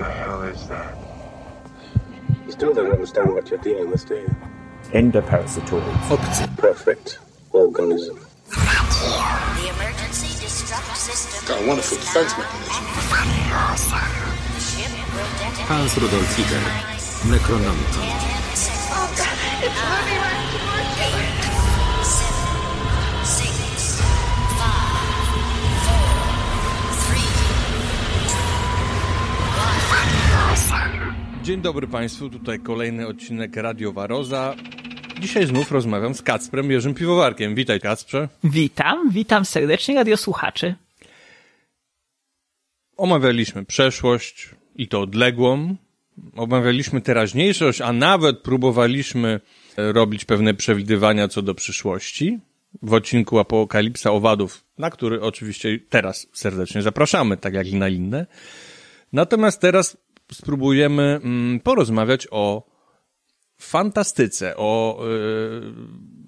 the hell is that? You still don't understand what you're dealing with, do you? Endoparasitoids. Obcy. Perfect organism. The emergency destruct system. Got a wonderful defense mechanism. The ship will detonate. Hans Rudolf Hitler. Dzień dobry Państwu, tutaj kolejny odcinek Radio Waroza. Dzisiaj znów rozmawiam z Kacprem Jerzym Piwowarkiem. Witaj Kacprze. Witam, witam serdecznie radiosłuchaczy. Omawialiśmy przeszłość i to odległą. Omawialiśmy teraźniejszość, a nawet próbowaliśmy e, robić pewne przewidywania co do przyszłości w odcinku Apokalipsa Owadów, na który oczywiście teraz serdecznie zapraszamy, tak jak i na inne. Natomiast teraz spróbujemy mm, porozmawiać o fantastyce, o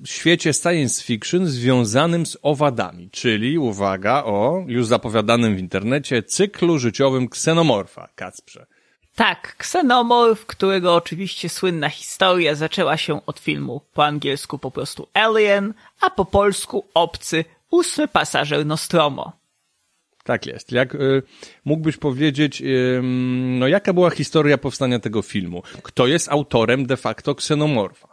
y, świecie science fiction związanym z owadami, czyli, uwaga, o już zapowiadanym w internecie cyklu życiowym ksenomorfa, Kacprze. Tak, Xenomorph, którego oczywiście słynna historia zaczęła się od filmu po angielsku po prostu Alien, a po polsku Obcy, ósmy pasażer Nostromo. Tak jest. Jak y, mógłbyś powiedzieć, y, no jaka była historia powstania tego filmu? Kto jest autorem de facto ksenomorfa?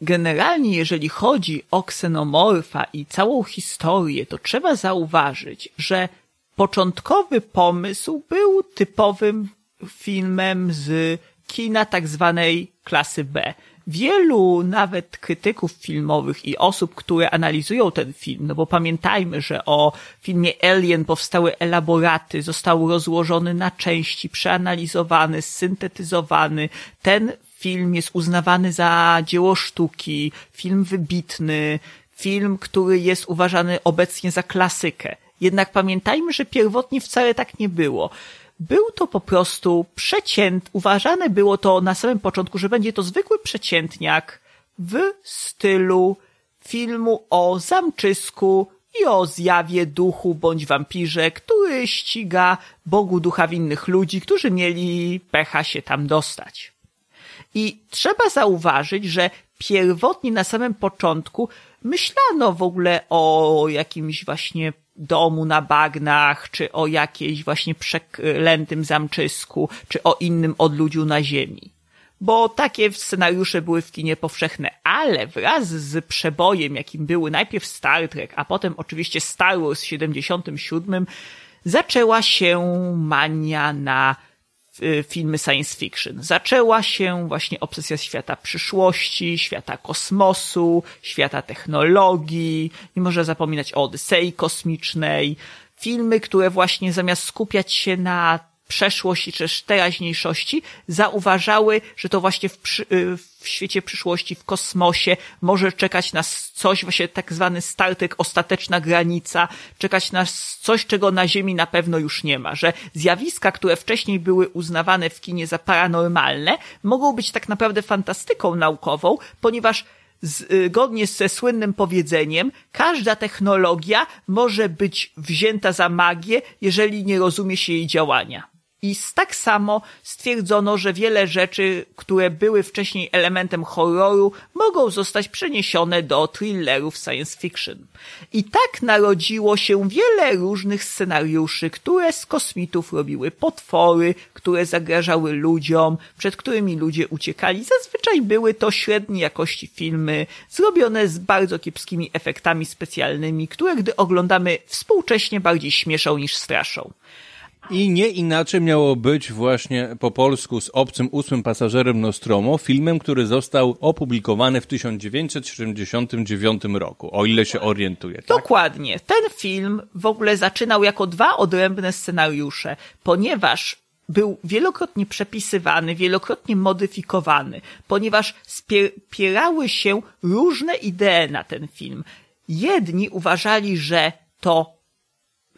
Generalnie, jeżeli chodzi o ksenomorfa i całą historię, to trzeba zauważyć, że początkowy pomysł był typowym filmem z kina tak zwanej klasy B. Wielu nawet krytyków filmowych i osób, które analizują ten film, no bo pamiętajmy, że o filmie Alien powstały elaboraty, został rozłożony na części, przeanalizowany, syntetyzowany. Ten film jest uznawany za dzieło sztuki, film wybitny, film, który jest uważany obecnie za klasykę. Jednak pamiętajmy, że pierwotnie wcale tak nie było. Był to po prostu przecięt, uważane było to na samym początku, że będzie to zwykły przeciętniak w stylu filmu o zamczysku i o zjawie duchu bądź wampirze, który ściga Bogu ducha winnych ludzi, którzy mieli pecha się tam dostać. I trzeba zauważyć, że pierwotnie na samym początku myślano w ogóle o jakimś właśnie domu na bagnach, czy o jakiejś właśnie przeklętym zamczysku, czy o innym odludziu na ziemi. Bo takie scenariusze były w kinie powszechne, ale wraz z przebojem, jakim były najpierw Star Trek, a potem oczywiście Star Wars w 77, zaczęła się mania na filmy science fiction. Zaczęła się właśnie obsesja świata przyszłości, świata kosmosu, świata technologii, nie można zapominać o Odysei kosmicznej. Filmy, które właśnie zamiast skupiać się na przeszłości czy też teraźniejszości, zauważały, że to właśnie w, przy, y, w świecie przyszłości, w kosmosie może czekać nas coś, właśnie tak zwany Star Trek, ostateczna granica, czekać nas coś, czego na Ziemi na pewno już nie ma, że zjawiska, które wcześniej były uznawane w kinie za paranormalne, mogą być tak naprawdę fantastyką naukową, ponieważ zgodnie ze słynnym powiedzeniem, każda technologia może być wzięta za magię, jeżeli nie rozumie się jej działania. I tak samo stwierdzono, że wiele rzeczy, które były wcześniej elementem horroru, mogą zostać przeniesione do thrillerów science fiction. I tak narodziło się wiele różnych scenariuszy, które z kosmitów robiły potwory, które zagrażały ludziom, przed którymi ludzie uciekali. Zazwyczaj były to średniej jakości filmy, zrobione z bardzo kiepskimi efektami specjalnymi, które gdy oglądamy współcześnie bardziej śmieszą niż straszą. I nie inaczej miało być właśnie po polsku z obcym ósmym pasażerem Nostromo, filmem, który został opublikowany w 1979 roku, o ile się orientuję. Tak? Dokładnie. Ten film w ogóle zaczynał jako dwa odrębne scenariusze, ponieważ był wielokrotnie przepisywany, wielokrotnie modyfikowany, ponieważ spierały się różne idee na ten film. Jedni uważali, że to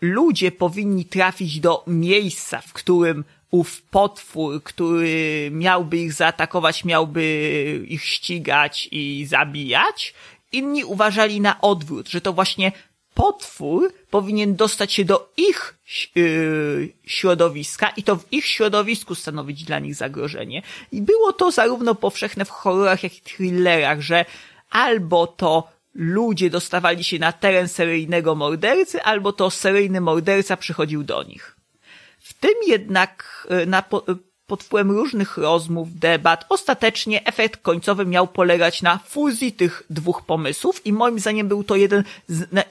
ludzie powinni trafić do miejsca, w którym ów potwór, który miałby ich zaatakować, miałby ich ścigać i zabijać. Inni uważali na odwrót, że to właśnie potwór powinien dostać się do ich yy, środowiska i to w ich środowisku stanowić dla nich zagrożenie. I było to zarówno powszechne w horrorach, jak i thrillerach, że albo to ludzie dostawali się na teren seryjnego mordercy, albo to seryjny morderca przychodził do nich. W tym jednak y, na, y, pod wpływem różnych rozmów, debat, ostatecznie efekt końcowy miał polegać na fuzji tych dwóch pomysłów i moim zdaniem był to jeden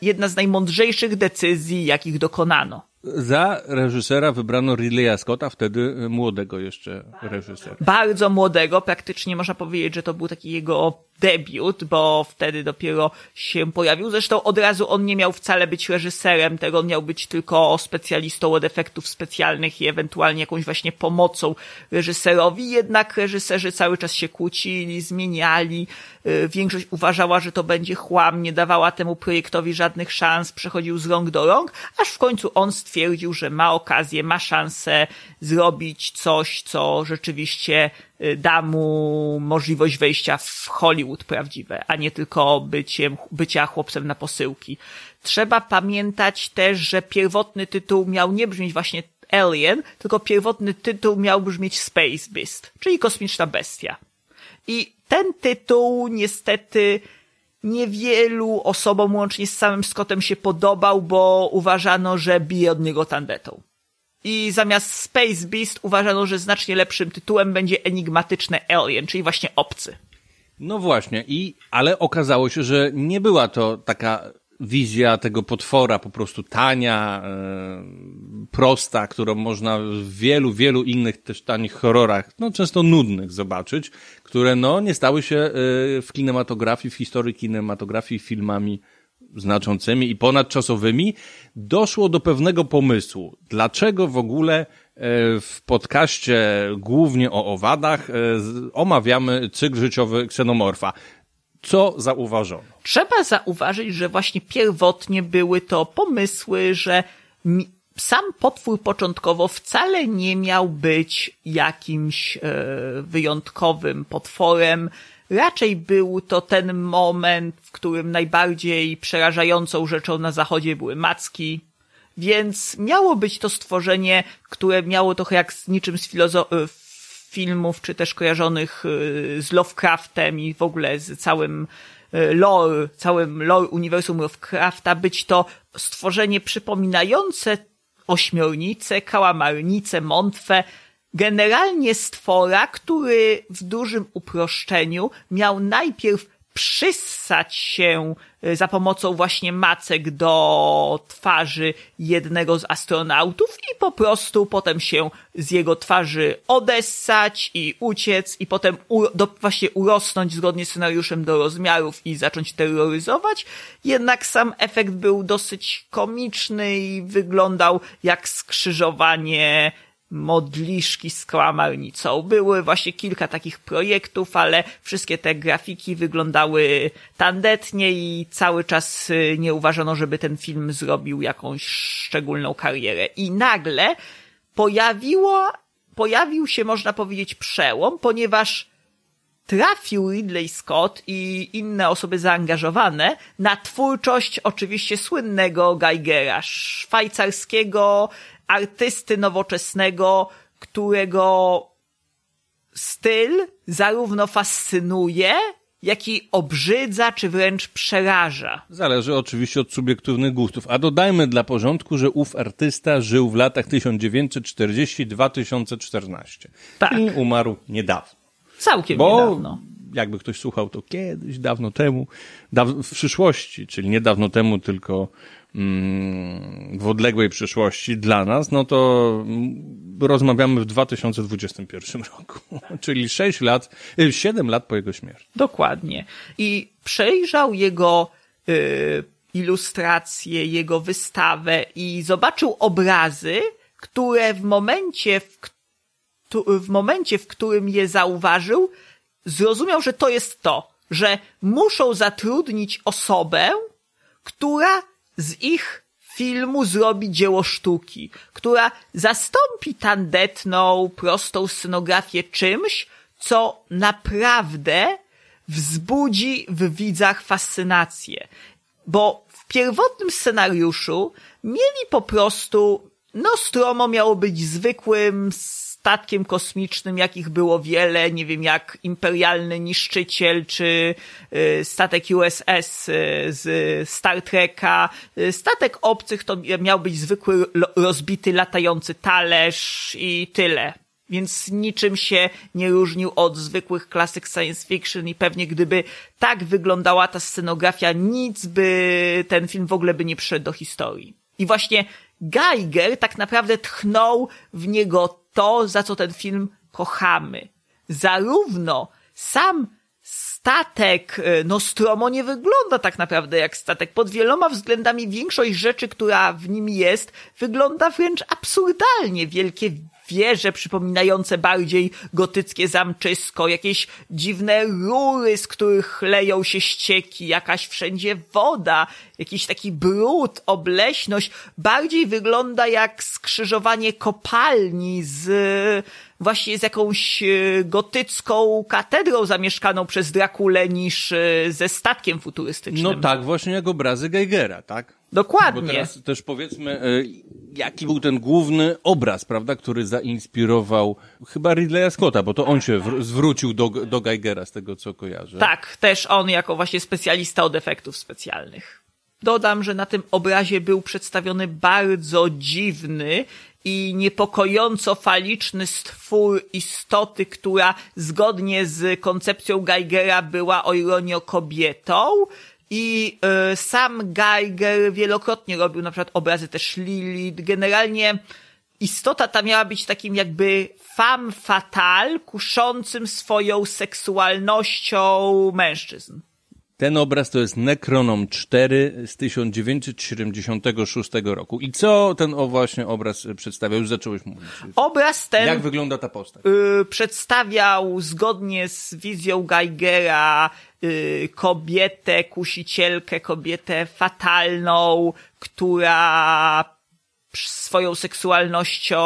jedna z najmądrzejszych decyzji, jakich dokonano. Za reżysera wybrano Ridleya Scotta, wtedy y, młodego jeszcze reżysera. Bardzo młodego, praktycznie można powiedzieć, że to był taki jego debiut, bo wtedy dopiero się pojawił. Zresztą od razu on nie miał wcale być reżyserem tego, on miał być tylko specjalistą od efektów specjalnych i ewentualnie jakąś właśnie pomocą reżyserowi. Jednak reżyserzy cały czas się kłócili, zmieniali. Yy, Większość uważała, że to będzie chłam, nie dawała temu projektowi żadnych szans, przechodził z rąk do rąk, aż w końcu on stwierdził, że ma okazję, ma szansę zrobić coś, co rzeczywiście y, da mu możliwość wejścia w Hollywood prawdziwe, a nie tylko byciem, bycia chłopcem na posyłki. Trzeba pamiętać też, że pierwotny tytuł miał nie brzmieć właśnie Alien, tylko pierwotny tytuł miał brzmieć Space Beast, czyli kosmiczna bestia. I ten tytuł niestety niewielu osobom łącznie z samym Scottem się podobał, bo uważano, że bije od niego tandetą. I zamiast Space Beast uważano, że znacznie lepszym tytułem będzie enigmatyczne Alien, czyli właśnie obcy. No właśnie, i, ale okazało się, że nie była to taka wizja tego potwora, po prostu tania, e, prosta, którą można w wielu, wielu innych też tanich horrorach, no często nudnych zobaczyć, które no nie stały się e, w kinematografii, w historii kinematografii filmami znaczącymi i ponadczasowymi, doszło do pewnego pomysłu. Dlaczego w ogóle e, w podcaście głównie o owadach z- omawiamy cykl życiowy ksenomorfa? Co zauważono? Trzeba zauważyć, że właśnie pierwotnie były to pomysły, że sam potwór początkowo wcale nie miał być jakimś e, wyjątkowym potworem. Raczej był to ten moment, w którym najbardziej przerażającą rzeczą na zachodzie były macki. Więc miało być to stworzenie, które miało trochę jak z niczym z filozo- e, filmów, czy też kojarzonych e, z Lovecraftem i w ogóle z całym lore, całym lore uniwersum Lovecrafta, być to stworzenie przypominające ośmiornicę, kałamarnicę, mątwę, generalnie stwora, który w dużym uproszczeniu miał najpierw przyssać się y, za pomocą właśnie macek do twarzy jednego z astronautów i po prostu potem się z jego twarzy odessać i uciec i potem u, do, właśnie urosnąć zgodnie z scenariuszem do rozmiarów i zacząć terroryzować. Jednak sam efekt był dosyć komiczny i wyglądał jak skrzyżowanie modliszki z kałamarnicą. Były właśnie kilka takich projektów, ale wszystkie te grafiki wyglądały tandetnie i cały czas y, nie uważano, żeby ten film zrobił jakąś szczególną karierę. I nagle pojawiło, pojawił się, można powiedzieć, przełom, ponieważ trafił Ridley Scott i inne osoby zaangażowane na twórczość oczywiście słynnego Geigera, szwajcarskiego artysty nowoczesnego, którego styl zarówno fascynuje, jak i obrzydza, czy wręcz przeraża. Zależy oczywiście od subiektywnych gustów. A dodajmy dla porządku, że ów artysta żył w latach 1940-2014. Tak. I umarł niedawno. Całkiem Bo niedawno. jakby ktoś słuchał to kiedyś, dawno temu, w przyszłości, czyli nie dawno temu, tylko mm, w odległej przyszłości dla nas, no to mm, rozmawiamy w 2021 roku, czyli 6 lat, y, 7 lat po jego śmierci. Dokładnie. I przejrzał jego y, ilustracje, jego wystawę i zobaczył obrazy, które w momencie, w, któ- w momencie, w którym je zauważył, zrozumiał, że to jest to, że muszą zatrudnić osobę, która z ich filmu zrobi dzieło sztuki, która zastąpi tandetną, prostą scenografię czymś, co naprawdę wzbudzi w widzach fascynację. Bo w pierwotnym scenariuszu mieli po prostu Nostromo miało być zwykłym statkiem kosmicznym, jakich było wiele, nie wiem, jak Imperialny Niszczyciel, czy y, statek USS y, z Star Treka. Y, Statek obcych to miał być zwykły, rozbity, latający talerz i tyle. Więc niczym się nie różnił od zwykłych klasyk science fiction i pewnie gdyby tak wyglądała ta scenografia, nic by ten film w ogóle by nie przyszedł do historii. I właśnie Geiger tak naprawdę tchnął w niego to, za co ten film kochamy. Zarówno sam statek e, Nostromo nie wygląda tak naprawdę jak statek. Pod wieloma względami większość rzeczy, która w nim jest, wygląda wręcz absurdalnie. Wielkie wieże przypominające bardziej gotyckie zamczysko, jakieś dziwne rury, z których leją się ścieki, jakaś wszędzie woda, jakiś taki brud, obleśność. Bardziej wygląda jak skrzyżowanie kopalni z właśnie z jakąś e, gotycką katedrą zamieszkaną przez Drakulę niż e, ze statkiem futurystycznym. No tak, właśnie jak obrazy Geigera, tak? Bo Dokładnie. teraz też powiedzmy, e, jaki był ten główny obraz, prawda, który zainspirował chyba Ridleya Scotta, bo to on się wr- zwrócił do, do Geigera, z tego co kojarzę. Tak, też on jako właśnie specjalista od efektów specjalnych. Dodam, że na tym obrazie był przedstawiony bardzo dziwny i niepokojąco faliczny stwór istoty, która zgodnie z koncepcją Geigera była o ironio kobietą. I y, sam Geiger wielokrotnie robił na przykład obrazy też Lilith. Generalnie istota ta miała być takim jakby femme fatale, kuszącym swoją seksualnością mężczyzn. Ten obraz to jest Necronom 4 z 1976 roku. I co ten o właśnie obraz e, przedstawia? Już zacząłeś mówić. Obraz ten Jak wygląda ta postać? y, przedstawiał zgodnie z wizją Geigera y, kobietę, kusicielkę, kobietę fatalną, która swoją seksualnością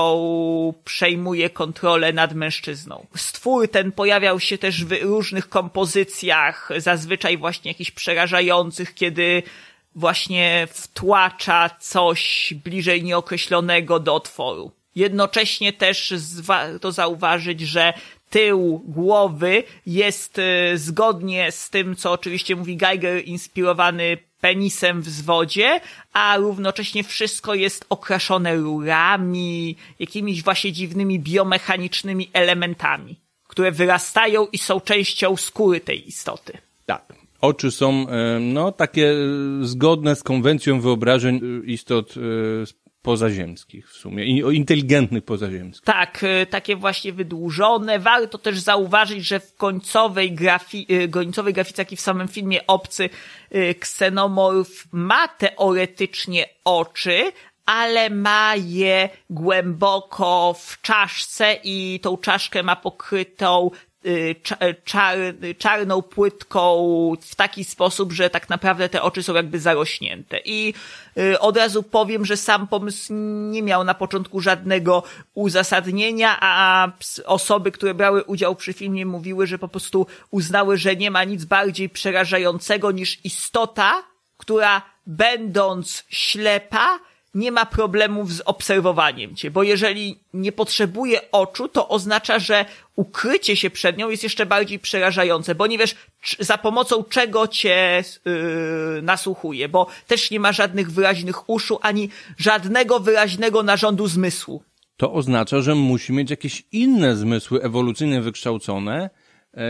przejmuje kontrolę nad mężczyzną. Stwór ten pojawiał się też w różnych kompozycjach, zazwyczaj właśnie jakichś przerażających, kiedy właśnie wtłacza coś bliżej nieokreślonego do otworu. Jednocześnie też warto zauważyć, że tył głowy jest e, zgodnie z tym, co oczywiście mówi Geiger, inspirowany penisem w zwodzie, a równocześnie wszystko jest okraszone rurami, jakimiś właśnie dziwnymi biomechanicznymi elementami, które wyrastają i są częścią skóry tej istoty. Tak. Oczy są, e, no, takie e, zgodne z konwencją wyobrażeń e, istot pozaziemskich w sumie. I o inteligentnych pozaziemskich. Tak, y, takie właśnie wydłużone. Warto też zauważyć, że w końcowej, grafi- końcowej grafice, jak i w samym filmie Obcy, y, ksenomorf ma teoretycznie oczy, ale ma je głęboko w czaszce i tą czaszkę ma pokrytą czar, czarną płytką w taki sposób, że tak naprawdę te oczy są jakby zarośnięte. I y, od razu powiem, że sam pomysł nie miał na początku żadnego uzasadnienia, a osoby, które brały udział przy filmie mówiły, że po prostu uznały, że nie ma nic bardziej przerażającego niż istota, która będąc ślepa, nie ma problemów z obserwowaniem cię, bo jeżeli nie potrzebuje oczu, to oznacza, że ukrycie się przed nią jest jeszcze bardziej przerażające, bo nie wiesz za pomocą czego cię yy, nasłuchuje, bo też nie ma żadnych wyraźnych uszu, ani żadnego wyraźnego narządu zmysłu. To oznacza, że musi mieć jakieś inne zmysły ewolucyjnie wykształcone,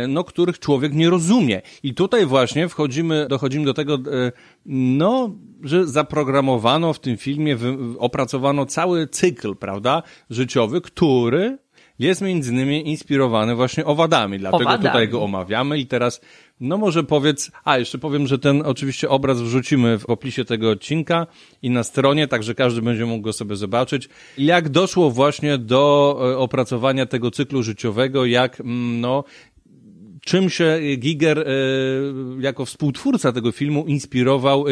no, których człowiek nie rozumie. I tutaj właśnie wchodzimy, dochodzimy do tego, e, no, że zaprogramowano w tym filmie, opracowano cały cykl, prawda, życiowy, który jest między innymi inspirowany właśnie owadami, dlatego Owadami. tutaj go omawiamy i teraz, no może powiedz, a jeszcze powiem, że ten oczywiście obraz wrzucimy w opisie tego odcinka i na stronie, także każdy będzie mógł go sobie zobaczyć. Jak doszło właśnie do e, opracowania tego cyklu życiowego, jak, mm, no, czym się Giger e, jako współtwórca tego filmu inspirował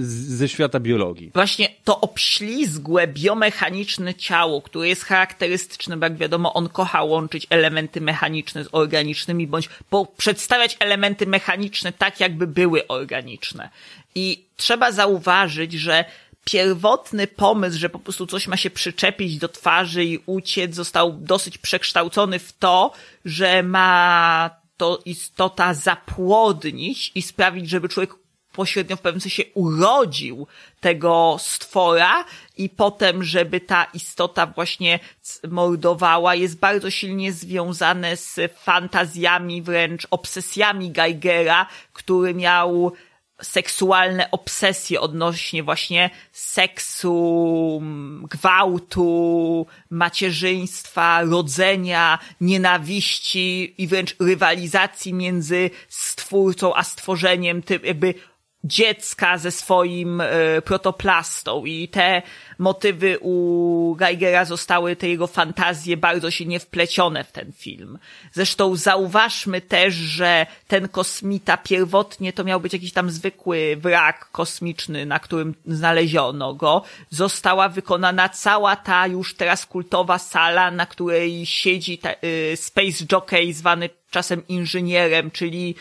z- ze świata biologii. Właśnie to obślizgłe, biomechaniczne ciało, które jest charakterystyczne, bo jak wiadomo, on kocha łączyć elementy mechaniczne z organicznymi, bądź przedstawiać elementy mechaniczne tak, jakby były organiczne. I trzeba zauważyć, że pierwotny pomysł, że po prostu coś ma się przyczepić do twarzy i uciec, został dosyć przekształcony w to, że ma to istota zapłodnić i sprawić, żeby człowiek pośrednio w pewnym sensie urodził tego stwora i potem, żeby ta istota właśnie mordowała, jest bardzo silnie związane z fantazjami, wręcz obsesjami Geigera, który miał seksualne obsesje odnośnie właśnie seksu, gwałtu, macierzyństwa, rodzenia, nienawiści i wręcz rywalizacji między stwórcą a stworzeniem, ty, jakby dziecka ze swoim e, protoplastą i te motywy u Geigera zostały, te jego fantazje bardzo silnie wplecione w ten film. Zresztą zauważmy też, że ten kosmita pierwotnie to miał być jakiś tam zwykły wrak kosmiczny, na którym znaleziono go. Została wykonana cała ta już teraz kultowa sala, na której siedzi ta, y, Space Jockey zwany czasem inżynierem, czyli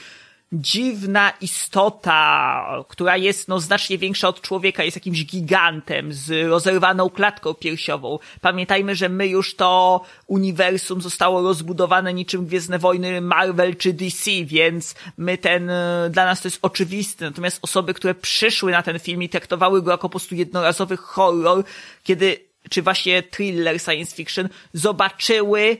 dziwna istota, która jest no znacznie większa od człowieka, jest jakimś gigantem z rozerwaną klatką piersiową. Pamiętajmy, że my już to uniwersum zostało rozbudowane niczym Gwiezdne Wojny Marvel czy DC, więc my ten, e, dla nas to jest oczywiste. Natomiast osoby, które przyszły na ten film i traktowały go jako po prostu jednorazowy horror, kiedy, czy właśnie thriller science fiction, zobaczyły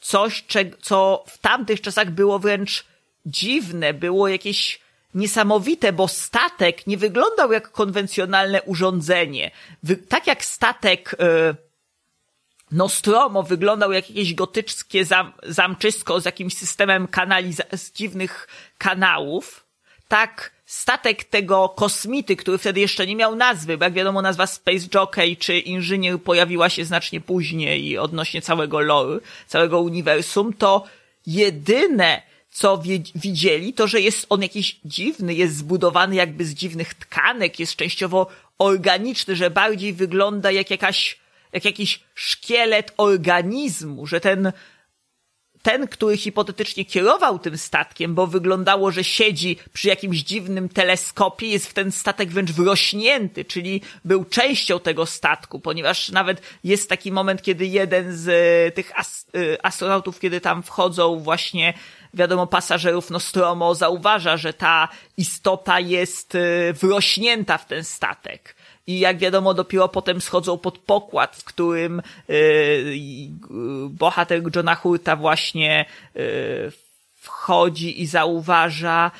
coś, co w tamtych czasach było wręcz dziwne, było jakieś niesamowite, bo statek nie wyglądał jak konwencjonalne urządzenie. Wy- tak jak statek e, Nostromo wyglądał jak jakieś gotyckie zam, zamczysko z jakimś systemem kanaliza- z dziwnych kanałów, tak statek tego kosmity, który wtedy jeszcze nie miał nazwy, bo jak wiadomo nazwa Space Jockey czy Inżynier pojawiła się znacznie później odnośnie całego lore, całego uniwersum, to jedyne co widzieli, to że jest on jakiś dziwny, jest zbudowany jakby z dziwnych tkanek, jest częściowo organiczny, że bardziej wygląda jak jakaś, jak jakiś szkielet organizmu, że ten ten, który hipotetycznie kierował tym statkiem, bo wyglądało, że siedzi przy jakimś dziwnym teleskopie, jest w ten statek wręcz wrośnięty, czyli był częścią tego statku, ponieważ nawet jest taki moment, kiedy jeden z e, tych as e, astronautów, kiedy tam wchodzą właśnie wiadomo, pasażerów Nostromo zauważa, że ta istota jest e, wrośnięta w ten statek. I jak wiadomo, dopiero potem schodzą pod pokład, w którym e, bohater Johna Hurta właśnie e, wchodzi i zauważa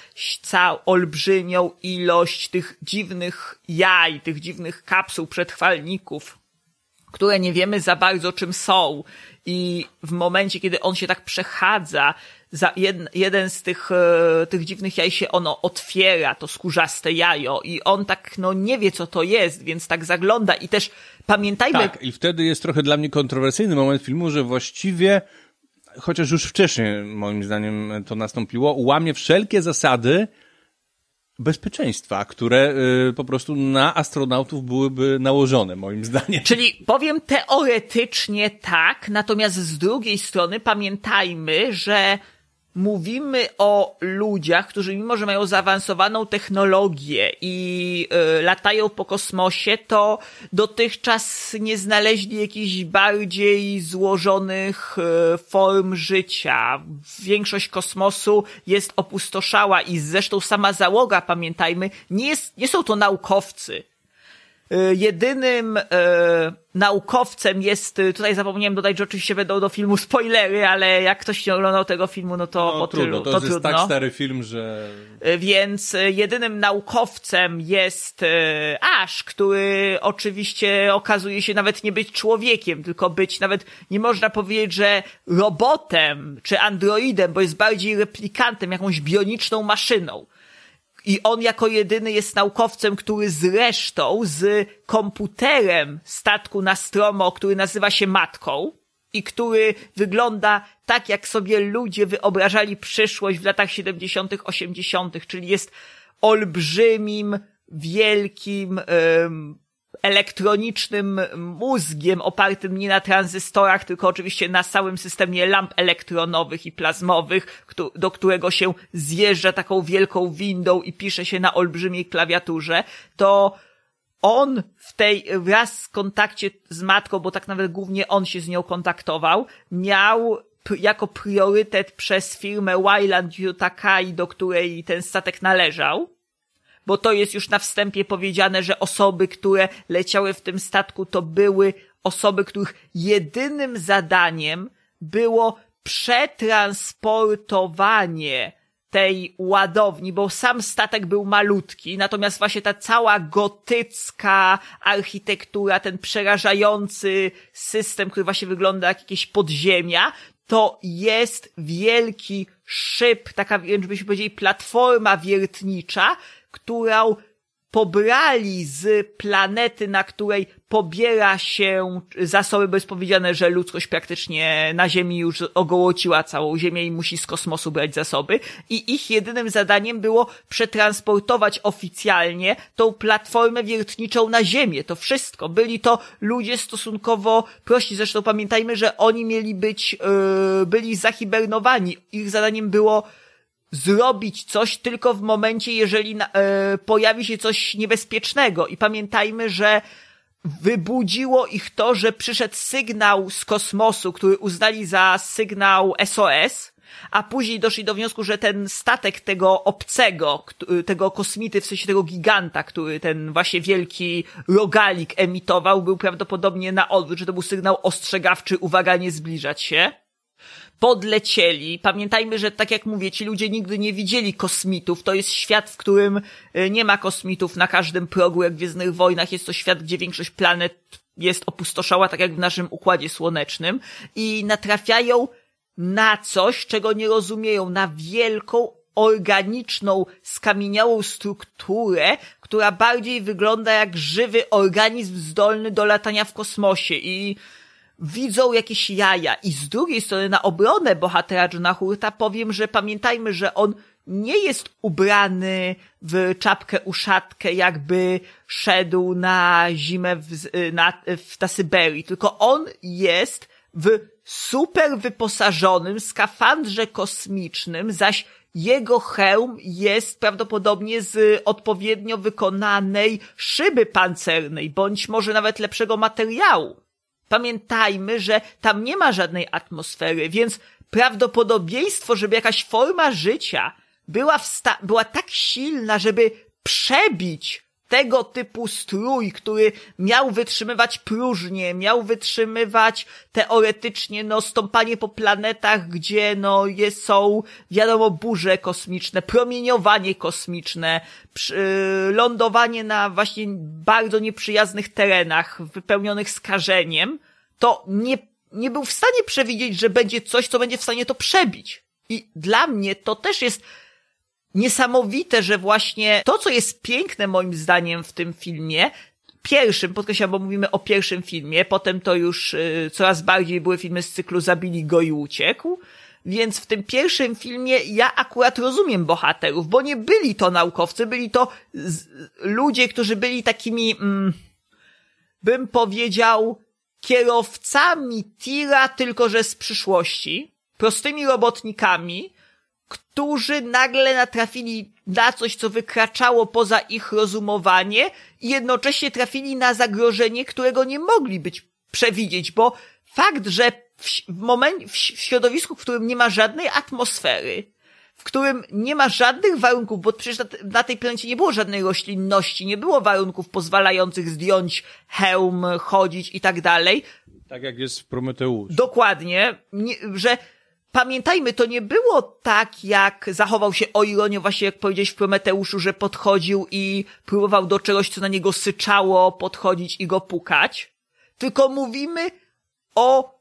ca olbrzymią ilość tych dziwnych jaj, tych dziwnych kapsuł przetrwalników, które nie wiemy za bardzo czym są. I w momencie, kiedy on się tak przechadza, za jeden, jeden z tych, e, tych dziwnych jaj się ono otwiera, to skórzaste jajo, i on tak, no nie wie co to jest, więc tak zagląda i też pamiętajmy, Tak, i wtedy jest trochę dla mnie kontrowersyjny moment filmu, że właściwie, chociaż już wcześniej moim zdaniem to nastąpiło, łamie wszelkie zasady bezpieczeństwa, które y, po prostu na astronautów byłyby nałożone, moim zdaniem. Czyli powiem teoretycznie tak, natomiast z drugiej strony pamiętajmy, że mówimy o ludziach, którzy mimo, że mają zaawansowaną technologię i y, latają po kosmosie, to dotychczas nie znaleźli jakichś bardziej złożonych y, form życia. Większość kosmosu jest opustoszała i zresztą sama załoga, pamiętajmy, nie, jest, nie są to naukowcy. Y, jedynym y, naukowcem jest, y, tutaj zapomniałem dodać, że oczywiście będą do filmu spoilery, ale jak ktoś nie oglądał tego filmu, no to, No, trudno, tylu, to, to już jest trudno. tak stary film, że... Więc jedynym naukowcem jest Ash, który oczywiście okazuje się nawet nie być człowiekiem, tylko być nawet, nie można powiedzieć, że robotem czy androidem, bo jest bardziej replikantem, jakąś bioniczną maszyną. I on jako jedyny jest naukowcem, który zresztą z komputerem statku Nastromo, który nazywa się Matką, i który wygląda tak, jak sobie ludzie wyobrażali przyszłość w latach 70., 80., czyli jest olbrzymim, wielkim, elektronicznym mózgiem opartym nie na tranzystorach, tylko oczywiście na całym systemie lamp elektronowych i plazmowych, do którego się zjeżdża taką wielką windą i pisze się na olbrzymiej klawiaturze, to on w tej wraz w kontakcie z matką, bo tak nawet głównie on się z nią kontaktował, miał jako priorytet przez firmę Wyland Yutakai, do której ten statek należał, bo to jest już na wstępie powiedziane, że osoby, które leciały w tym statku, to były osoby, których jedynym zadaniem było przetransportowanie tej ładowni, bo sam statek był malutki, natomiast właśnie ta cała gotycka architektura, ten przerażający system, który właśnie wygląda jak jakieś podziemia, to jest wielki szyb, taka byśmy powiedzieli platforma wiertnicza, którą pobrali z planety, na której pobiera się zasoby, bo jest powiedziane, że ludzkość praktycznie na Ziemi już ogołociła całą Ziemię i musi z kosmosu brać zasoby i ich jedynym zadaniem było przetransportować oficjalnie tą platformę wiertniczą na Ziemię. To wszystko. Byli to ludzie stosunkowo prości. Zresztą pamiętajmy, że oni mieli być, yy, byli zahibernowani. Ich zadaniem było zrobić coś tylko w momencie, jeżeli na, e, pojawi się coś niebezpiecznego. I pamiętajmy, że wybudziło ich to, że przyszedł sygnał z kosmosu, który uznali za sygnał SOS, a później doszli do wniosku, że ten statek tego obcego, tego kosmity, w sensie tego giganta, który ten właśnie wielki rogalik emitował, był prawdopodobnie na odwrót, że to był sygnał ostrzegawczy, uwaga, nie zbliżać się podlecieli. Pamiętajmy, że tak jak mówię, ci ludzie nigdy nie widzieli kosmitów. To jest świat, w którym y, nie ma kosmitów na każdym progu, jak w Gwiezdnych Wojnach. Jest to świat, gdzie większość planet jest opustoszała, tak jak w naszym Układzie Słonecznym. I natrafiają na coś, czego nie rozumieją, na wielką, organiczną, skamieniałą strukturę, która bardziej wygląda jak żywy organizm zdolny do latania w kosmosie i widzą jakieś jaja. I z drugiej strony na obronę bohatera Johna Hurta powiem, że pamiętajmy, że on nie jest ubrany w czapkę uszatkę, jakby szedł na zimę w, z- na, w na Syberii, tylko on jest w super wyposażonym skafandrze kosmicznym, zaś jego hełm jest prawdopodobnie z odpowiednio wykonanej szyby pancernej, bądź może nawet lepszego materiału. Pamiętajmy, że tam nie ma żadnej atmosfery, więc prawdopodobieństwo, żeby jakaś forma życia była, była tak silna, żeby przebić tego typu strój, który miał wytrzymywać próżnię, miał wytrzymywać teoretycznie no stąpanie po planetach, gdzie no jest, są wiadomo burze kosmiczne, promieniowanie kosmiczne, przy, lądowanie na właśnie bardzo nieprzyjaznych terenach wypełnionych skażeniem, to nie, nie był w stanie przewidzieć, że będzie coś, co będzie w stanie to przebić. I dla mnie to też jest niesamowite, że właśnie to, co jest piękne moim zdaniem w tym filmie, pierwszym, podkreślam, bo mówimy o pierwszym filmie, potem to już y, coraz bardziej były filmy z cyklu Zabili go i uciekł, więc w tym pierwszym filmie ja akurat rozumiem bohaterów, bo nie byli to naukowcy, byli to z, ludzie, którzy byli takimi, mm, bym powiedział, kierowcami tira, tylko że z przyszłości, prostymi robotnikami, którzy nagle natrafili na coś, co wykraczało poza ich rozumowanie i jednocześnie trafili na zagrożenie, którego nie mogli być przewidzieć, bo fakt, że w, momencie, w, środowisku, w którym nie ma żadnej atmosfery, w którym nie ma żadnych warunków, bo przecież na, na tej planecie nie było żadnej roślinności, nie było warunków pozwalających zdjąć hełm, chodzić i tak dalej, Tak jak jest w Prometeuszu. Dokładnie, nie, że pamiętajmy, to nie było tak, jak zachował się o ironię, właśnie jak powiedziałeś w Prometeuszu, że podchodził i próbował do czegoś, co na niego syczało, podchodzić i go pukać. Tylko mówimy o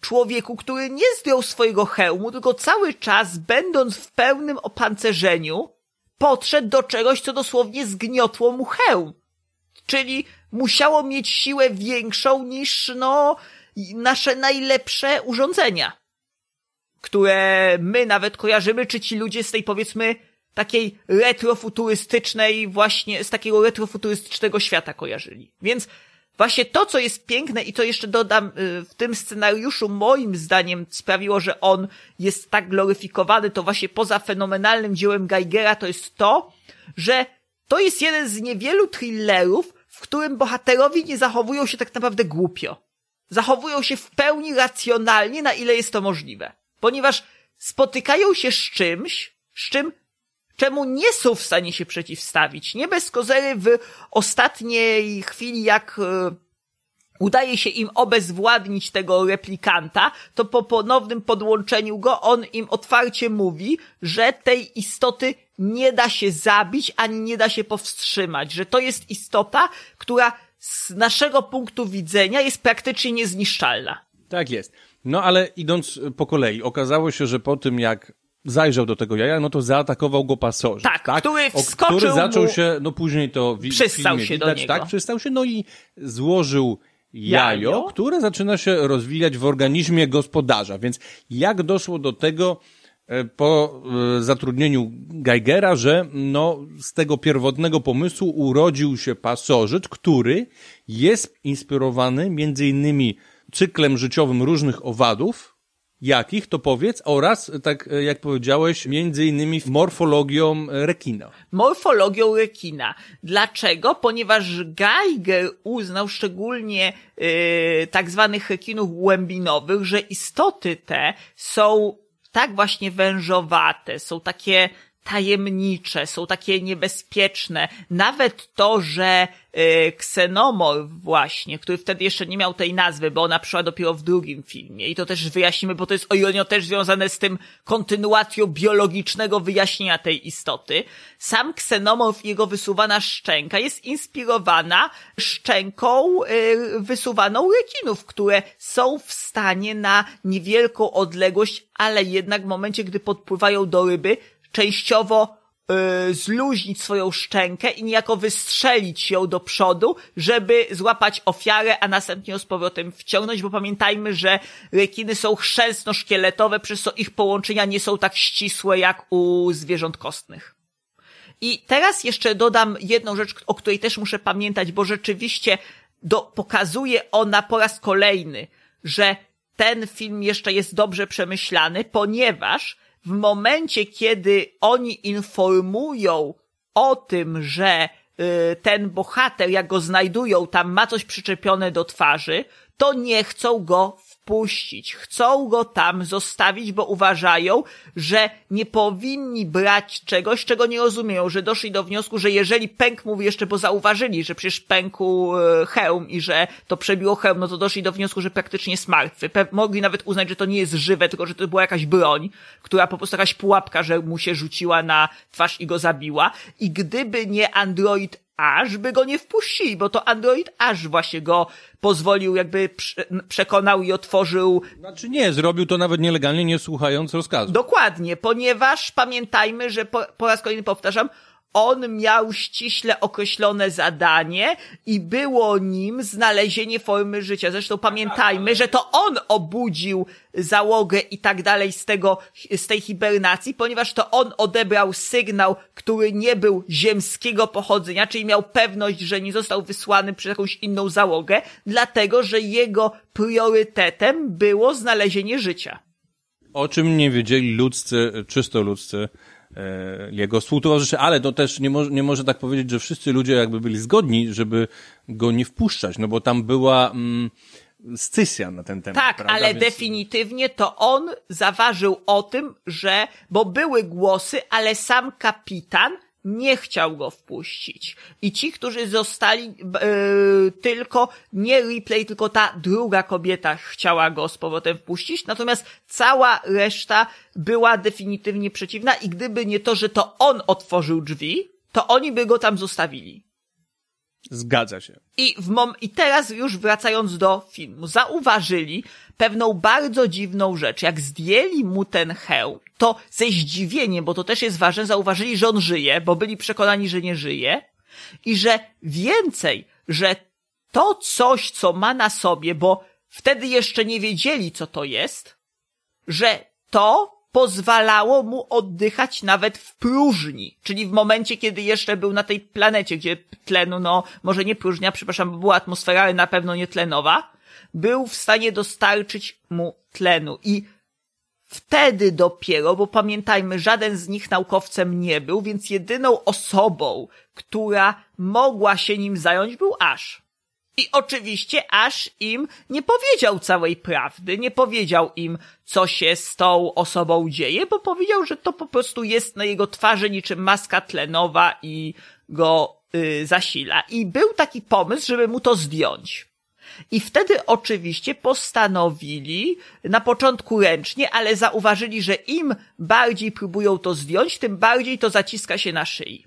człowieku, który nie zdjął swojego hełmu, tylko cały czas, będąc w pełnym opancerzeniu, podszedł do czegoś, co dosłownie zgniotło mu hełm. Czyli musiało mieć siłę większą niż, no, nasze najlepsze urządzenia, które my nawet kojarzymy, czy ci ludzie z tej powiedzmy takiej retrofuturystycznej właśnie, z takiego retrofuturystycznego świata kojarzyli. Więc właśnie to, co jest piękne i co jeszcze dodam y, w tym scenariuszu, moim zdaniem sprawiło, że on jest tak gloryfikowany, to właśnie poza fenomenalnym dziełem Geigera, to jest to, że to jest jeden z niewielu thrillerów, w którym bohaterowie nie zachowują się tak naprawdę głupio. Zachowują się w pełni racjonalnie, na ile jest to możliwe. Ponieważ spotykają się z czymś, z czym czemu nie są w stanie się przeciwstawić. Nie bez kozery w ostatniej chwili, jak e, udaje się im obezwładnić tego replikanta, to po ponownym podłączeniu go on im otwarcie mówi, że tej istoty nie da się zabić, ani nie da się powstrzymać, że to jest istota, która z naszego punktu widzenia jest praktycznie niezniszczalna. Tak jest. No ale idąc po kolei, okazało się, że po tym jak zajrzał do tego jaja, no to zaatakował go pasożyt. Tak, który O- wskoczył Który zaczął mu- się, no później to w Przystał filmie się do widać, niego. tak, przystał się, no i złożył jajo, Jajo. które zaczyna się rozwijać w organizmie gospodarza. Więc jak doszło do tego e, po e, zatrudnieniu Geigera, że no z tego pierwotnego pomysłu urodził się pasożyt, który jest inspirowany między innymi cyklem życiowym różnych owadów, Jakich, to powiedz, oraz, tak e, jak powiedziałeś, między innymi morfologią e, rekina. morfologią rekina. Dlaczego? Ponieważ Geiger uznał szczególnie yy, tak zwanych rekinów głębinowych, że istoty te są tak właśnie wężowate, są takie tajemnicze, są takie niebezpieczne. Nawet to, że yy, ksenomorf właśnie, który wtedy jeszcze nie miał tej nazwy, bo ona przyszła dopiero w drugim filmie i to też wyjaśnimy, bo to jest o ironio też związane z tym kontynuacją biologicznego wyjaśnienia tej istoty. Sam ksenomorf i jego wysuwana szczęka jest inspirowana szczęką yy, wysuwaną rekinów, które są w stanie na niewielką odległość, ale jednak w momencie, gdy podpływają do ryby, częściowo y, zluźnić swoją szczękę i niejako wystrzelić ją do przodu, żeby złapać ofiarę, a następnie ją z powrotem wciągnąć, bo pamiętajmy, że rekiny są chrzęsno-szkieletowe, przez co ich połączenia nie są tak ścisłe jak u zwierząt kostnych. I teraz jeszcze dodam jedną rzecz, o której też muszę pamiętać, bo rzeczywiście do, pokazuje ona po raz kolejny, że ten film jeszcze jest dobrze przemyślany, ponieważ w momencie, kiedy oni informują o tym, że y, ten bohater, jak go znajdują, tam ma coś przyczepione do twarzy, to nie chcą go wpuścić. Chcą go tam zostawić, bo uważają, że nie powinni brać czegoś, czego nie rozumieją, że doszli do wniosku, że jeżeli pęk mówi jeszcze, bo zauważyli, że przecież pękł e, hełm i że to przebiło hełm, no to doszli do wniosku, że praktycznie jest martwy. Pe- mogli nawet uznać, że to nie jest żywe, tylko że to była jakaś broń, która po prostu jakaś pułapka, że mu się rzuciła na twarz i go zabiła. I gdyby nie android aż by go nie wpuścili, bo to Android aż właśnie go pozwolił, jakby prze- przekonał i otworzył Znaczy nie, zrobił to nawet nielegalnie, nie słuchając rozkazu. Dokładnie, ponieważ pamiętajmy, że po, po raz kolejny powtarzam, on miał ściśle określone zadanie i było nim znalezienie formy życia. Zresztą pamiętajmy, że to on obudził załogę i tak dalej z tego, z tej hibernacji, ponieważ to on odebrał sygnał, który nie był ziemskiego pochodzenia, czyli miał pewność, że nie został wysłany przez jakąś inną załogę, dlatego, że jego priorytetem było znalezienie życia. O czym nie wiedzieli ludzcy, czysto ludzcy, jego współtowarzysze, ale to też nie, mo nie może tak powiedzieć, że wszyscy ludzie jakby byli zgodni, żeby go nie wpuszczać, no bo tam była mm, scysja na ten temat. Tak, prawda? ale Więc- definitywnie to on zaważył o tym, że, bo były głosy, ale sam kapitan nie chciał go wpuścić. I ci, którzy zostali e, tylko, nie replay, tylko ta druga kobieta chciała go z powrotem wpuścić, natomiast cała reszta była definitywnie przeciwna i gdyby nie to, że to on otworzył drzwi, to oni by go tam zostawili. Zgadza się. I, w mom- I teraz już wracając do filmu, zauważyli pewną bardzo dziwną rzecz. Jak zdjęli mu ten hełm, to ze zdziwieniem, bo to też jest ważne, zauważyli, że on żyje, bo byli przekonani, że nie żyje. I że więcej, że to coś, co ma na sobie, bo wtedy jeszcze nie wiedzieli, co to jest, że to pozwalało mu oddychać nawet w próżni, czyli w momencie, kiedy jeszcze był na tej planecie, gdzie tlenu, no, może nie próżnia, przepraszam, była atmosfera, ale na pewno nie tlenowa, był w stanie dostarczyć mu tlenu i wtedy dopiero, bo pamiętajmy, żaden z nich naukowcem nie był, więc jedyną osobą, która mogła się nim zająć był Ash. I oczywiście Ash im nie powiedział całej prawdy, nie powiedział im, co się z tą osobą dzieje, bo powiedział, że to po prostu jest na jego twarzy niczym maska tlenowa i go y, zasila. I był taki pomysł, żeby mu to zdjąć. I wtedy oczywiście postanowili, na początku ręcznie, ale zauważyli, że im bardziej próbują to zdjąć, tym bardziej to zaciska się na szyi.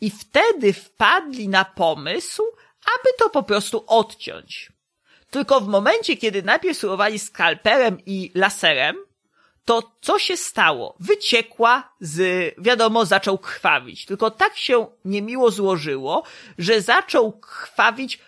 I wtedy wpadli na pomysł, aby to po prostu odciąć. Tylko w momencie, kiedy najpierw spróbowali skalperem i laserem, to co się stało? Wyciekła z, wiadomo, zaczął krwawić. Tylko tak się niemiło złożyło, że zaczął krwawić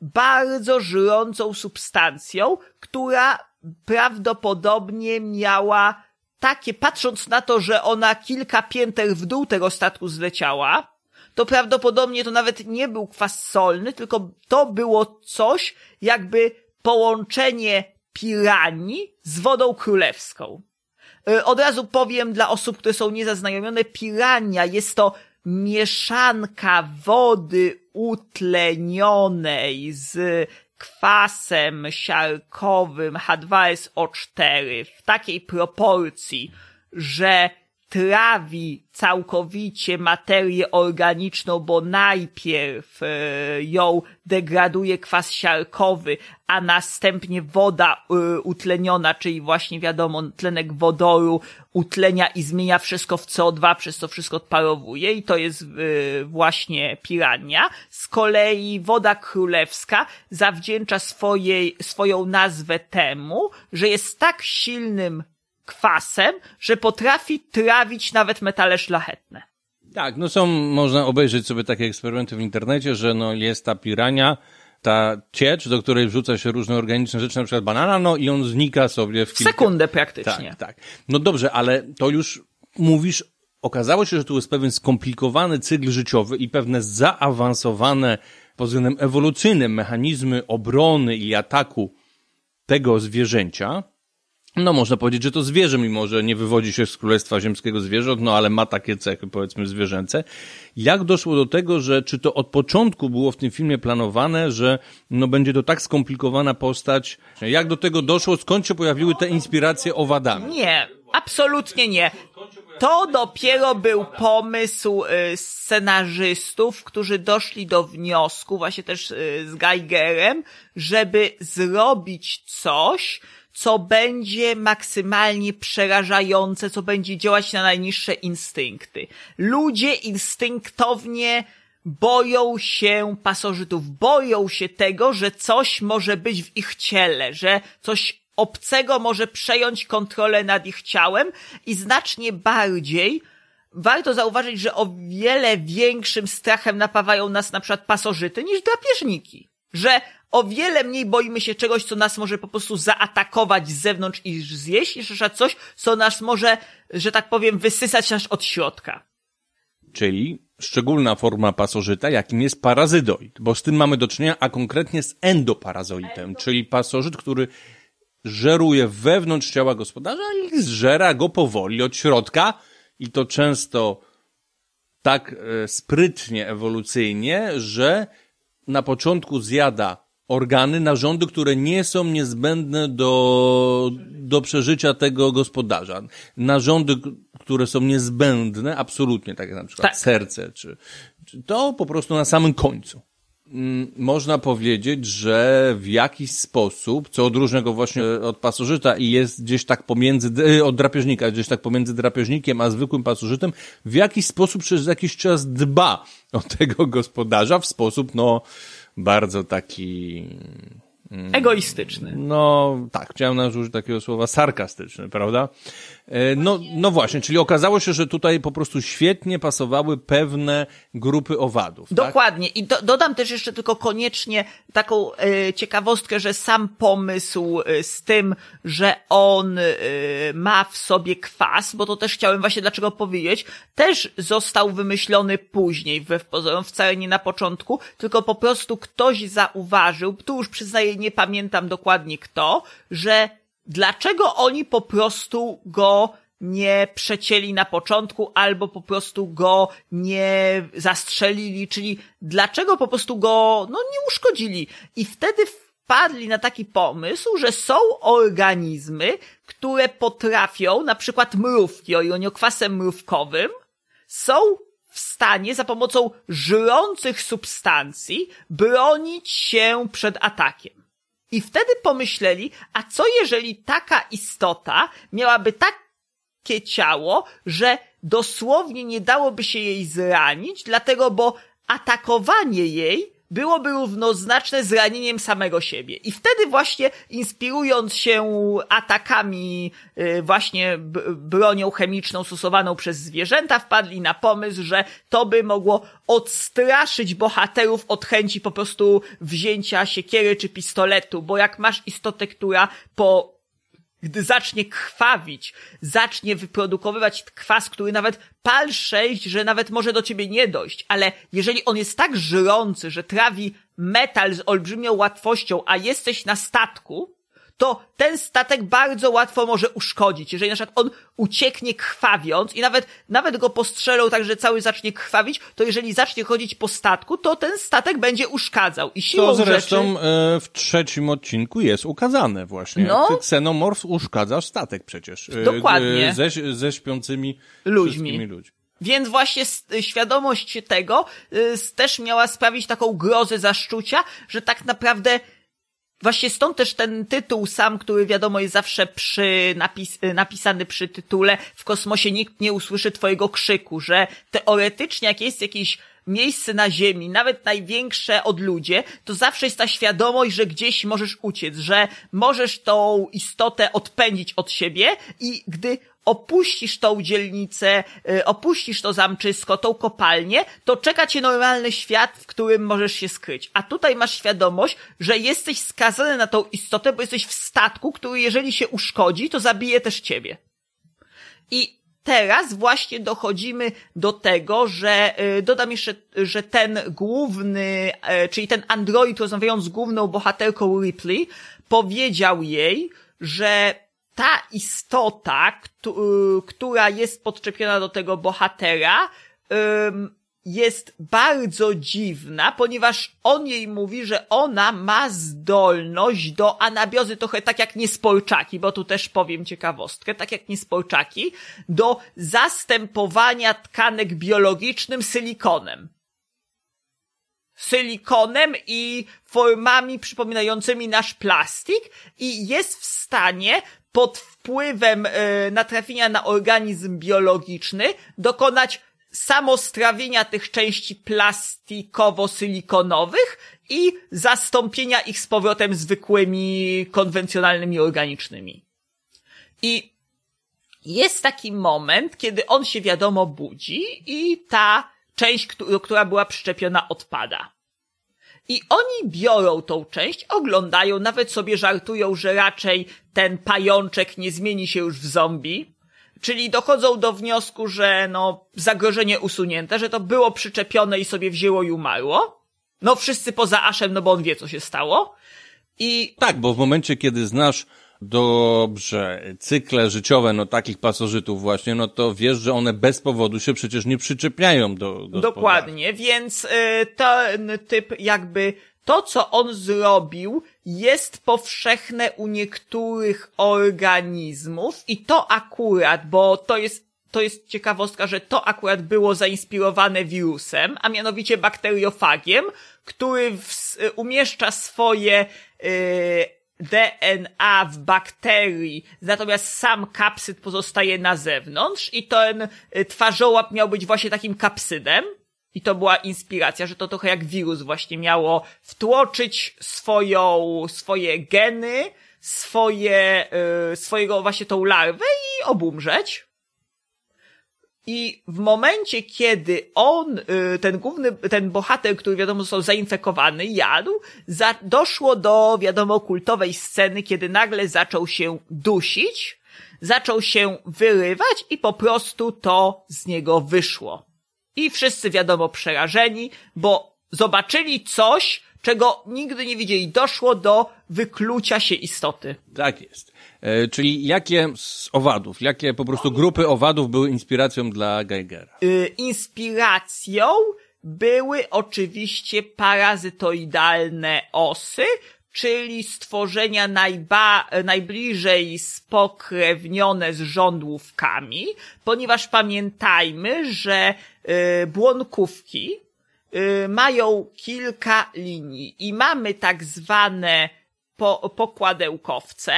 bardzo żrącą substancją, która prawdopodobnie miała takie, patrząc na to, że ona kilka pięter w dół tego statku zleciała, to prawdopodobnie to nawet nie był kwas solny, tylko to było coś jakby połączenie piranii z wodą królewską. Y, Od razu powiem dla osób, które są niezaznajomione, pirania jest to mieszanka wody utlenionej z kwasem siarkowym H2SO4 w takiej proporcji, że trawi całkowicie materię organiczną, bo najpierw e, ją degraduje kwas siarkowy, a następnie woda e, utleniona, czyli właśnie wiadomo, tlenek wodoru utlenia i zmienia wszystko w CO2, przez co wszystko odparowuje i to jest e, właśnie pirania. Z kolei woda królewska zawdzięcza swojej, swoją nazwę temu, że jest tak silnym kwasem, że potrafi trawić nawet metale szlachetne. Tak, no są, można obejrzeć sobie takie eksperymenty w internecie, że no jest ta pirania, ta ciecz, do której wrzuca się różne organiczne rzeczy, na przykład banana, no i on znika sobie w W kilka... sekundę praktycznie. Tak, tak. No dobrze, ale to już mówisz, okazało się, że tu jest pewien skomplikowany cykl życiowy i pewne zaawansowane pod względem ewolucyjnym mechanizmy obrony i ataku tego zwierzęcia. No można powiedzieć, że to zwierzę, mimo że nie wywodzi się z Królestwa Ziemskiego Zwierząt, no ale ma takie cechy, powiedzmy, zwierzęce. Jak doszło do tego, że czy to od początku było w tym filmie planowane, że no będzie to tak skomplikowana postać? Jak do tego doszło? Skąd się pojawiły te inspiracje owadami? Nie, absolutnie nie. To dopiero był pomysł y, scenarzystów, którzy doszli do wniosku, właśnie też y, z Geigerem, żeby zrobić coś, co będzie maksymalnie przerażające, co będzie działać na najniższe instynkty. Ludzie instynktownie boją się pasożytów, boją się tego, że coś może być w ich ciele, że coś obcego może przejąć kontrolę nad ich ciałem i znacznie bardziej warto zauważyć, że o wiele większym strachem napawają nas na przykład pasożyty niż drapieżniki. Że o wiele mniej boimy się czegoś, co nas może po prostu zaatakować z zewnątrz i zjeść, niż coś, co nas może, że tak powiem, wysysać nas od środka. Czyli szczególna forma pasożyta, jakim jest parazydoid, bo z tym mamy do czynienia, a konkretnie z endoparazoitem, czyli pasożyt, który żeruje wewnątrz ciała gospodarza i zżera go powoli od środka i to często tak e, sprytnie, ewolucyjnie, że na początku zjada organy, narządy, które nie są niezbędne do, do przeżycia tego gospodarza. Narządy, które są niezbędne, absolutnie, tak jak na przykład Tak. serce, czy, czy to po prostu na samym końcu. Mm, Można powiedzieć, że w jakiś sposób, co odróżnia go właśnie od pasożyta i jest gdzieś tak pomiędzy, e, od drapieżnika, gdzieś tak pomiędzy drapieżnikiem a zwykłym pasożytem, w jakiś sposób przez jakiś czas dba o tego gospodarza w sposób, no, bardzo taki, Egoistyczny. No tak, chciałem użyć takiego słowa sarkastyczny, prawda? E, No, no właśnie, czyli okazało się, że tutaj po prostu świetnie pasowały pewne grupy owadów. Tak? Dokładnie. I do, dodam też jeszcze tylko koniecznie taką e, ciekawostkę, że sam pomysł e, z tym, że on e, ma w sobie kwas, bo to też chciałem właśnie dlaczego powiedzieć, też został wymyślony później, wbrew pozorom, wcale nie na początku, tylko po prostu ktoś zauważył, tu już przyznaję, nie pamiętam dokładnie kto, że dlaczego oni po prostu go nie przecięli na początku, albo po prostu go nie zastrzelili, czyli dlaczego po prostu go, no, nie uszkodzili. I wtedy wpadli na taki pomysł, że są organizmy, które potrafią, na przykład mrówki, o ioniokwasem mrówkowym, są w stanie za pomocą żrących substancji bronić się przed atakiem. I wtedy pomyśleli, a co jeżeli taka istota miałaby takie ciało, że dosłownie nie dałoby się jej zranić, dlatego bo atakowanie jej byłoby równoznaczne z ranieniem samego siebie. I wtedy właśnie inspirując się atakami y, właśnie bronią chemiczną stosowaną przez zwierzęta, wpadli na pomysł, że to by mogło odstraszyć bohaterów od chęci po prostu wzięcia siekiery czy pistoletu, bo jak masz istotę, która po gdy zacznie krwawić, zacznie wyprodukowywać kwas, który nawet pal 6, że nawet może do ciebie nie dojść, ale jeżeli on jest tak żrący, że trawi metal z olbrzymią łatwością, a jesteś na statku, to ten statek bardzo łatwo może uszkodzić. Jeżeli na przykład on ucieknie krwawiąc i nawet, nawet go postrzelą tak, że cały zacznie krwawić, to jeżeli zacznie chodzić po statku, to ten statek będzie uszkadzał. I siłą To zresztą rzeczy... e, w trzecim odcinku jest ukazane właśnie. No. Ty Xenomorph uszkadza statek przecież. E, Dokładnie. e, Ze, ze śpiącymi Ludźmi. ludźmi. Więc właśnie s- świadomość tego y, też miała sprawić taką grozę zaszczucia, że tak naprawdę właśnie stąd też ten tytuł sam, który wiadomo jest zawsze przy napis, y, napisany przy tytule w kosmosie nikt nie usłyszy twojego krzyku, że teoretycznie jak jest jakieś miejsce na ziemi, nawet największe od ludzie, to zawsze jest ta świadomość, że gdzieś możesz uciec, że możesz tą istotę odpędzić od siebie i gdy opuścisz tą dzielnicę, y, opuścisz to zamczysko, tą kopalnię, to czeka cię normalny świat, w którym możesz się skryć. A tutaj masz świadomość, że jesteś skazany na tą istotę, bo jesteś w statku, który jeżeli się uszkodzi, to zabije też ciebie. I teraz właśnie dochodzimy do tego, że y, dodam jeszcze, że ten główny, e, czyli ten android rozmawiając z główną bohaterką Ripley, powiedział jej, że ta istota, y, która jest podczepiona do tego bohatera, jest bardzo dziwna, ponieważ on jej mówi, że ona ma zdolność do anabiozy, trochę tak jak niesporczaki, bo tu też powiem ciekawostkę, tak jak niesporczaki, do zastępowania tkanek biologicznym silikonem. Silikonem i formami przypominającymi nasz plastik i jest w stanie pod wpływem e, natrafienia na organizm biologiczny dokonać samostrawienia tych części plastikowo-silikonowych i zastąpienia ich z powrotem zwykłymi, konwencjonalnymi organicznymi. I jest taki moment, kiedy on się wiadomo budzi i ta część, któ- która była przyczepiona odpada. I oni biorą tą część, oglądają, nawet sobie żartują, że raczej ten pajączek nie zmieni się już w zombie. Czyli dochodzą do wniosku, że no, zagrożenie usunięte, że to było przyczepione i sobie wzięło i umarło. No, wszyscy poza Aszem, no bo on wie, co się stało. I Tak, bo w momencie, kiedy znasz dobrze. Cykle życiowe, no takich pasożytów właśnie, no to wiesz, że one bez powodu się przecież nie przyczepiają do, do Dokładnie, więc y, ten typ jakby to, co on zrobił, jest powszechne u niektórych organizmów i to akurat, bo to jest to jest ciekawostka, że to akurat było zainspirowane wirusem, a mianowicie bakteriofagiem, który w, umieszcza swoje y, DNA w bakterii, natomiast sam kapsyd pozostaje na zewnątrz i ten y, twarzołap miał być właśnie takim kapsydem. I to była inspiracja, że to trochę jak wirus właśnie miało wtłoczyć swoją, swoje geny, swoje, y, swojego właśnie tą larwę i obumrzeć. I w momencie, kiedy on, y, ten główny, ten bohater, który wiadomo został zainfekowany, jadł, za, doszło do, wiadomo, kultowej sceny, kiedy nagle zaczął się dusić, zaczął się wyrywać i po prostu to z niego wyszło. I wszyscy wiadomo przerażeni, bo zobaczyli coś, czego nigdy nie widzieli. Doszło do wyklucia się istoty. Tak jest. E, czyli jakie z owadów, jakie po prostu grupy owadów były inspiracją dla Geigera? Y, inspiracją były oczywiście parazytoidalne osy, czyli stworzenia najba, najbliżej spokrewnione z żądłówkami, ponieważ pamiętajmy, że y, błonkówki mają kilka linii i mamy tak zwane po, pokładełkowce,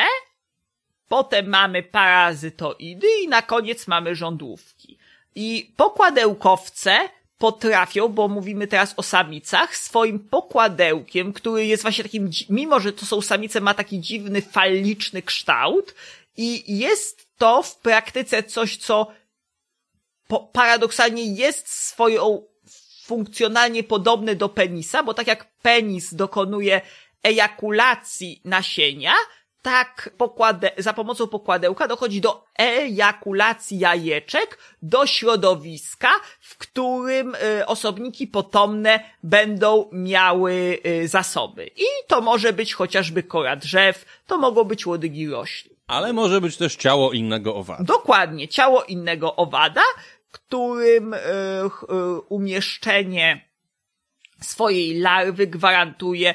Potem mamy parazytoidy i na koniec mamy żądłówki. I pokładełkowce potrafią, bo mówimy teraz o samicach, swoim pokładełkiem, który jest właśnie takim, mimo że to są samice, ma taki dziwny, faliczny kształt i jest to w praktyce coś, co paradoksalnie jest swoją funkcjonalnie podobne do penisa, bo tak jak penis dokonuje ejakulacji nasienia, tak pokłade, za pomocą pokładełka dochodzi do ejakulacji jajeczek do środowiska, w którym y, osobniki potomne będą miały y, zasoby. I to może być chociażby kora drzew, to mogą być łodygi roślin. Ale może być też ciało innego owada. Dokładnie, ciało innego owada, którym ch- y, umieszczenie swojej larwy gwarantuje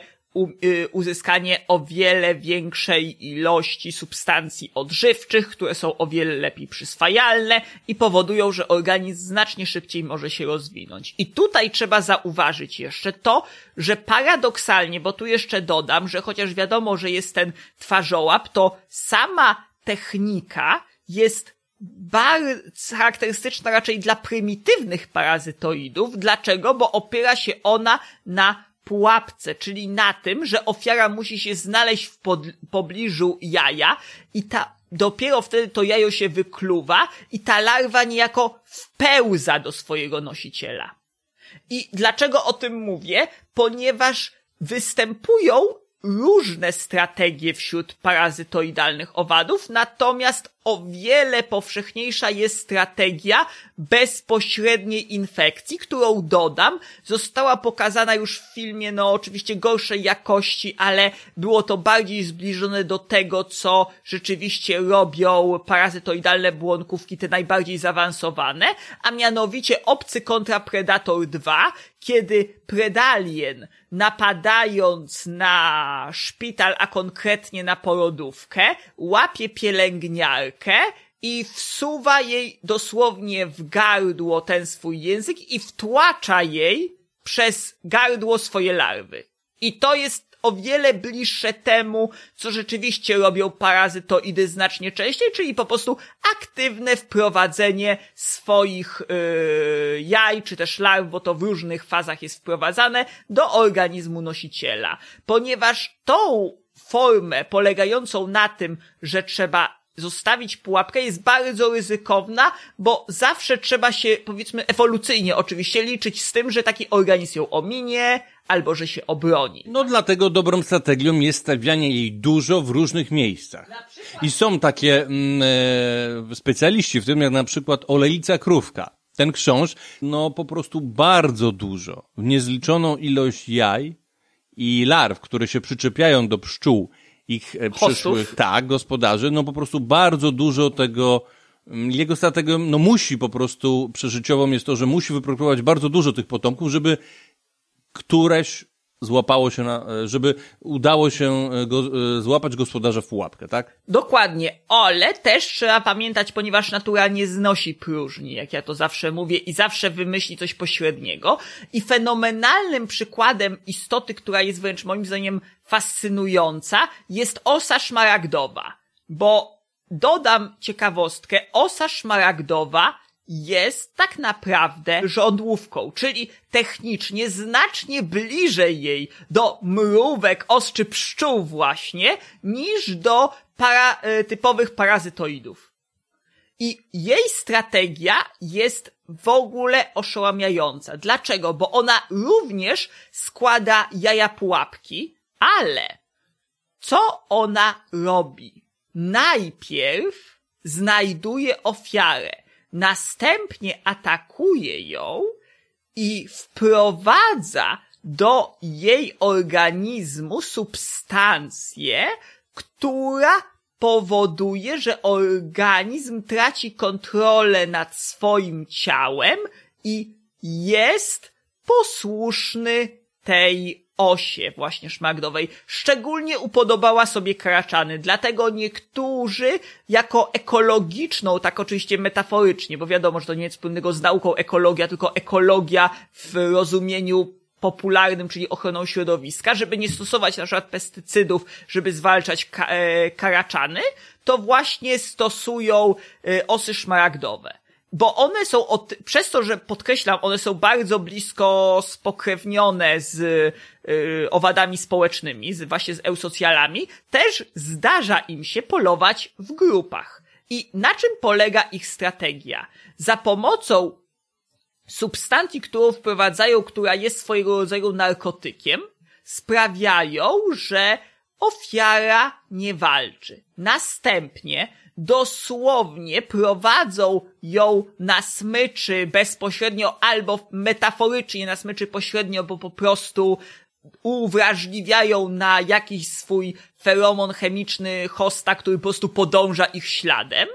y, uzyskanie o wiele większej ilości substancji odżywczych, które są o wiele lepiej przyswajalne i powodują, że organizm znacznie szybciej może się rozwinąć. I tutaj trzeba zauważyć jeszcze to, że paradoksalnie, bo tu jeszcze dodam, że chociaż wiadomo, że jest ten twarzołap, to sama technika jest bardzo charakterystyczna raczej dla prymitywnych parazytoidów. Dlaczego? Bo opiera się ona na pułapce, czyli na tym, że ofiara musi się znaleźć w pod, pobliżu jaja i ta dopiero wtedy to jajo się wykluwa i ta larwa niejako wpełza do swojego nosiciela. I dlaczego o tym mówię? Ponieważ występują różne strategie wśród parazytoidalnych owadów, natomiast o wiele powszechniejsza jest strategia bezpośredniej infekcji, którą dodam, została pokazana już w filmie, no oczywiście gorszej jakości, ale było to bardziej zbliżone do tego, co rzeczywiście robią parazytoidalne błonkówki, te najbardziej zaawansowane, a mianowicie Obcy kontra Predator 2, kiedy Predalien napadając na szpital, a konkretnie na porodówkę, łapie pielęgniarkę i wsuwa jej dosłownie w gardło ten swój język i wtłacza jej przez gardło swoje larwy. I to jest o wiele bliższe temu, co rzeczywiście robią parazytoidy znacznie częściej, czyli po prostu aktywne wprowadzenie swoich yy, jaj, czy też larw, bo to w różnych fazach jest wprowadzane, do organizmu nosiciela. Ponieważ tą formę polegającą na tym, że trzeba zostawić pułapkę jest bardzo ryzykowna, bo zawsze trzeba się, powiedzmy, ewolucyjnie oczywiście liczyć z tym, że taki organizm ją ominie, albo że się obroni. No dlatego dobrą strategią jest stawianie jej dużo w różnych miejscach. I są takie mm, e, specjaliści, w tym jak na przykład olejca krówka. Ten krząż, no po prostu bardzo dużo, w niezliczoną ilość jaj i larw, które się przyczepiają do pszczół, ich e, Hostów. przyszłych, tak, gospodarzy, no po prostu bardzo dużo tego, mm, jego strategią, no musi po prostu, przeżyciową jest to, że musi wyprodukować bardzo dużo tych potomków, żeby któreś złapało się na, e, żeby udało się e, go, e, złapać gospodarza w pułapkę, tak? Dokładnie, ale też trzeba pamiętać, ponieważ natura nie znosi próżni, jak ja to zawsze mówię, i zawsze wymyśli coś pośredniego. I fenomenalnym przykładem istoty, która jest wręcz moim zdaniem fascynująca, jest osa szmaragdowa. Bo dodam ciekawostkę, osa szmaragdowa jest tak naprawdę żądłówką, czyli technicznie znacznie bliżej jej do mrówek, ostrzy pszczół właśnie, niż do para, e, typowych parazytoidów. I jej strategia jest w ogóle oszałamiająca. Dlaczego? Bo ona również składa jaja pułapki, ale co ona robi? Najpierw znajduje ofiarę, następnie atakuje ją i wprowadza do jej organizmu substancję, która powoduje, że organizm traci kontrolę nad swoim ciałem i jest posłuszny tej osie właśnie szmaragdowej. Szczególnie upodobała sobie kraczany, dlatego niektórzy jako ekologiczną, tak oczywiście metaforycznie, bo wiadomo, że to nie jest wspólnego z nauką ekologia, tylko ekologia w rozumieniu popularnym, czyli ochroną środowiska, żeby nie stosować na przykład pestycydów, żeby zwalczać ka- e, karaczany, to właśnie stosują e, osy szmaragdowe. Bo one są, od, przez to, że podkreślam, one są bardzo blisko spokrewnione z y, owadami społecznymi, z, właśnie z eusocjalami, też zdarza im się polować w grupach. I na czym polega ich strategia? Za pomocą substancji, którą wprowadzają, która jest swojego rodzaju narkotykiem, sprawiają, że ofiara nie walczy. Następnie dosłownie prowadzą ją na smyczy bezpośrednio albo metaforycznie na smyczy pośrednio, bo po prostu uwrażliwiają na jakiś swój feromon chemiczny hosta, który po prostu podąża ich śladem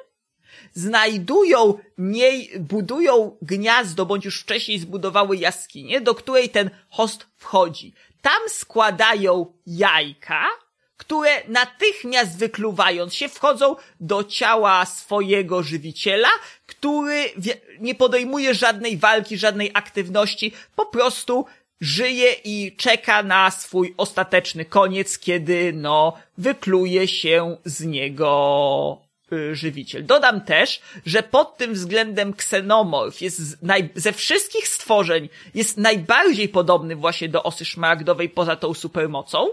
znajdują niej, budują gniazdo, bądź już wcześniej zbudowały jaskinię, do której ten host wchodzi. Tam składają jajka, które natychmiast wykluwając się wchodzą do ciała swojego żywiciela, który nie podejmuje żadnej walki, żadnej aktywności, po prostu żyje i czeka na swój ostateczny koniec, kiedy no wykluje się z niego y, żywiciel. Dodam też, że pod tym względem ksenomorf jest ze wszystkich stworzeń jest najbardziej podobny właśnie do osy szmaragdowej poza tą supermocą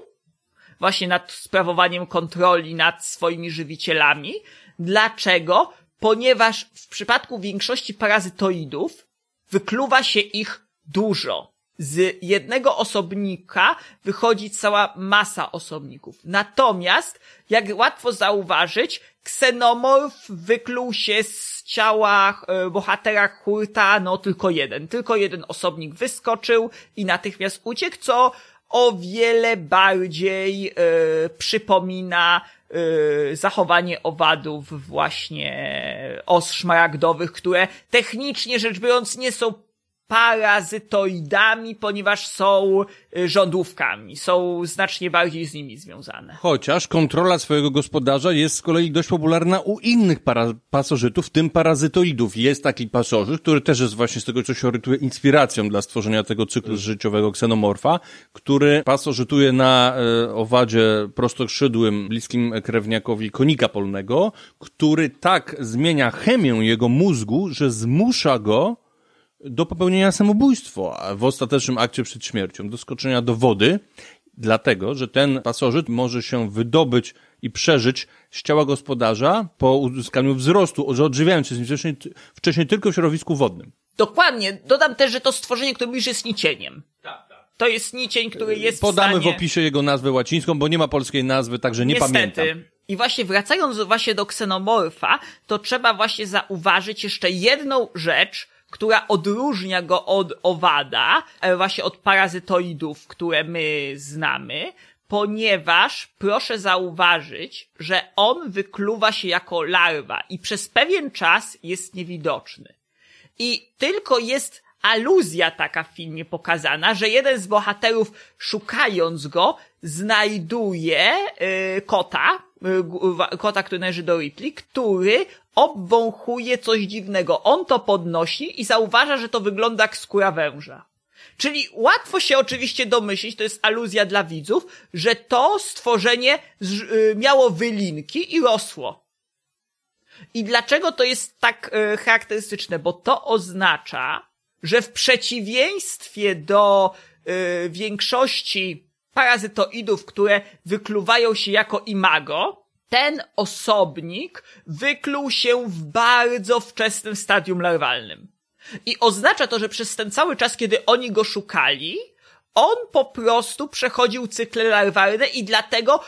właśnie nad sprawowaniem kontroli nad swoimi żywicielami. Dlaczego? Ponieważ w przypadku większości parazytoidów wykluwa się ich dużo. Z jednego osobnika wychodzi cała masa osobników. Natomiast, jak łatwo zauważyć, ksenomorf wykluł się z ciała e, bohatera Hurta, no tylko jeden. Tylko jeden osobnik wyskoczył i natychmiast uciekł, co o wiele bardziej e, przypomina e, zachowanie owadów właśnie os szmaragdowych, które technicznie rzecz biorąc nie są parazytoidami, ponieważ są e, rządłówkami, są znacznie bardziej z nimi związane. Chociaż kontrola swojego gospodarza jest z kolei dość popularna u innych para- pasożytów, w tym parazytoidów. Jest taki pasożyt, który też jest właśnie z tego, co się orientuje, inspiracją dla stworzenia tego cyklu życiowego ksenomorfa, który pasożytuje na e, owadzie prostoskrzydłym, bliskim krewniakowi konika polnego, który tak zmienia chemię jego mózgu, że zmusza go do popełnienia samobójstwa a w ostatecznym akcie przed śmiercią, do skoczenia do wody, dlatego, że ten pasożyt może się wydobyć i przeżyć z ciała gospodarza po uzyskaniu wzrostu, że odżywiając się z nim wcześniej, wcześniej tylko w środowisku wodnym. Dokładnie. Dodam też, że to stworzenie, które mówisz, jest nicieniem. To jest nicień, który jest Podamy w w stanie... opisie jego nazwę łacińską, bo nie ma polskiej nazwy, także nie Niestety. pamiętam. I właśnie wracając właśnie do ksenomorfa, to trzeba właśnie zauważyć jeszcze jedną rzecz, która odróżnia go od owada, e, właśnie od parazytoidów, które my znamy, ponieważ proszę zauważyć, że on wykluwa się jako larwa i przez pewien czas jest niewidoczny. I tylko jest aluzja taka w filmie pokazana, że jeden z bohaterów, szukając go, znajduje y, kota, wa- kota, który należy do Ripley, który obwąchuje coś dziwnego. On to podnosi i zauważa, że to wygląda jak skóra węża. Czyli łatwo się oczywiście domyślić, to jest aluzja dla widzów, że to stworzenie y, miało wylinki i rosło. I dlaczego to jest tak e, charakterystyczne? Bo to oznacza, że w przeciwieństwie do e, większości parazytoidów, które wykluwają się jako imago, ten osobnik wykluł się w bardzo wczesnym stadium larwalnym. I oznacza to, że przez ten cały czas, kiedy oni go szukali, on po prostu przechodził cykle larwalne i dlatego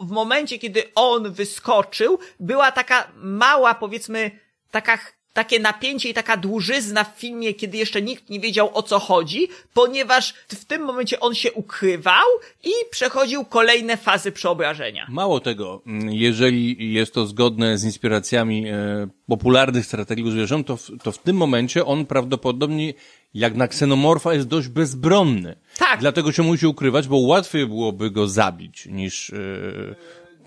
w momencie, kiedy on wyskoczył, była taka mała, powiedzmy, taka, takie napięcie i taka dłużyzna w filmie, kiedy jeszcze nikt nie wiedział o co chodzi, ponieważ w tym momencie on się ukrywał i przechodził kolejne fazy przeobrażenia. Mało tego, mm, jeżeli jest to zgodne z inspiracjami e, popularnych strategii zwierząt, to w, to w tym momencie on prawdopodobnie jak na ksenomorfa jest dość bezbronny. Tak. Dlatego się musi ukrywać, bo łatwiej byłoby go zabić niż e,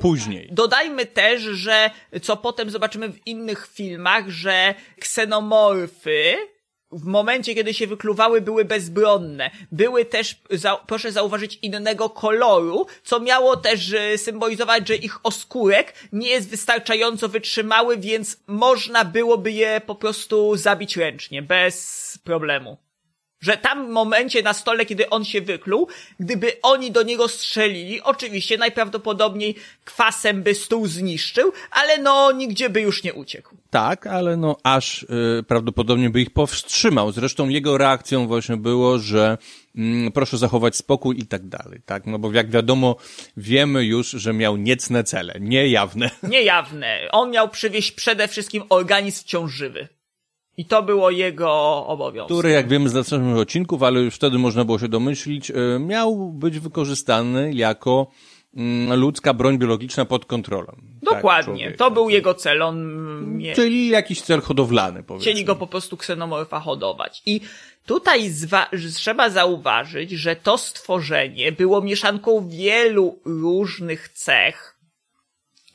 później. Dodajmy też, że co potem zobaczymy w innych filmach, że ksenomorfy w momencie, kiedy się wykluwały, były bezbronne. Były też, za, proszę zauważyć, innego koloru, co miało też e, symbolizować, że ich oskórek nie jest wystarczająco wytrzymały, więc można byłoby je po prostu zabić ręcznie, bez problemu. Że tam w momencie na stole, kiedy on się wykluł, gdyby oni do niego strzelili, oczywiście najprawdopodobniej kwasem by stół zniszczył, ale no nigdzie by już nie uciekł. Tak, ale no aż y, prawdopodobnie by ich powstrzymał. Zresztą jego reakcją właśnie było, że mm, proszę zachować spokój i tak dalej, tak? No bo jak wiadomo, wiemy już, że miał niecne cele, niejawne. Niejawne. On miał przywieźć przede wszystkim organizm ciążywy. I to było jego obowiązek. Który, jak wiemy z następnych odcinków, ale już wtedy można było się domyślić, y, miał być wykorzystany jako mm, ludzka broń biologiczna pod kontrolą. tak, Dokładnie. człowieka. to był jego cel. On mie- Czyli jakiś cel hodowlany, powiedzmy. chcieli go po prostu ksenomorfa hodować. I tutaj trzeba zauważyć, że to stworzenie było mieszanką wielu różnych cech.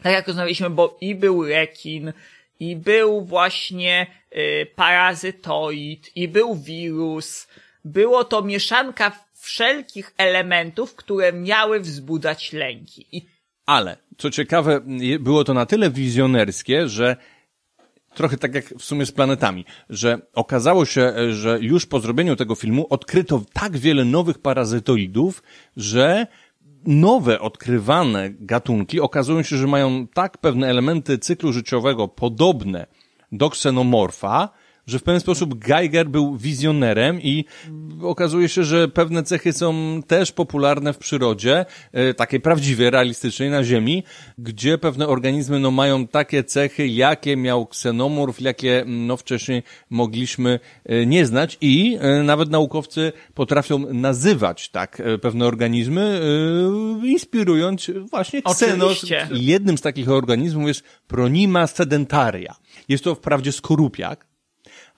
Tak jak rozmawialiśmy, bo i był rekin, i był właśnie y, parazytoid, i był wirus. Było to mieszanka wszelkich elementów, które miały wzbudzać lęki. I Ale, co ciekawe, było to na tyle wizjonerskie, że trochę tak jak w sumie z planetami, że okazało się, e, że już po zrobieniu tego filmu odkryto tak wiele nowych parazytoidów, że nowe odkrywane gatunki okazują się, że mają tak pewne elementy cyklu życiowego podobne do ksenomorfa, że w pewien sposób Geiger był wizjonerem i okazuje się, że pewne cechy są też popularne w przyrodzie, e, takiej prawdziwej, realistycznej na Ziemi, gdzie pewne organizmy no, mają takie cechy, jakie miał ksenomorf, jakie no, wcześniej mogliśmy e, nie znać i e, nawet naukowcy potrafią nazywać tak pewne organizmy, inspirując właśnie ksenos. Oczywiście. Jednym z takich organizmów jest Pronima sedentaria. Jest to wprawdzie skorupiak,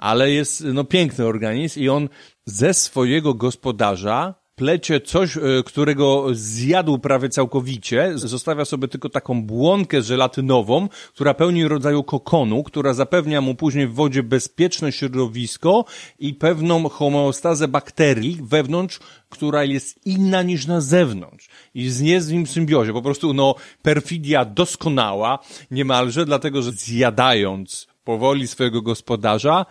ale jest no piękny organizm i on ze swojego gospodarza plecie coś, e, którego zjadł prawie całkowicie, zostawia sobie tylko taką błonkę żelatynową, która pełni rodzaju kokonu, która zapewnia mu później w wodzie bezpieczne środowisko i pewną homeostazę bakterii wewnątrz, która jest inna niż na zewnątrz. I jest z nim symbiozie. Po prostu, no, perfidia doskonała, niemalże, dlatego, że zjadając powoli swojego gospodarza,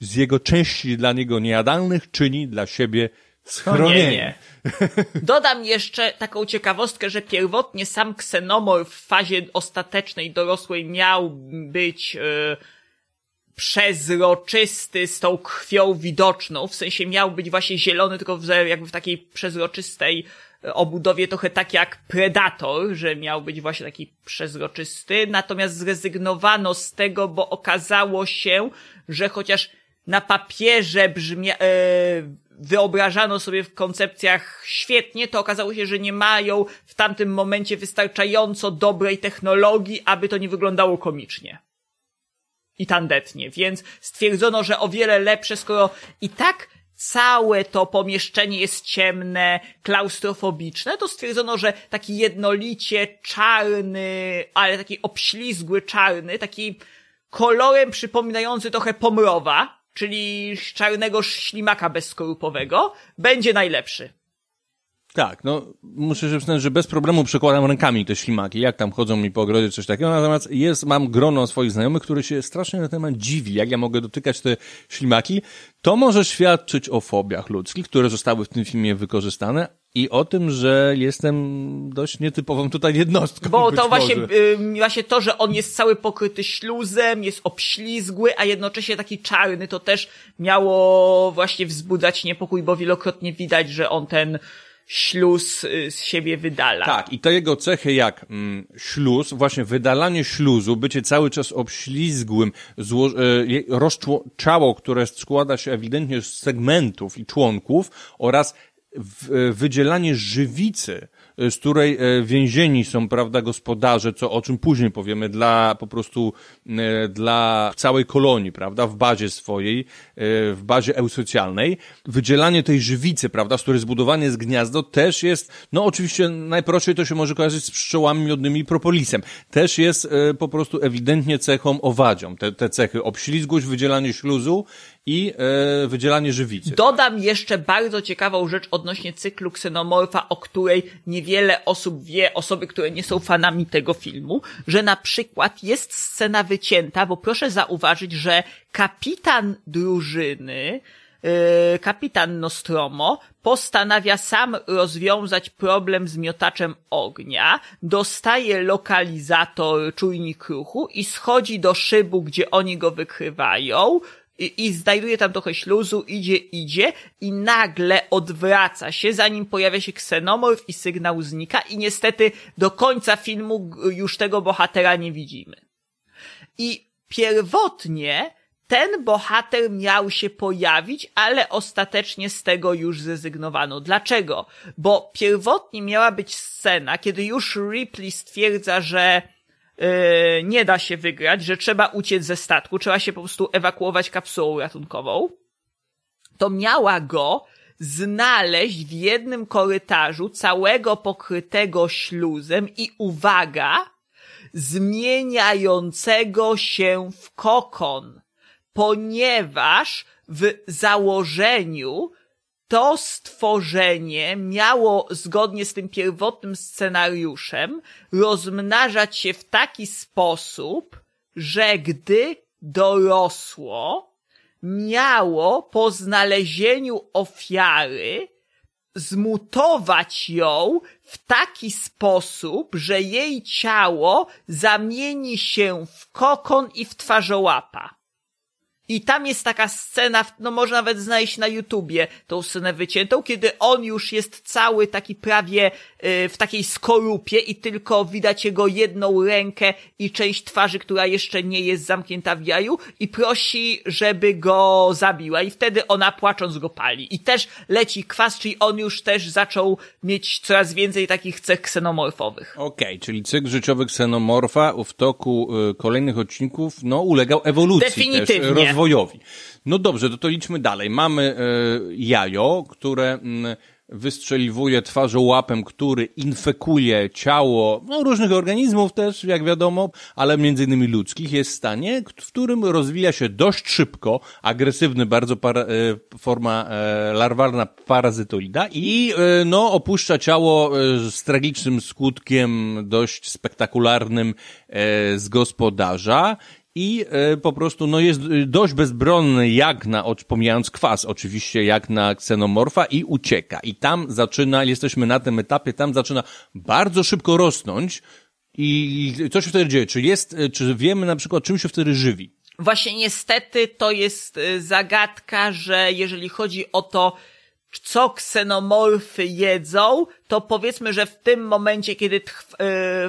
z jego części dla niego niejadalnych czyni dla siebie schronienie. Dodam jeszcze taką ciekawostkę, że pierwotnie sam ksenomorf w fazie ostatecznej, dorosłej miał być e, przezroczysty z tą krwią widoczną, w sensie miał być właśnie zielony, tylko w, jakby w takiej przezroczystej e, obudowie trochę tak jak Predator, że miał być właśnie taki przezroczysty, natomiast zrezygnowano z tego, bo okazało się, że chociaż na papierze brzmia, e, wyobrażano sobie w koncepcjach świetnie, to okazało się, że nie mają w tamtym momencie wystarczająco dobrej technologii, aby to nie wyglądało komicznie. I tandetnie, więc stwierdzono, że o wiele lepsze, skoro i tak całe to pomieszczenie jest ciemne, klaustrofobiczne, to stwierdzono, że taki jednolicie czarny, ale taki obślizgły czarny, taki kolorem przypominający trochę pomrowa, czyli czarnego ślimaka bezskorupowego, będzie najlepszy. Tak, no muszę się przyznać, że bez problemu przekładam rękami te ślimaki, jak tam chodzą mi po ogrodzie, coś takiego, natomiast jest, mam grono swoich znajomych, które się strasznie na temat dziwi, jak ja mogę dotykać te ślimaki. To może świadczyć o fobiach ludzkich, które zostały w tym filmie wykorzystane i o tym, że jestem dość nietypową tutaj jednostką. Bo to właśnie, ym, właśnie to, że on jest cały pokryty śluzem, jest obślizgły, a jednocześnie taki czarny, to też miało właśnie wzbudzać niepokój, bo wielokrotnie widać, że on ten śluz y, z siebie wydala. Tak, i to jego cechy jak mm, śluz, właśnie wydalanie śluzu, bycie cały czas obślizgłym, zło, e, je- rozczło, ciało, które składa się ewidentnie z segmentów i członków oraz w, e, wydzielanie żywicy, e, z której e, więzieni są, prawda, gospodarze, co, o czym później powiemy, dla po prostu, e, dla całej kolonii, prawda, w bazie swojej, e, w bazie eusocjalnej. Wydzielanie tej żywicy, prawda, z której zbudowane jest gniazdo, też jest, no oczywiście najprościej to się może kojarzyć z pszczołami miodnymi i propolisem. Też jest po prostu ewidentnie cechą owadzią. Te, te cechy obślizgłość, wydzielanie śluzu i e, wydzielanie żywicy. Dodam jeszcze bardzo ciekawą rzecz odnośnie cyklu ksenomorfa, o której niewiele osób wie, osoby, które nie są fanami tego filmu, że na przykład jest scena wycięta, bo proszę zauważyć, że kapitan drużyny, yy, kapitan Nostromo postanawia sam rozwiązać problem z miotaczem ognia, dostaje lokalizator czujnik ruchu i schodzi do szybu, gdzie oni go wykrywają, i, i znajduje tam trochę śluzu, idzie, idzie i nagle odwraca się, zanim pojawia się ksenomorf i sygnał znika i niestety do końca filmu już tego bohatera nie widzimy. I pierwotnie ten bohater miał się pojawić, ale ostatecznie z tego już zrezygnowano. Dlaczego? Bo pierwotnie miała być scena, kiedy już Ripley stwierdza, że nie da się wygrać, że trzeba uciec ze statku, trzeba się po prostu ewakuować kapsułą ratunkową, to miała go znaleźć w jednym korytarzu całego pokrytego śluzem i uwaga, zmieniającego się w kokon, ponieważ w założeniu to stworzenie miało, zgodnie z tym pierwotnym scenariuszem, rozmnażać się w taki sposób, że gdy dorosło, miało po znalezieniu ofiary zmutować ją w taki sposób, że jej ciało zamieni się w kokon i w twarzołapa. I tam jest taka scena, no można nawet znaleźć na YouTubie tą scenę wyciętą, kiedy on już jest cały taki prawie y, w takiej skorupie i tylko widać jego jedną rękę i część twarzy, która jeszcze nie jest zamknięta w jaju i prosi, żeby go zabiła i wtedy ona płacząc go pali. I też leci kwas, czyli on już też zaczął mieć coraz więcej takich cech ksenomorfowych. Okej, czyli cykl życiowy ksenomorfa w toku y, kolejnych odcinków, no, ulegał ewolucji Definitywnie. też, rozwojowi. No dobrze, to to idźmy dalej. Mamy y, jajo, które mm, wystrzeliwuje twarzołapem, który infekuje ciało no, różnych organizmów też, jak wiadomo, ale między innymi ludzkich, jest w stanie, w którym rozwija się dość szybko, agresywny bardzo para, e, forma e, larwalna parazytoida i no, opuszcza ciało z tragicznym skutkiem dość spektakularnym z gospodarza i e, po prostu no jest e, dość bezbronny jak na, pomijając kwas oczywiście, jak na ksenomorfa i ucieka. I tam zaczyna, jesteśmy na tym etapie, tam zaczyna bardzo szybko rosnąć i co się wtedy dzieje? Czy jest, e, czy wiemy na przykład czym się wtedy żywi? Właśnie niestety to jest y, zagadka, że jeżeli chodzi o to, co ksenomorfy jedzą, to powiedzmy, że w tym momencie, kiedy trw-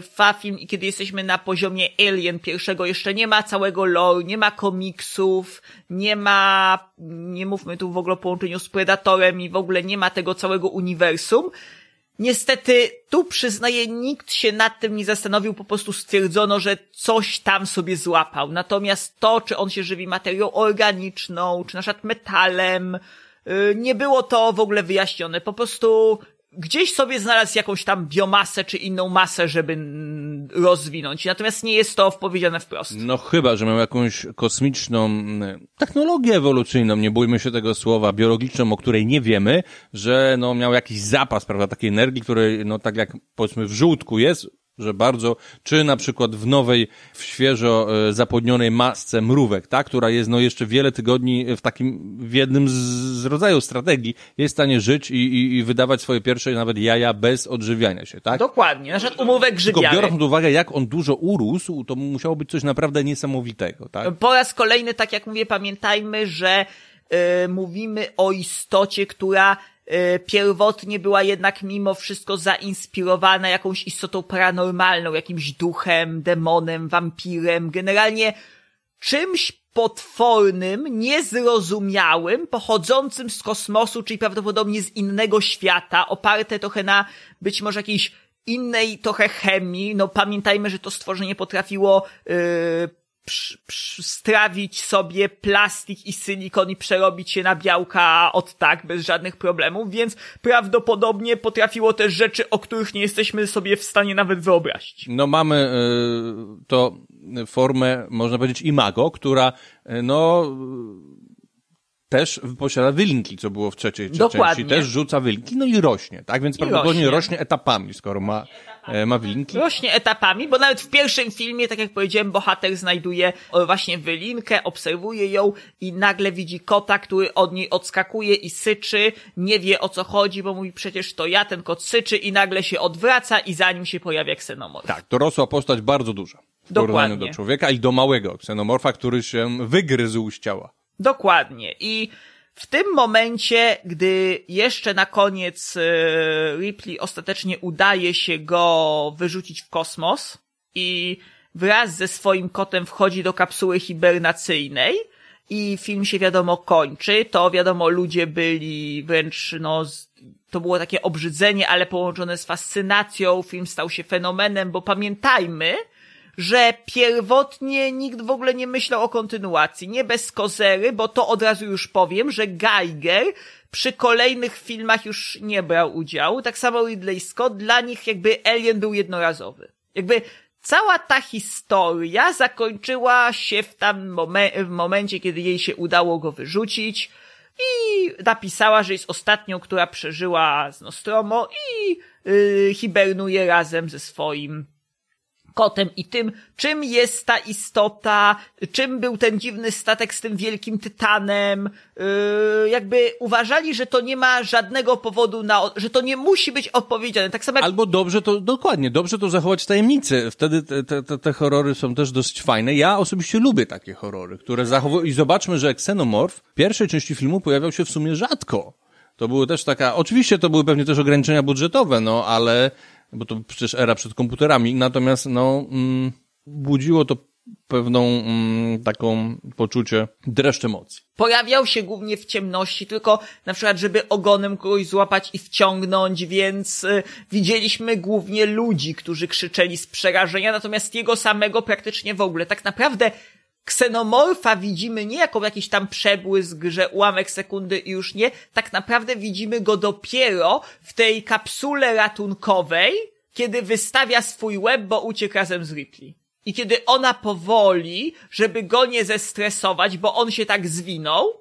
trwa film i kiedy jesteśmy na poziomie Alien pierwszego, jeszcze nie ma całego lore, nie ma komiksów, nie ma, nie mówmy tu w ogóle o połączeniu z Predatorem i w ogóle nie ma tego całego uniwersum. Niestety, tu przyznaję, nikt się nad tym nie zastanowił, po prostu stwierdzono, że coś tam sobie złapał. Natomiast to, czy on się żywi materią organiczną, czy na przykład metalem, nie było to w ogóle wyjaśnione. Po prostu gdzieś sobie znalazł jakąś tam biomasę czy inną masę, żeby rozwinąć. Natomiast nie jest to powiedziane wprost. No chyba, że miał jakąś kosmiczną technologię ewolucyjną, nie bójmy się tego słowa, biologiczną, o której nie wiemy, że no miał jakiś zapas, prawda, takiej energii, której, no tak jak powiedzmy w żółtku jest, że bardzo, czy na przykład w nowej, w świeżo e, zapłodnionej masce mrówek, tak, która jest no jeszcze wiele tygodni w takim, w jednym z, rodzaju strategii, jest w stanie żyć i, i, i wydawać swoje pierwsze nawet jaja bez odżywiania się, tak? Dokładnie. Na przykład umówek Tylko grzybiary. biorąc pod uwagę, jak on dużo urósł, to musiało być coś naprawdę niesamowitego, tak? Po raz kolejny, tak jak mówię, pamiętajmy, że mówimy o istocie, która y, pierwotnie była jednak mimo wszystko zainspirowana jakąś istotą paranormalną, jakimś duchem, demonem, wampirem, generalnie czymś potwornym, niezrozumiałym, pochodzącym z kosmosu, czyli prawdopodobnie z innego świata, oparte trochę na być może jakiejś innej trochę chemii. No pamiętajmy, że to stworzenie potrafiło yy, strawić sobie plastik i silikon i przerobić się na białka od tak, bez żadnych problemów, więc prawdopodobnie potrafiło też rzeczy, o których nie jesteśmy sobie w stanie nawet wyobrazić. No mamy y, to formę, można powiedzieć, imago, która y, no też posiada wylinki, co było w trzeciej Dokładnie. części. Też rzuca wylinki, no i rośnie, tak? Więc prawdopodobnie rośnie. rośnie. etapami, skoro ma, ma wylinki. Rośnie etapami, bo nawet w pierwszym filmie, tak jak powiedziałem, bohater znajduje o, właśnie wylinkę, obserwuje ją i nagle widzi kota, który od niej odskakuje i syczy, nie wie o co chodzi, bo mówi przecież to ja, ten kot syczy i nagle się odwraca i za nim się pojawia ksenomorf. Tak, dorosła postać bardzo duża. W Dokładnie. do człowieka i do małego ksenomorfa, który się wygryzł z ciała. Dokładnie. I w tym momencie, gdy jeszcze na koniec e, Ripley ostatecznie udaje się go wyrzucić w kosmos i wraz ze swoim kotem wchodzi do kapsuły hibernacyjnej i film się wiadomo kończy, to wiadomo ludzie byli wręcz no to było takie obrzydzenie, ale połączone z fascynacją, film stał się fenomenem, bo pamiętajmy, że pierwotnie nikt w ogóle nie myślał o kontynuacji. Nie bez kozery, bo to od razu już powiem, że Geiger przy kolejnych filmach już nie brał udziału. Tak samo Ridley Scott, dla nich jakby Alien był jednorazowy. Jakby cała ta historia zakończyła się w tam momen- w momencie, kiedy jej się udało go wyrzucić i napisała, że jest ostatnią, która przeżyła z Nostromo i yy, hibernuje razem ze swoim kotem i tym, czym jest ta istota, czym był ten dziwny statek z tym wielkim tytanem, yy, jakby uważali, że to nie ma żadnego powodu na, że to nie musi być opowiedziane. Tak samo jak Albo dobrze to, dokładnie, dobrze to zachować tajemnicę. Wtedy te, te, te, te horrory są też dosyć fajne. Ja osobiście lubię takie horrory, które zachowują... I zobaczmy, że Xenomorph w pierwszej części filmu pojawiał się w sumie rzadko. To były też taka... Oczywiście to były pewnie też ograniczenia budżetowe, no ale... Bo to przecież era przed komputerami. Natomiast, no... Mm, budziło to pewną mm, taką poczucie dreszcz emocji. pojawiał się głównie w ciemności, tylko na przykład, żeby ogonem kogoś złapać i wciągnąć, więc y, widzieliśmy głównie ludzi, którzy krzyczeli z przerażenia, natomiast jego samego praktycznie w ogóle. Tak naprawdę ksenomorfa widzimy nie jako jakiś tam przebłysk, że ułamek sekundy i już nie, tak naprawdę widzimy go dopiero w tej kapsule ratunkowej, kiedy wystawia swój łeb, bo uciekł razem z Ripley. I kiedy ona powoli, żeby go nie zestresować, bo on się tak zwinął,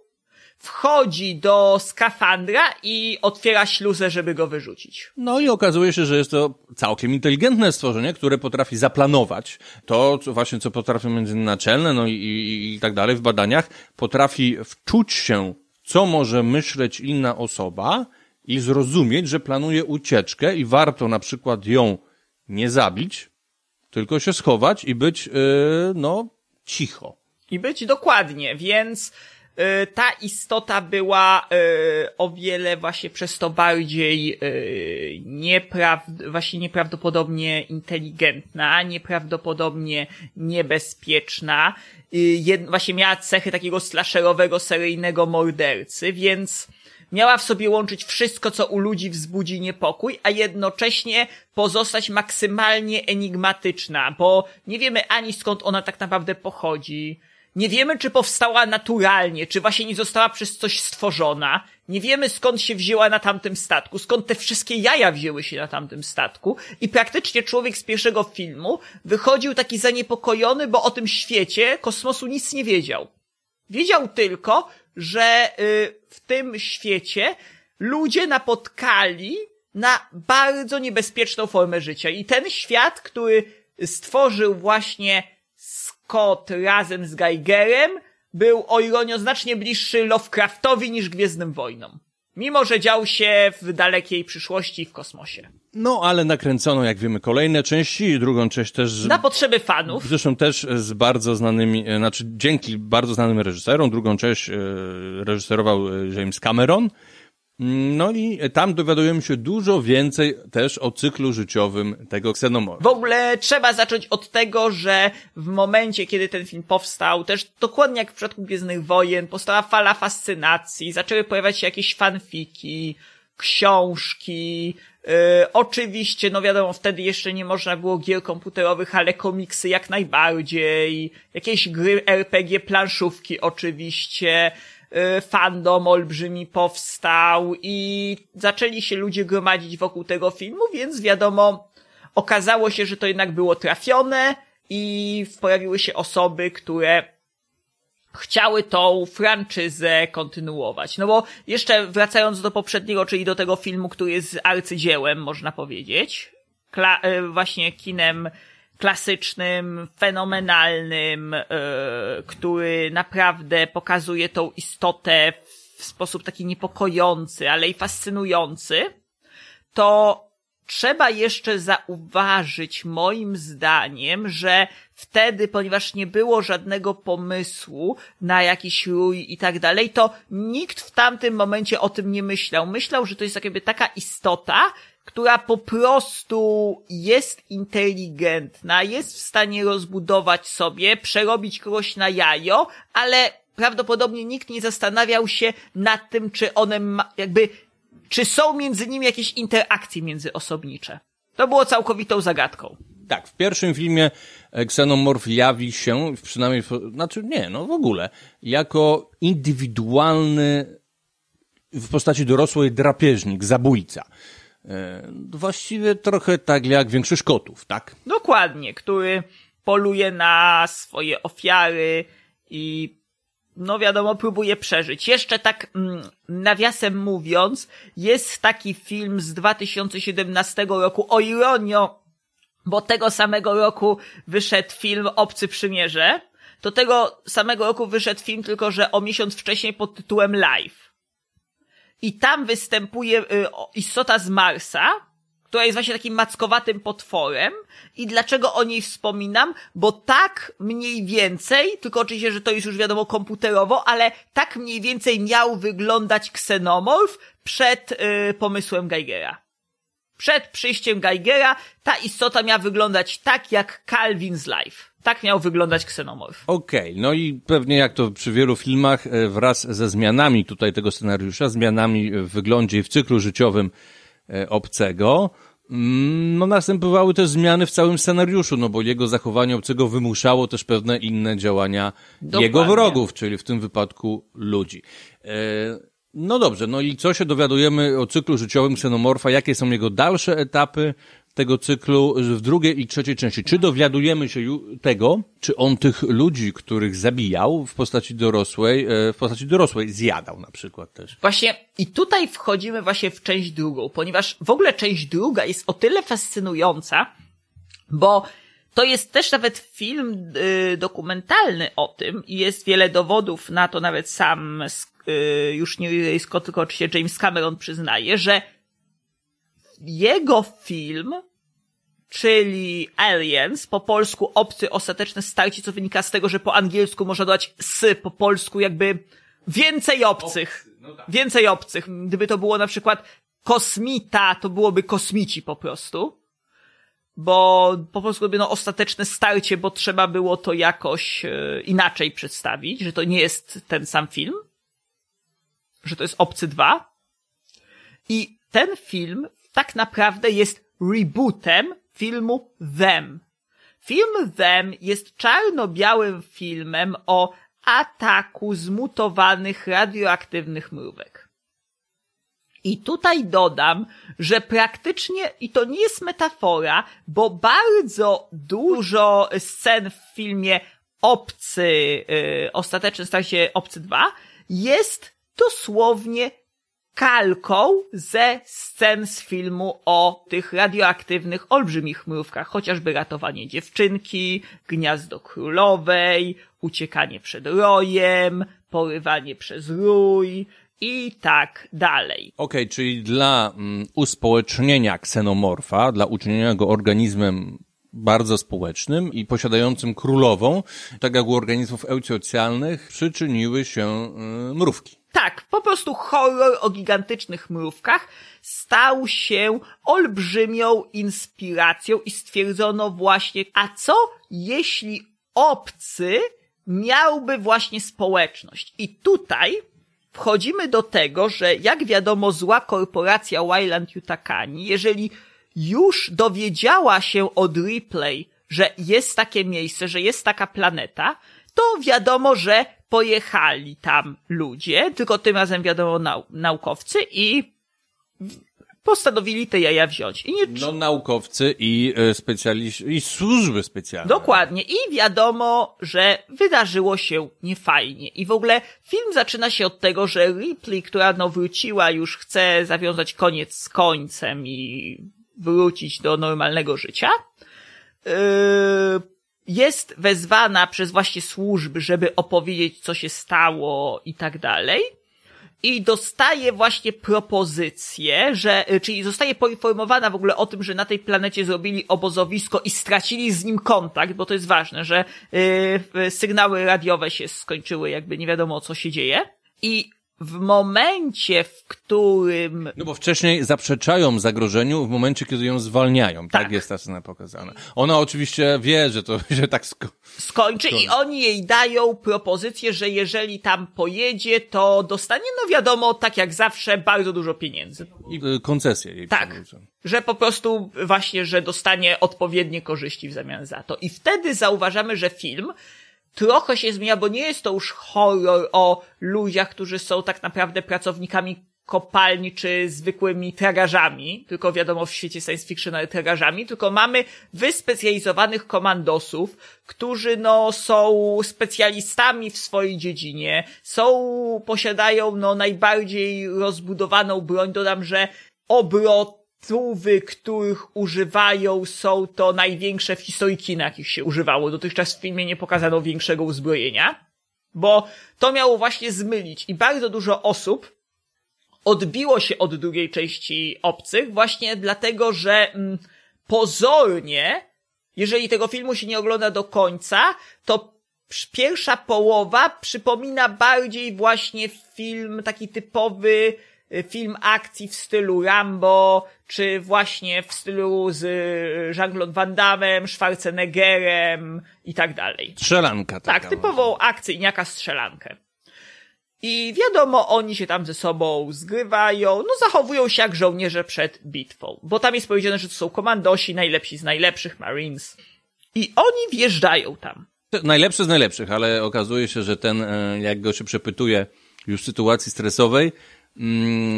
wchodzi do skafandra i otwiera śluzę, żeby go wyrzucić. No i okazuje się, że jest to całkiem inteligentne stworzenie, które potrafi zaplanować to, co właśnie co potrafią między innymi naczelne, no i, i, i tak dalej w badaniach, potrafi wczuć się, co może myśleć inna osoba i zrozumieć, że planuje ucieczkę i warto na przykład ją nie zabić, tylko się schować i być, yy, no, cicho. I być dokładnie, więc ta istota była y, o wiele właśnie przez to bardziej y, niepraw- właśnie nieprawdopodobnie inteligentna, nieprawdopodobnie niebezpieczna. Jed- właśnie miała cechy takiego slasherowego, seryjnego mordercy, więc miała w sobie łączyć wszystko, co u ludzi wzbudzi niepokój, a jednocześnie pozostać maksymalnie enigmatyczna, bo nie wiemy ani skąd ona tak naprawdę pochodzi, Nie wiemy, czy powstała naturalnie, czy właśnie nie została przez coś stworzona. Nie wiemy, skąd się wzięła na tamtym statku, skąd te wszystkie jaja wzięły się na tamtym statku. I praktycznie człowiek z pierwszego filmu wychodził taki zaniepokojony, bo o tym świecie kosmosu nic nie wiedział. Wiedział tylko, że y, w tym świecie ludzie napotkali na bardzo niebezpieczną formę życia. I ten świat, który stworzył właśnie Scott razem z Geigerem, był o ironio znacznie bliższy Lovecraftowi niż Gwiezdnym Wojnom. Mimo, że dział się w dalekiej przyszłości w kosmosie. No, ale nakręcono, jak wiemy, kolejne części i drugą część też... z- Na potrzeby fanów. Zresztą też z bardzo znanymi, e, znaczy dzięki bardzo znanym reżyserom. Drugą część e, reżyserował e, James Cameron. No i tam dowiadujemy się dużo więcej też o cyklu życiowym tego ksenomorfa. W ogóle trzeba zacząć od tego, że w momencie, kiedy ten film powstał, też dokładnie jak w przypadku Gwiezdnych Wojen, powstała fala fascynacji, zaczęły pojawiać się jakieś fanfiki, książki, yy, oczywiście, no wiadomo, wtedy jeszcze nie można było gier komputerowych, ale komiksy jak najbardziej, jakieś gry RPG, planszówki oczywiście, fandom olbrzymi powstał i zaczęli się ludzie gromadzić wokół tego filmu, więc wiadomo, okazało się, że to jednak było trafione i pojawiły się osoby, które chciały tą franczyzę kontynuować. No bo jeszcze wracając do poprzedniego, czyli do tego filmu, który jest arcydziełem, można powiedzieć, kla- e, właśnie kinem klasycznym, fenomenalnym, e, który naprawdę pokazuje tą istotę w sposób taki niepokojący, ale i fascynujący, to trzeba jeszcze zauważyć, moim zdaniem, że wtedy, ponieważ nie było żadnego pomysłu na jakiś rój i tak dalej, to nikt w tamtym momencie o tym nie myślał. Myślał, że to jest jakby taka istota, która po prostu jest inteligentna, jest w stanie rozbudować sobie, przerobić kogoś na jajo, ale prawdopodobnie nikt nie zastanawiał się nad tym, czy one ma, jakby czy są między nimi jakieś interakcje międzyosobnicze. To było całkowitą zagadką. Tak, w pierwszym filmie e, ksenomorf jawi się, przynajmniej, znaczy nie, no w ogóle, jako indywidualny w postaci dorosłej drapieżnik, zabójca. E, Właściwie trochę tak jak większość kotów, tak? Dokładnie, który poluje na swoje ofiary i no wiadomo, próbuje przeżyć. Jeszcze tak mm, nawiasem mówiąc, jest taki film z 2017 roku, o ironio, bo tego samego roku wyszedł film Obcy Przymierze, to tego samego roku wyszedł film, tylko że o miesiąc wcześniej pod tytułem Live. I tam występuje y, istota z Marsa, która jest właśnie takim mackowatym potworem. I dlaczego o niej wspominam? Bo tak mniej więcej, tylko oczywiście, że to jest już wiadomo komputerowo, ale tak mniej więcej miał wyglądać ksenomorf przed y, pomysłem Geigera. Przed przyjściem Geigera ta istota miała wyglądać tak jak Calvin z Life. Tak miał wyglądać ksenomorf. Okej, no i pewnie jak to przy wielu filmach, e, wraz ze zmianami tutaj tego scenariusza, zmianami w wyglądzie i w cyklu życiowym e, obcego, mm, no następowały też zmiany w całym scenariuszu, no bo jego zachowanie obcego wymuszało też pewne inne działania Dokładnie. jego wrogów, czyli w tym wypadku ludzi. E, No dobrze, no i co się dowiadujemy o cyklu życiowym ksenomorfa, jakie są jego dalsze etapy tego cyklu w drugiej i trzeciej części? Czy dowiadujemy się tego, czy on tych ludzi, których zabijał w postaci dorosłej, e, w postaci dorosłej zjadał na przykład też? Właśnie i tutaj wchodzimy właśnie w część drugą, ponieważ w ogóle część druga jest o tyle fascynująca, bo to jest też nawet film y, dokumentalny o tym i jest wiele dowodów na to, nawet sam y, już nie Scott, tylko oczywiście James Cameron przyznaje, że jego film czyli Aliens, po polsku obcy ostateczne starcie, co wynika z tego, że po angielsku można dodać s, po polsku jakby więcej obcych. Więcej obcych. Gdyby to było na przykład kosmita, to byłoby kosmici po prostu. Bo po polsku robię no ostateczne starcie, bo trzeba było to jakoś e, inaczej przedstawić, że to nie jest ten sam film. Że to jest Obcy 2. I ten film tak naprawdę jest rebootem filmu Them. Film Them jest czarno-białym filmem o ataku zmutowanych radioaktywnych mrówek. I tutaj dodam, że praktycznie, i to nie jest metafora, bo bardzo dużo scen w filmie Obcy, yy, ostateczny stał się Obcy 2, jest dosłownie kalką ze scen z filmu o tych radioaktywnych, olbrzymich mrówkach, chociażby ratowanie dziewczynki, gniazdo królowej, uciekanie przed rojem, porywanie przez rój i tak dalej. Okej, czyli dla mm, uspołecznienia ksenomorfa, dla uczynienia go organizmem bardzo społecznym i posiadającym królową, tak jak u organizmów eusocjalnych, przyczyniły się y, mrówki. Tak, po prostu horror o gigantycznych mrówkach stał się olbrzymią inspiracją i stwierdzono właśnie, a co jeśli obcy miałby właśnie społeczność? I tutaj wchodzimy do tego, że jak wiadomo zła korporacja Wayland Yutakani, jeżeli już dowiedziała się od Ripley, że jest takie miejsce, że jest taka planeta, to wiadomo, że pojechali tam ludzie, tylko tym razem wiadomo nau naukowcy i postanowili te jaja wziąć. I nie, No naukowcy i e, specjaliści, i służby specjalne. Dokładnie. I wiadomo, że wydarzyło się niefajnie. I w ogóle film zaczyna się od tego, że Ripley, która no wróciła, już chce zawiązać koniec z końcem i wrócić do normalnego życia. Yy, jest wezwana przez właśnie służby, żeby opowiedzieć, co się stało i tak dalej. I dostaje właśnie propozycję, że, czyli zostaje poinformowana w ogóle o tym, że na tej planecie zrobili obozowisko i stracili z nim kontakt, bo to jest ważne, że y, sygnały radiowe się skończyły, jakby nie wiadomo co się dzieje. I w momencie, w którym No bo wcześniej zaprzeczają zagrożeniu w momencie, kiedy ją zwalniają. Tak, Tak. jest ta scena pokazana. Ona oczywiście wie, że to się tak sko- skończy i oni jej dają propozycję, że jeżeli tam pojedzie, to dostanie, no wiadomo, tak jak zawsze, bardzo dużo pieniędzy. i y, koncesję jej Tak. Że po prostu właśnie, że dostanie odpowiednie korzyści w zamian za to. I wtedy zauważamy, że film trochę się zmienia, bo nie jest to już horror o ludziach, którzy są tak naprawdę pracownikami kopalni czy zwykłymi tragarzami, tylko wiadomo w świecie science fiction ale tragarzami, tylko mamy wyspecjalizowanych komandosów, którzy no są specjalistami w swojej dziedzinie, są, posiadają no najbardziej rozbudowaną broń, dodam, że obrotówy, których używają są to największe w historii kina, jakich się używało. Dotychczas w filmie nie pokazano większego uzbrojenia, bo to miało właśnie zmylić i bardzo dużo osób odbiło się od drugiej części obcych właśnie dlatego, że mm, pozornie, jeżeli tego filmu się nie ogląda do końca, to pierwsza połowa przypomina bardziej właśnie film taki typowy film akcji w stylu Rambo, czy właśnie w stylu z y, Jean-Claude Van Damme, Schwarzeneggerem i tak dalej. Strzelanka taka. Tak, typową akcyjniaka strzelankę. I wiadomo, oni się tam ze sobą zgrywają, no zachowują się jak żołnierze przed bitwą. Bo tam jest powiedziane, że to są komandosi, najlepsi z najlepszych Marines. I oni wjeżdżają tam. Najlepszy z najlepszych, ale okazuje się, że ten, e, jak go się przepytuje już w sytuacji stresowej,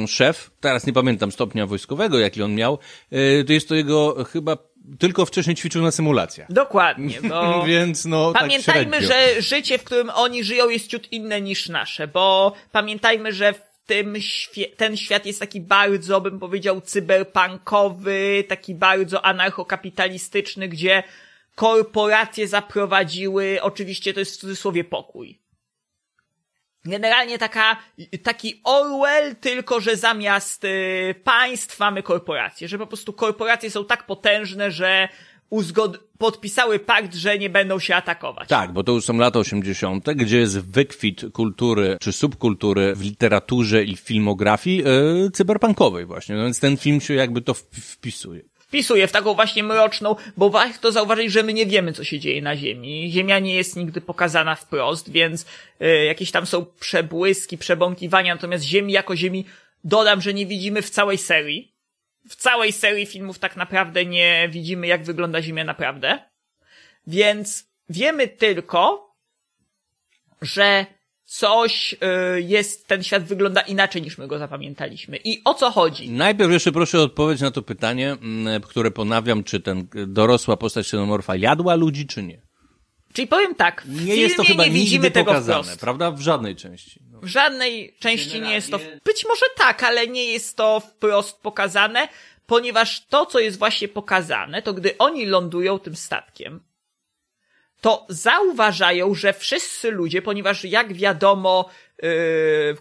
szef, teraz nie pamiętam stopnia wojskowego, jaki on miał, e, to jest to jego chyba tylko wcześniej ćwiczył na symulacjach. Dokładnie, bo... Więc no, Pamiętajmy, tak że życie, w którym oni żyją, jest ciut inne niż nasze, bo pamiętajmy, że w tym świe- ten świat jest taki bardzo, bym powiedział, cyberpunkowy, taki bardzo anarchokapitalistyczny, gdzie korporacje zaprowadziły, oczywiście to jest w cudzysłowie pokój. Generalnie taka, taki Orwell, tylko że zamiast y, państw mamy korporacje, że po prostu korporacje są tak potężne, że uzgod- podpisały pakt, że nie będą się atakować. Tak, bo to już są lata 80., gdzie jest wykwit kultury czy subkultury w literaturze i filmografii e, cyberpunkowej właśnie. No więc ten film się jakby to wp- wpisuje. Wpisuje w taką właśnie mroczną, bo warto zauważyć, że my nie wiemy, co się dzieje na Ziemi. Ziemia nie jest nigdy pokazana wprost, więc y, jakieś tam są przebłyski, przebąkiwania, natomiast Ziemi jako Ziemi dodam, że nie widzimy w całej serii. W całej serii filmów tak naprawdę nie widzimy, jak wygląda Ziemia naprawdę. Więc wiemy tylko, że coś y, jest, ten świat wygląda inaczej niż my go zapamiętaliśmy. I o co chodzi? Najpierw jeszcze proszę o odpowiedź na to pytanie, mm, które ponawiam, czy ten dorosła postać xenomorfa jadła ludzi, czy nie. Czyli powiem tak, w Nie jest to chyba nie widzimy nigdy tego pokazane, wprost. prawda? W żadnej części. No. W żadnej części nie jest to. Generalnie- Być może tak, ale nie jest to wprost pokazane, ponieważ to, co jest właśnie pokazane, to gdy oni lądują tym statkiem, to zauważają, że wszyscy ludzie, ponieważ jak wiadomo, yy,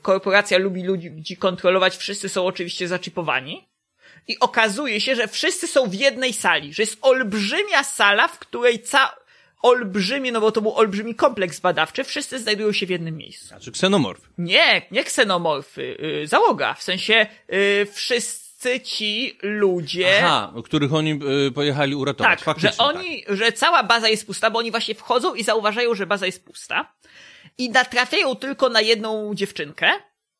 korporacja lubi ludzi kontrolować, wszyscy są oczywiście zaczipowani. I okazuje się, że wszyscy są w jednej sali, że jest olbrzymia sala, w której ca... olbrzymie, no bo to był olbrzymi kompleks badawczy, wszyscy znajdują się w jednym miejscu. Znaczy ksenomorf. Nie, nie ksenomorfy, yy, załoga, w sensie yy, wszyscy ci ludzie... Aha, których oni y, pojechali uratować. Tak, Faktycznie, że oni, że cała baza jest pusta, bo oni właśnie wchodzą i zauważają, że baza jest pusta i natrafiają tylko na jedną dziewczynkę,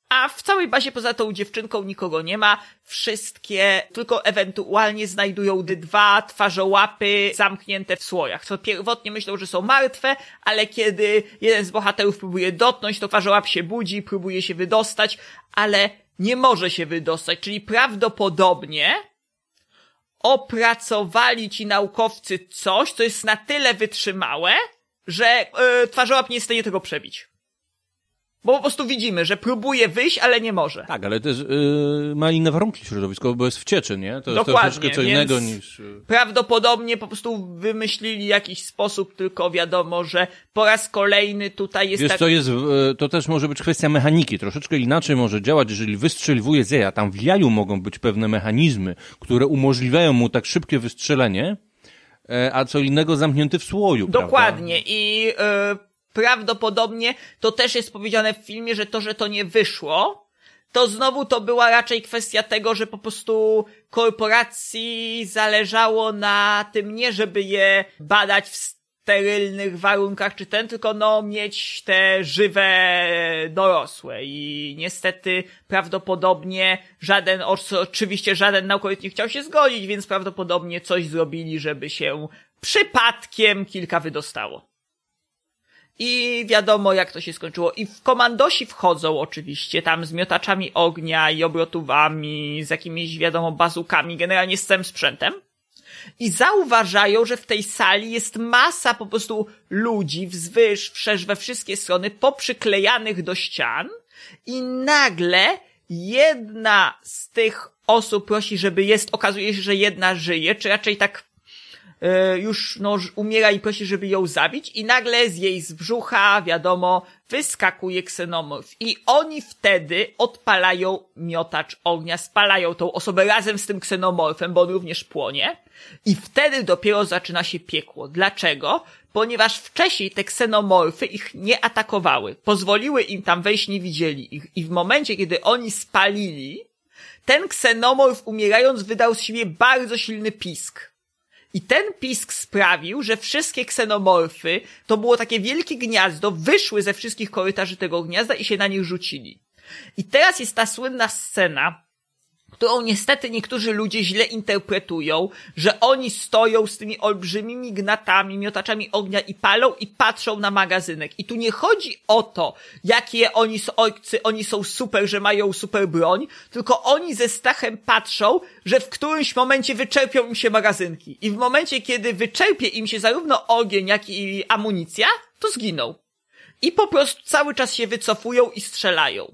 a w całej bazie poza tą dziewczynką nikogo nie ma. Wszystkie tylko ewentualnie znajdują dwa twarzołapy zamknięte w słojach. Co pierwotnie myślą, że są martwe, ale kiedy jeden z bohaterów próbuje dotknąć, to twarzołap się budzi, próbuje się wydostać, ale nie może się wydostać, czyli prawdopodobnie opracowali ci naukowcy coś, co jest na tyle wytrzymałe, że yy, twarzołap nie jest w stanie tego przebić. Bo po prostu widzimy, że próbuje wyjść, ale nie może. Tak, ale też y, ma inne warunki środowiskowe, bo jest w cieczy, nie? To jest to Dokładnie, troszeczkę co innego niż... y, Prawdopodobnie po prostu wymyślili jakiś sposób, tylko wiadomo, że po raz kolejny tutaj jest Wiesz, tak... co jest, y, to też może być kwestia mechaniki. Troszeczkę inaczej może działać, jeżeli wystrzeliwuje z jaja. Tam w jaju mogą być pewne mechanizmy, które umożliwiają mu tak szybkie wystrzelenie, e, a co innego zamknięty w słoju, Dokładnie. Prawda? I y, prawdopodobnie to też jest powiedziane w filmie, że to, że to nie wyszło, to znowu to była raczej kwestia tego, że po prostu korporacji zależało na tym nie, żeby je badać w sterylnych warunkach czy ten, tylko no mieć te żywe dorosłe i niestety prawdopodobnie żaden, oczywiście żaden naukowiec nie chciał się zgodzić, więc prawdopodobnie coś zrobili, żeby się przypadkiem kilka wydostało. I wiadomo, jak to się skończyło. I w komandosi wchodzą oczywiście, tam z miotaczami ognia i obrotówami, z jakimiś, wiadomo, bazukami, generalnie z całym sprzętem. I zauważają, że w tej sali jest masa po prostu ludzi wzwyż, wszerz, we wszystkie strony, poprzyklejanych do ścian. I nagle jedna z tych osób prosi, żeby jest, okazuje się, że jedna żyje, czy raczej tak już no, umiera i prosi, żeby ją zabić i nagle z jej z brzucha, wiadomo, wyskakuje ksenomorf. I oni wtedy odpalają miotacz ognia, spalają tą osobę razem z tym ksenomorfem, bo on również płonie. I wtedy dopiero zaczyna się piekło. Dlaczego? Ponieważ wcześniej te ksenomorfy ich nie atakowały. Pozwoliły im tam wejść, nie widzieli ich. I w momencie, kiedy oni spalili, ten ksenomorf umierając wydał z siebie bardzo silny pisk. I ten pisk sprawił, że wszystkie ksenomorfy, to było takie wielkie gniazdo, wyszły ze wszystkich korytarzy tego gniazda i się na nich rzucili. I teraz jest ta słynna scena, którą niestety niektórzy ludzie źle interpretują, że oni stoją z tymi olbrzymimi gnatami, miotaczami ognia i palą i patrzą na magazynek. I tu nie chodzi o to, jakie oni są ojcy, oni są super, że mają super broń, tylko oni ze strachem patrzą, że w którymś momencie wyczerpią im się magazynki. I w momencie, kiedy wyczerpie im się zarówno ogień, jak i amunicja, to zginą. I po prostu cały czas się wycofują i strzelają.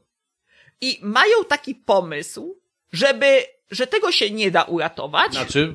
I mają taki pomysł, żeby, że tego się nie da uratować. Znaczy,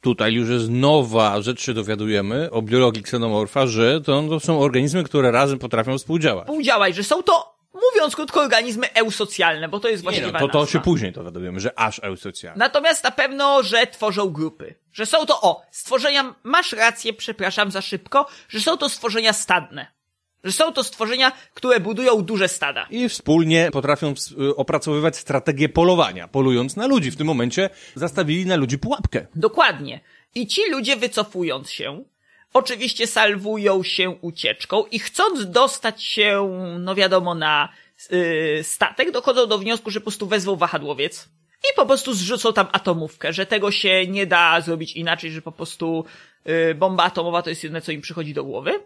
tutaj już jest nowa rzecz, się dowiadujemy o biologii ksenomorfa, że to, to są organizmy, które razem potrafią współdziałać. Współdziałać, że są to, mówiąc krótko, organizmy eusocjalne, bo to jest Nie, właściwa no, to, to nazwa. się później dowiadujemy, że aż eusocjalne. Natomiast na pewno, że tworzą grupy. Że są to, o, stworzenia, masz rację, przepraszam za szybko, że są to stworzenia stadne. Że są to stworzenia, które budują duże stada. I wspólnie potrafią y, opracowywać strategię polowania, polując na ludzi. W tym momencie zastawili na ludzi pułapkę. Dokładnie. I ci ludzie wycofując się, oczywiście salwują się ucieczką i chcąc dostać się, no wiadomo, na yy, statek, dochodzą do wniosku, że po prostu wezwą wahadłowiec i po prostu zrzucą tam atomówkę, że tego się nie da zrobić inaczej, że po prostu y, bomba atomowa to jest jedyne, co im przychodzi do głowy.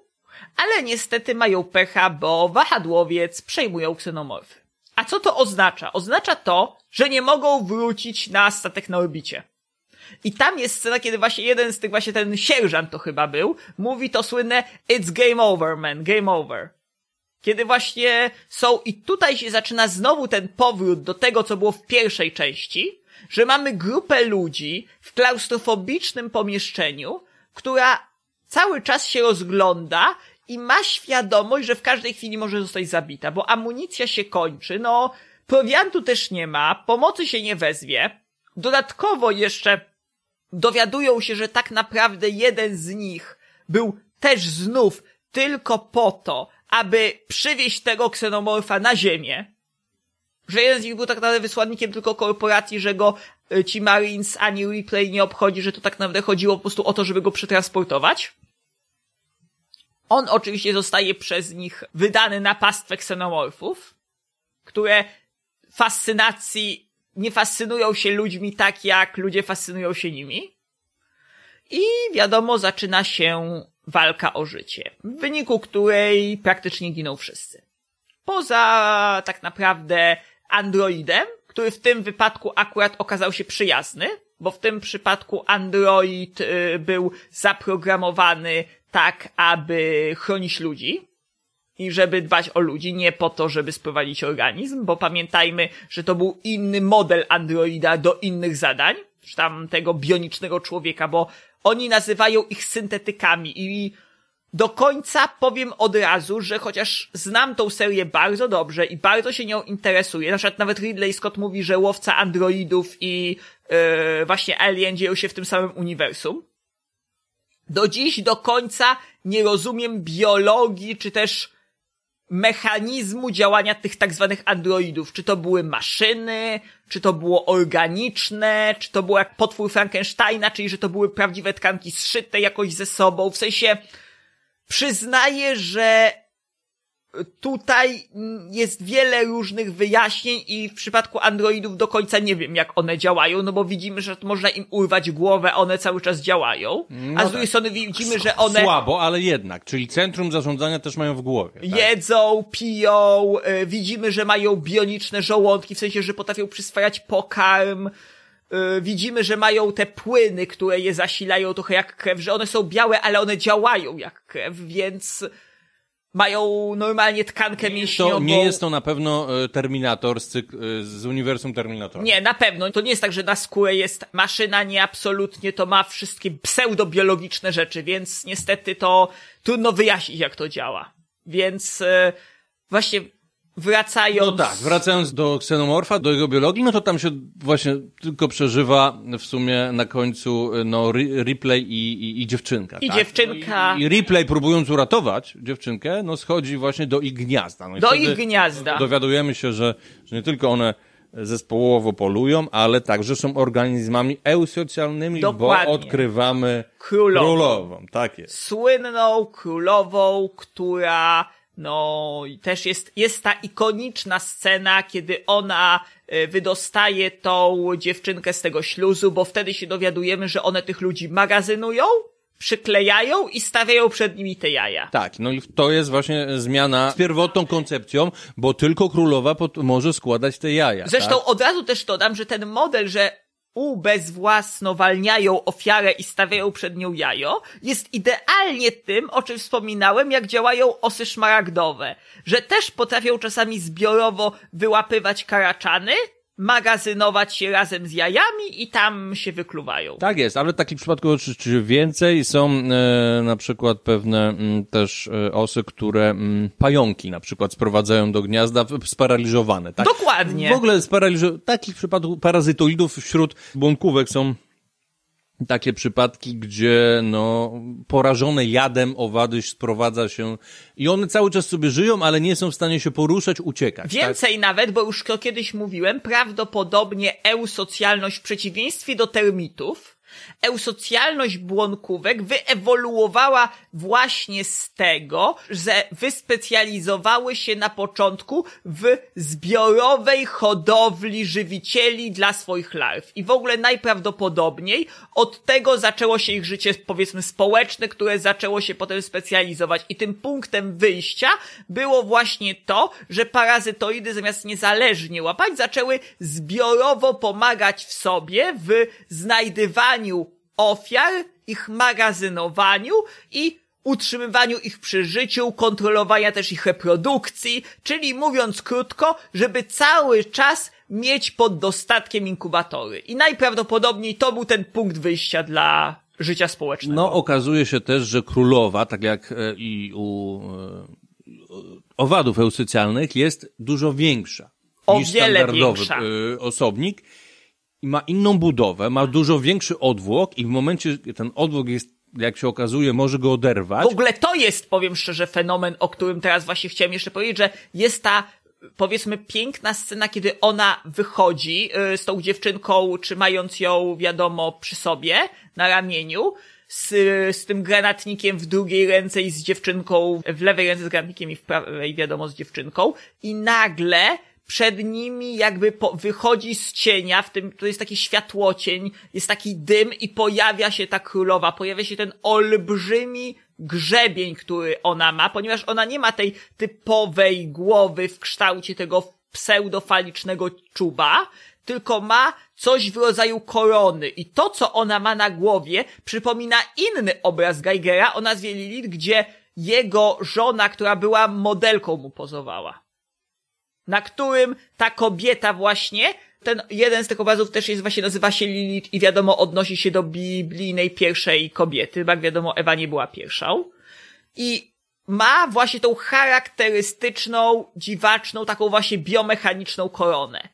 Ale niestety mają pecha, bo wahadłowiec przejmują ksenomorfy. A co to oznacza? Oznacza to, że nie mogą wrócić na statek na orbicie. I tam jest scena, kiedy właśnie jeden z tych, właśnie ten sierżant to chyba był, mówi to słynne It's game over, man, game over. Kiedy właśnie są, i tutaj się zaczyna znowu ten powrót do tego, co było w pierwszej części, że mamy grupę ludzi w klaustrofobicznym pomieszczeniu, która cały czas się rozgląda i ma świadomość, że w każdej chwili może zostać zabita, bo amunicja się kończy, no, prowiantu też nie ma, pomocy się nie wezwie. Dodatkowo jeszcze dowiadują się, że tak naprawdę jeden z nich był też znów tylko po to, aby przywieźć tego ksenomorfa na ziemię. Że jeden z nich był tak naprawdę wysłannikiem tylko korporacji, że go y, ci Marines ani Replay nie obchodzi, że to tak naprawdę chodziło po prostu o to, żeby go przetransportować. On oczywiście zostaje przez nich wydany na pastwę ksenomorfów, które fascynacji nie fascynują się ludźmi tak, jak ludzie fascynują się nimi. I wiadomo, zaczyna się walka o życie, w wyniku której praktycznie giną wszyscy. Poza tak naprawdę androidem, który w tym wypadku akurat okazał się przyjazny, bo w tym przypadku android y, był zaprogramowany tak, aby chronić ludzi i żeby dbać o ludzi, nie po to, żeby sprowadzić organizm, bo pamiętajmy, że to był inny model androida do innych zadań, czy tam tego bionicznego człowieka, bo oni nazywają ich syntetykami i do końca powiem od razu, że chociaż znam tą serię bardzo dobrze i bardzo się nią interesuję, na przykład nawet Ridley Scott mówi, że łowca androidów i yy, właśnie Alien dzieją się w tym samym uniwersum. Do dziś do końca nie rozumiem biologii, czy też mechanizmu działania tych tak zwanych androidów. Czy to były maszyny, czy to było organiczne, czy to było jak potwór Frankensteina, czyli że to były prawdziwe tkanki zszyte jakoś ze sobą. W sensie przyznaję, że tutaj jest wiele różnych wyjaśnień i w przypadku androidów do końca nie wiem, jak one działają, no bo widzimy, że można im urwać głowę, one cały czas działają, No a z drugiej tak. strony widzimy, że one Słabo, ale jednak. Czyli centrum zarządzania też mają w głowie. Tak? jedzą, piją, y, widzimy, że mają bioniczne żołądki, w sensie, że potrafią przyswajać pokarm, y, widzimy, że mają te płyny, które je zasilają trochę jak krew, że one są białe, ale one działają jak krew, więc mają normalnie tkankę mięśniową. To nie jest to na pewno e, Terminator z, cyk- e, z uniwersum Terminatora. Nie, na pewno. To nie jest tak, że na skórę jest maszyna, nie absolutnie, to ma wszystkie pseudobiologiczne rzeczy, więc niestety to trudno wyjaśnić, jak to działa. Więc e, właśnie wracając... No tak, wracając do ksenomorfa, do jego biologii, no to tam się właśnie tylko przeżywa w sumie na końcu no Ri- Ripley i, i, i dziewczynka. I tak? dziewczynka- No i, I Ripley próbując uratować dziewczynkę, no schodzi właśnie do ich gniazda. No Do ich gniazda. Dowiadujemy się, że, że nie tylko one zespołowo polują, ale także są organizmami eusocjalnymi, Dokładnie. bo odkrywamy Królową. królową. Tak jest. słynną królową, która no też jest, jest ta ikoniczna scena, kiedy ona e, wydostaje tą dziewczynkę z tego śluzu, bo wtedy się dowiadujemy, że one tych ludzi magazynują, przyklejają i stawiają przed nimi te jaja. Tak, no i to jest właśnie zmiana z pierwotną koncepcją, bo tylko królowa może składać te jaja. Zresztą tak? od razu też dodam, że ten model, że ubezwłasnowalniają ofiarę i stawiają przed nią jajo, jest idealnie tym, o czym wspominałem, jak działają osy szmaragdowe, że też potrafią czasami zbiorowo wyłapywać karaczany, magazynować się razem z jajami i tam się wykluwają. Tak jest, ale takich przypadków oczywiście więcej. Są e, na przykład pewne m, też e, osy, które m, pająki na przykład sprowadzają do gniazda sparaliżowane. Tak? Dokładnie. W ogóle sparaliżo- takich przypadków parazytoidów wśród błąkówek są takie przypadki, gdzie no porażone jadem owady sprowadza się i one cały czas sobie żyją, ale nie są w stanie się poruszać, uciekać. tak? Więcej nawet, bo już to kiedyś mówiłem, prawdopodobnie eusocjalność w przeciwieństwie do termitów Eusocjalność błonkówek wyewoluowała właśnie z tego, że wyspecjalizowały się na początku w zbiorowej hodowli żywicieli dla swoich larw. I w ogóle najprawdopodobniej od tego zaczęło się ich życie, powiedzmy, społeczne, które zaczęło się potem specjalizować. I tym punktem wyjścia było właśnie to, że parazytoidy zamiast niezależnie łapać, zaczęły zbiorowo pomagać w sobie w znajdywaniu ofiar, ich magazynowaniu i utrzymywaniu ich przy życiu, kontrolowania też ich reprodukcji, czyli mówiąc krótko, żeby cały czas mieć pod dostatkiem inkubatory. I najprawdopodobniej to był ten punkt wyjścia dla życia społecznego. No, okazuje się też, że królowa, tak jak e, i u e, owadów eusycjalnych, jest dużo większa O niż wiele standardowy większa. e, osobnik i ma inną budowę, ma dużo większy odwłok i w momencie, ten odwłok jest, jak się okazuje, może go oderwać. W ogóle to jest, powiem szczerze, fenomen, o którym teraz właśnie chciałem jeszcze powiedzieć, że jest ta, powiedzmy, piękna scena, kiedy ona wychodzi y, z tą dziewczynką, trzymając ją, wiadomo, przy sobie, na ramieniu, z, z tym granatnikiem w drugiej ręce i z dziewczynką, w lewej ręce z granatnikiem i w prawej, wiadomo, z dziewczynką. I nagle przed nimi jakby po, wychodzi z cienia, w tym, to jest taki światłocień, jest taki dym i pojawia się ta królowa, pojawia się ten olbrzymi grzebień, który ona ma, ponieważ ona nie ma tej typowej głowy w kształcie tego pseudofalicznego czuba, tylko ma coś w rodzaju korony. I to, co ona ma na głowie, przypomina inny obraz Geigera o nazwie Lilith, gdzie jego żona, która była modelką, mu pozowała na którym ta kobieta właśnie, ten jeden z tych obrazów też jest właśnie, nazywa się Lilith i wiadomo odnosi się do biblijnej pierwszej kobiety, bo jak wiadomo Ewa nie była pierwszą. I ma właśnie tą charakterystyczną, dziwaczną, taką właśnie biomechaniczną koronę.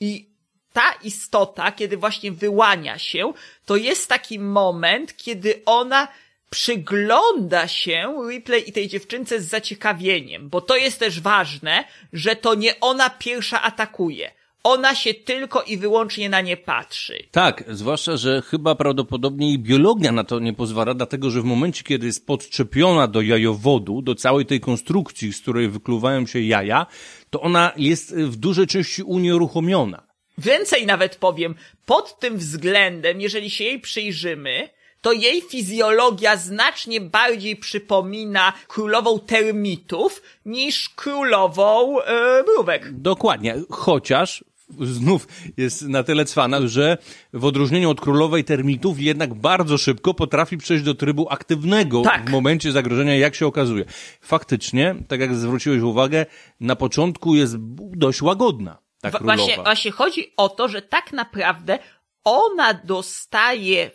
I ta istota, kiedy właśnie wyłania się, to jest taki moment, kiedy ona przygląda się Ripley i tej dziewczynce z zaciekawieniem, bo to jest też ważne, że to nie ona pierwsza atakuje. Ona się tylko i wyłącznie na nie patrzy. Tak, zwłaszcza, że chyba prawdopodobnie i biologia na to nie pozwala, dlatego że w momencie, kiedy jest podczepiona do jajowodu, do całej tej konstrukcji, z której wykluwają się jaja, to ona jest w dużej części unieruchomiona. Więcej nawet powiem, pod tym względem, jeżeli się jej przyjrzymy, to jej fizjologia znacznie bardziej przypomina królową termitów niż królową e, mrówek. Dokładnie, chociaż znów jest na tyle cwana, że w odróżnieniu od królowej termitów jednak bardzo szybko potrafi przejść do trybu aktywnego Tak. w momencie zagrożenia, jak się okazuje. Faktycznie, tak jak zwróciłeś uwagę, na początku jest dość łagodna ta Wa- królowa. Właśnie, właśnie chodzi o to, że tak naprawdę ona dostaje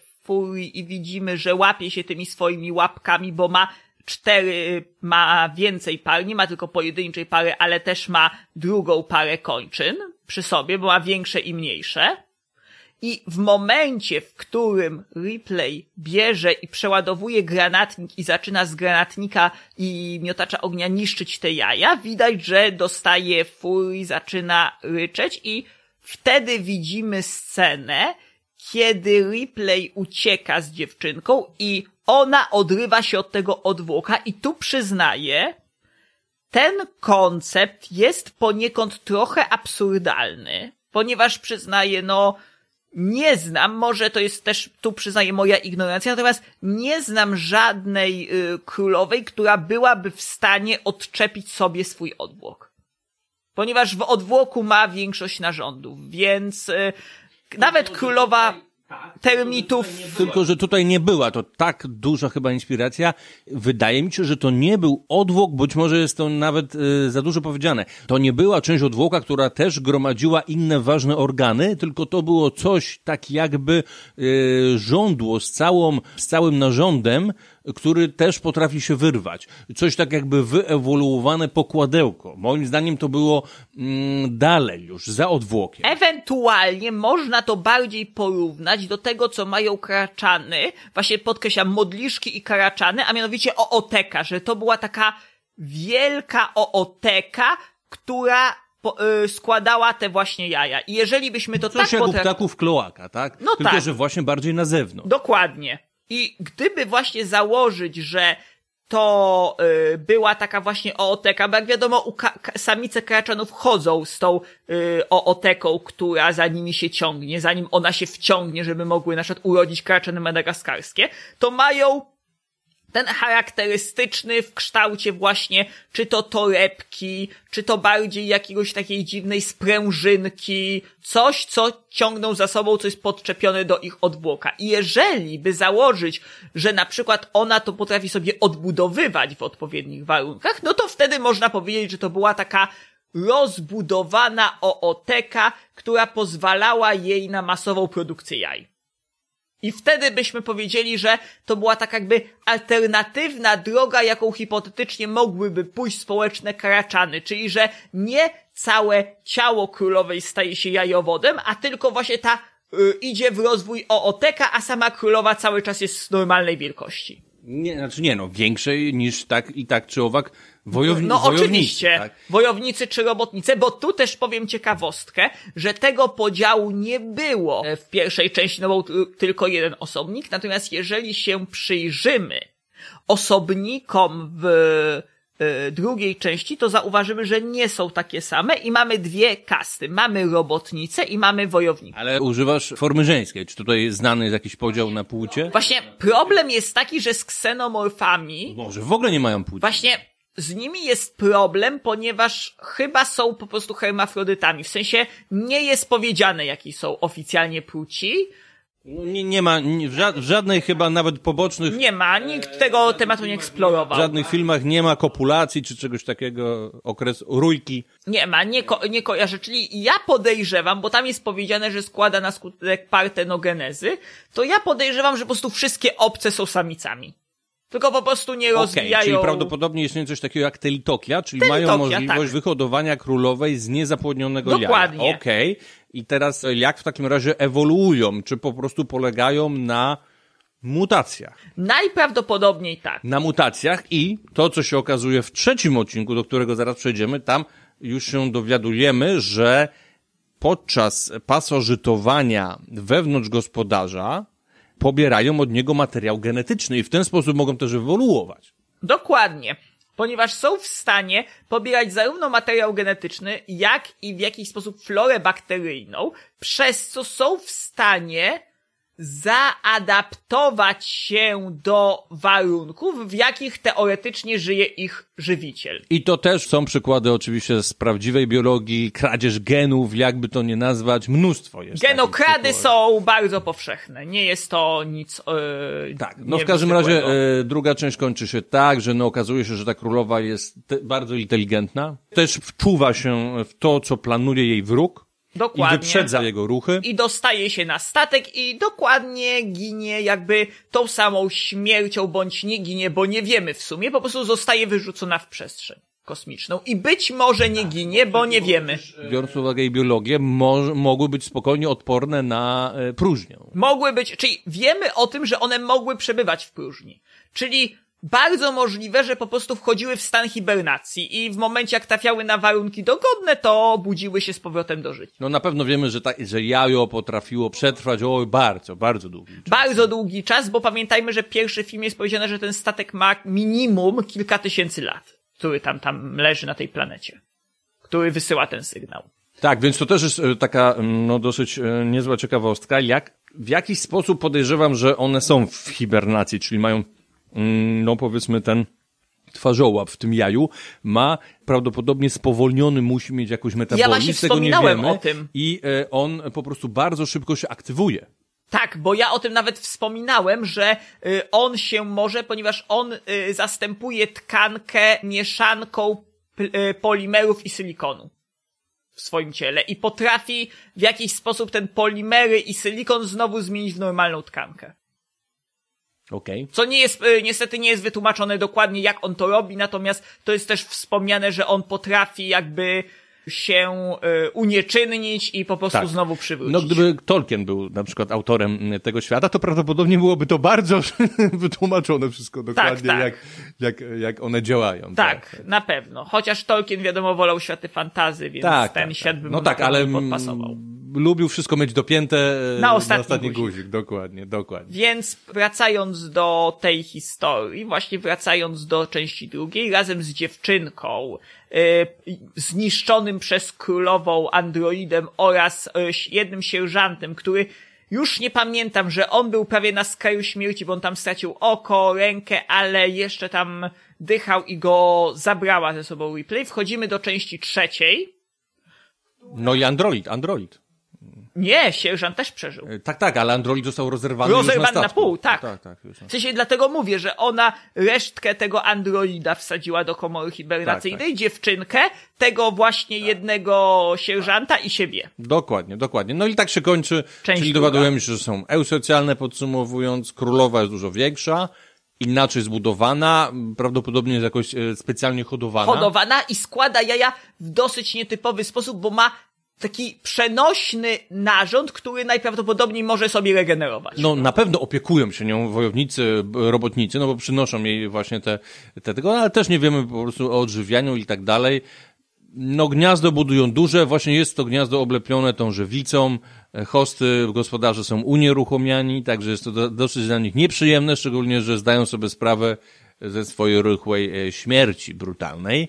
i widzimy, że łapie się tymi swoimi łapkami, bo ma cztery, ma więcej par, nie ma tylko pojedynczej pary, ale też ma drugą parę kończyn przy sobie, bo ma większe i mniejsze. I w momencie, w którym Ripley bierze i przeładowuje granatnik i zaczyna z granatnika i miotacza ognia niszczyć te jaja, widać, że dostaje furii, zaczyna ryczeć i wtedy widzimy scenę, kiedy Ripley ucieka z dziewczynką i ona odrywa się od tego odwłoka i tu przyznaję, ten koncept jest poniekąd trochę absurdalny, ponieważ przyznaję, no, nie znam, może to jest też, tu przyznaję moja ignorancja, natomiast nie znam żadnej y, królowej, która byłaby w stanie odczepić sobie swój odwłok. Ponieważ w odwłoku ma większość narządów, więc y, nawet królowa termitów Tylko, że tutaj nie była to tak duża chyba inspiracja. Wydaje mi się, że to nie był odwłok, być może jest to nawet e, za dużo powiedziane. To nie była część odwłoka, która też gromadziła inne ważne organy, tylko to było coś tak jakby żądło z, całą, z całym narządem, który też potrafi się wyrwać. Coś tak jakby wyewoluowane pokładełko. Moim zdaniem to było mm, dalej już, za odwłokiem. Ewentualnie można to bardziej porównać do tego, co mają karaczany, właśnie podkreślam, modliszki i karaczany, a mianowicie ooteka, że to była taka wielka ooteka, która po, y, składała te właśnie jaja. I jeżeli byśmy to Coś tak jak u potraktowali... ptaków kloaka, tak? No Tylko, tak. że właśnie bardziej na zewnątrz. Dokładnie. I gdyby właśnie założyć, że to y, była taka właśnie ooteka, bo jak wiadomo, u ka- samice kraczanów chodzą z tą y, ooteką, która za nimi się ciągnie, zanim ona się wciągnie, żeby mogły na przykład urodzić kraczany madagaskarskie, to mają ten charakterystyczny w kształcie właśnie, czy to torebki, czy to bardziej jakiegoś takiej dziwnej sprężynki, coś, co ciągną za sobą, co jest podczepione do ich odbłoka. I jeżeli by założyć, że na przykład ona to potrafi sobie odbudowywać w odpowiednich warunkach, no to wtedy można powiedzieć, że to była taka rozbudowana ooteka, która pozwalała jej na masową produkcję jaj. I wtedy byśmy powiedzieli, że to była tak jakby alternatywna droga, jaką hipotetycznie mogłyby pójść społeczne karaczany, czyli że nie całe ciało królowej staje się jajowodem, a tylko właśnie ta y, idzie w rozwój ooteka, a sama królowa cały czas jest normalnej wielkości. Nie, znaczy nie no, większej niż tak i tak czy owak wojowni No wojownicy, oczywiście, Tak? wojownicy czy robotnicy, bo tu też powiem ciekawostkę, że tego podziału nie było w pierwszej części, no bo tylko jeden osobnik, natomiast jeżeli się przyjrzymy osobnikom w e, drugiej części, to zauważymy, że nie są takie same i mamy dwie kasty. Mamy robotnice i mamy wojowników. Ale używasz formy żeńskiej. Czy tutaj znany jest jakiś podział na płcie? Właśnie problem jest taki, że z ksenomorfami Może w ogóle nie mają płci. Właśnie z nimi jest problem, ponieważ chyba są po prostu hermafrodytami. W sensie nie jest powiedziane, jakie są oficjalnie płci. No, nie, nie ma, nie, w, ża- w żadnej chyba nawet pobocznych, Nie ma, nikt tego tematu nie w eksplorował. żadnych filmach nie ma kopulacji czy czegoś takiego, okres rójki. Nie ma, nie, ko- nie kojarzę. Czyli ja podejrzewam, bo tam jest powiedziane, że składa na skutek partenogenezy, to ja podejrzewam, że po prostu wszystkie obce są samicami. Tylko po prostu nie Okej, rozwijają... czyli prawdopodobnie istnieje coś takiego jak telitoklia, czyli Telitoklia, mają możliwość tak. wyhodowania królowej z niezapłodnionego Dokładnie. jaja. Okej. I teraz e, jak w takim razie ewoluują? Czy po prostu polegają na mutacjach? Najprawdopodobniej tak. Na mutacjach i to, co się okazuje w trzecim odcinku, do którego zaraz przejdziemy, tam już się dowiadujemy, że podczas pasożytowania wewnątrz gospodarza pobierają od niego materiał genetyczny i w ten sposób mogą też ewoluować. Dokładnie. Ponieważ są w stanie pobierać zarówno materiał genetyczny, jak i w jakiś sposób florę bakteryjną, przez co są w stanie zaadaptować się do warunków, w jakich teoretycznie żyje ich żywiciel. I to też są przykłady oczywiście z prawdziwej biologii, kradzież genów, jakby to nie nazwać, mnóstwo jest. Genokrady są bardzo powszechne. Nie jest to nic. Yy, Tak, no w każdym razie e, druga część kończy się tak, że no okazuje się, że ta królowa jest bardzo inteligentna. Też wczuwa się w to, co planuje jej wróg Dokładnie. i wyprzedza jego ruchy. i dostaje się na statek i dokładnie ginie jakby tą samą śmiercią, bądź nie ginie, bo nie wiemy w sumie, po prostu zostaje wyrzucona w przestrzeń kosmiczną. I być może nie ginie, bo nie wiemy. Biorąc pod uwagę jej biologię, mo- mogły być spokojnie odporne na e, próżnię. Mogły być, czyli wiemy o tym, że one mogły przebywać w próżni. Czyli bardzo możliwe, że po prostu wchodziły w stan hibernacji i w momencie jak trafiały na warunki dogodne, to budziły się z powrotem do życia. No na pewno wiemy, że, ta, że jajo potrafiło przetrwać o bardzo, bardzo długi czas. Bardzo długi czas, bo pamiętajmy, że pierwszy film jest powiedziane, że ten statek ma minimum kilka tysięcy lat, który tam, tam leży na tej planecie, który wysyła ten sygnał. Tak, więc to też jest e, taka mm, no, dosyć e, niezła ciekawostka, jak w jakiś sposób podejrzewam, że one są w hibernacji, czyli mają, no powiedzmy ten twarzołap w tym jaju ma prawdopodobnie spowolniony, musi mieć jakoś metabolizm, właśnie tego nie wspominałem wiemy o tym. i e, on po prostu bardzo szybko się aktywuje. Tak, bo ja o tym nawet wspominałem, że y, on się może, ponieważ on y, zastępuje tkankę mieszanką y, polimerów i silikonu w swoim ciele i potrafi w jakiś sposób ten polimery i silikon znowu zmienić w normalną tkankę. Okej. Co nie jest, y, niestety nie jest wytłumaczone dokładnie, jak on to robi, natomiast to jest też wspomniane, że on potrafi jakby się y, unieczynnić i po prostu Tak. znowu przywrócić. No gdyby Tolkien był na przykład autorem m, tego świata, to prawdopodobnie byłoby to bardzo wytłumaczone wszystko dokładnie, tak. Jak, jak, jak one działają. Tak, na pewno. Chociaż Tolkien wiadomo wolał światy fantazy, więc tak, ten tak, świat tak. by No tak, na ale podpasował. lubił wszystko mieć dopięte e, Na ostatni ostatni guzik. guzik. Dokładnie, dokładnie. Więc wracając do tej historii, właśnie wracając do części drugiej, razem z dziewczynką, y, zniszczonym przez królową androidem oraz y, jednym sierżantem, który już nie pamiętam, że on był prawie na skraju śmierci, bo on tam stracił oko, rękę, ale jeszcze tam dychał i go zabrała ze sobą replay. Wchodzimy do części trzeciej. No i Android, Android. Nie, sierżant też przeżył. E, Tak, tak, ale Android został rozerwany, już Rozerwany na, na statku. pół, tak. Tak, tak, już na... W sensie dlatego mówię, że ona resztkę tego androida wsadziła do komory hibernacyjnej, Tak, dziewczynkę, tego właśnie jednego sierżanta i siebie. Dokładnie, dokładnie. No i tak się kończy, Część czyli dowiadujemy się, że są eusocjalne, podsumowując, królowa jest dużo większa, inaczej zbudowana, prawdopodobnie jest jakoś e, specjalnie hodowana. Hodowana i składa jaja w dosyć nietypowy sposób, bo ma taki przenośny narząd, który najprawdopodobniej może sobie regenerować. No na pewno opiekują się nią wojownicy, robotnicy, no bo przynoszą jej właśnie te, te tego, ale też nie wiemy po prostu o odżywianiu i tak dalej. No gniazdo budują duże, właśnie jest to gniazdo oblepione tą żywicą, hosty, gospodarze są unieruchomiani, także jest to do, dosyć dla nich nieprzyjemne, szczególnie, że zdają sobie sprawę ze swojej rychłej e, śmierci brutalnej.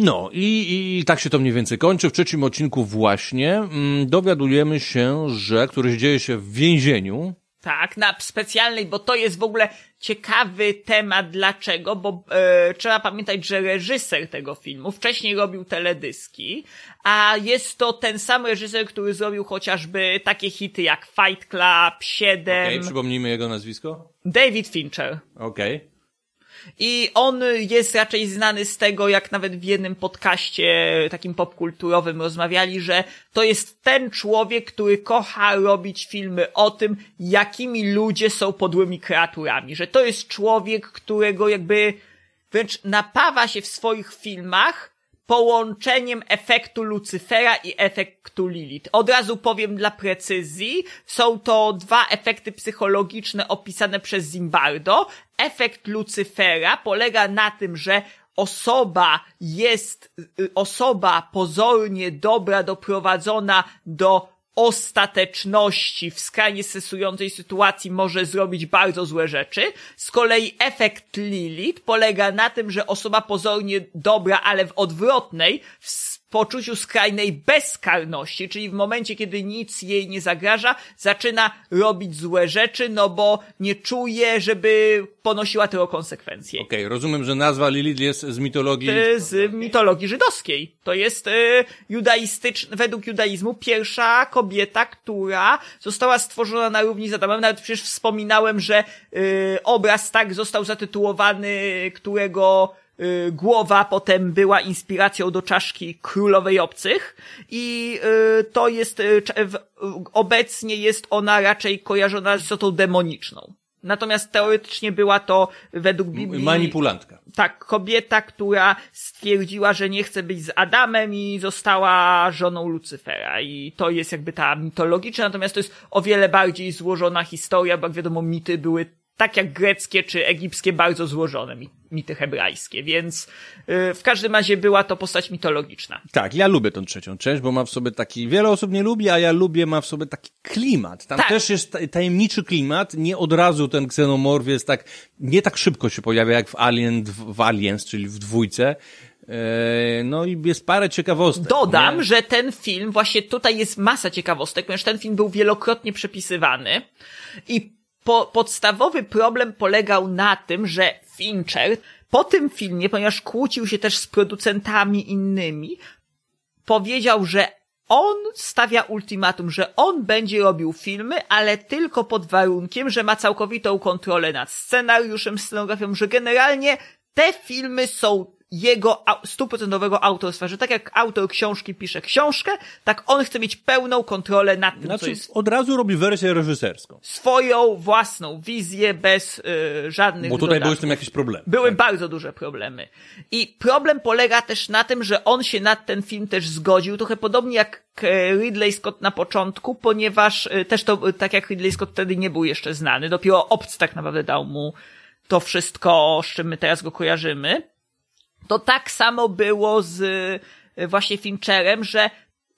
No i, i tak się to mniej więcej kończy. W trzecim odcinku właśnie mm, dowiadujemy się, że któryś dzieje się w więzieniu. Tak, na specjalnej, bo to jest w ogóle ciekawy temat. Dlaczego? Bo e, trzeba pamiętać, że reżyser tego filmu wcześniej robił teledyski, a jest to ten sam reżyser, który zrobił chociażby takie hity jak Fight Club, 7, Okej, przypomnijmy jego nazwisko. David Fincher. Okej. I on jest raczej znany z tego, jak nawet w jednym podcaście takim popkulturowym rozmawiali, że to jest ten człowiek, który kocha robić filmy o tym, jakimi ludzie są podłymi kreaturami. Że to jest człowiek, którego jakby wręcz napawa się w swoich filmach połączeniem efektu Lucyfera i efektu Lilith. Od razu powiem dla precyzji, są to dwa efekty psychologiczne opisane przez Zimbardo. Efekt Lucyfera polega na tym, że osoba jest, y, osoba pozornie dobra doprowadzona do ostateczności w skrajnie stresującej sytuacji może zrobić bardzo złe rzeczy. Z kolei efekt Lilith polega na tym, że osoba pozornie dobra, ale w odwrotnej, w poczuciu skrajnej bezkarności, czyli w momencie, kiedy nic jej nie zagraża, zaczyna robić złe rzeczy, no bo nie czuje, żeby ponosiła tego konsekwencje. Okej, rozumiem, że nazwa Lilith jest z mitologii. Y, z mitologii żydowskiej. To jest y, judaistyczna, według judaizmu pierwsza kobieta, która została stworzona na równi z Adamem. Nawet przecież wspominałem, że y, obraz tak został zatytułowany, którego y, głowa potem była inspiracją do czaszki królowej obcych i y, to jest y, obecnie jest ona raczej kojarzona z istotą demoniczną. Natomiast teoretycznie była to według Biblii Manipulantka. tak, kobieta, która stwierdziła, że nie chce być z Adamem i została żoną Lucyfera. I to jest jakby ta mitologiczna, natomiast to jest o wiele bardziej złożona historia, bo jak wiadomo, mity były tak jak greckie czy egipskie bardzo złożone, mi- mity hebrajskie, więc yy, w każdym razie była to postać mitologiczna. Tak, ja lubię tą trzecią część, bo ma w sobie taki, wiele osób nie lubi, a ja lubię, ma w sobie taki klimat. Tam Tak. też jest ta- tajemniczy klimat, nie od razu ten ksenomorf jest tak, nie tak szybko się pojawia jak w Alien, w Aliens, czyli w dwójce. Eee, no i jest parę ciekawostek. Dodam, nie? że ten film, właśnie tutaj jest masa ciekawostek, ponieważ ten film był wielokrotnie przepisywany i po, podstawowy problem polegał na tym, że Fincher po tym filmie, ponieważ kłócił się też z producentami innymi, powiedział, że on stawia ultimatum, że on będzie robił filmy, ale tylko pod warunkiem, że ma całkowitą kontrolę nad scenariuszem, scenografią, że generalnie te filmy są jego stuprocentowego autorstwa, że tak jak autor książki pisze książkę, tak on chce mieć pełną kontrolę nad tym, co Znaczy, jest od razu robi wersję reżyserską. swoją własną wizję bez y, żadnych Bo tutaj były dodatków. z tym jakieś problemy. Były bardzo duże problemy. I problem polega też na tym, że on się nad ten film też zgodził, trochę podobnie jak e, Ridley Scott na początku, ponieważ e, też to, e, tak jak Ridley Scott wtedy nie był jeszcze znany, dopiero obcy tak naprawdę dał mu to wszystko, z czym my teraz go kojarzymy. To tak samo było z e, właśnie Fincherem, że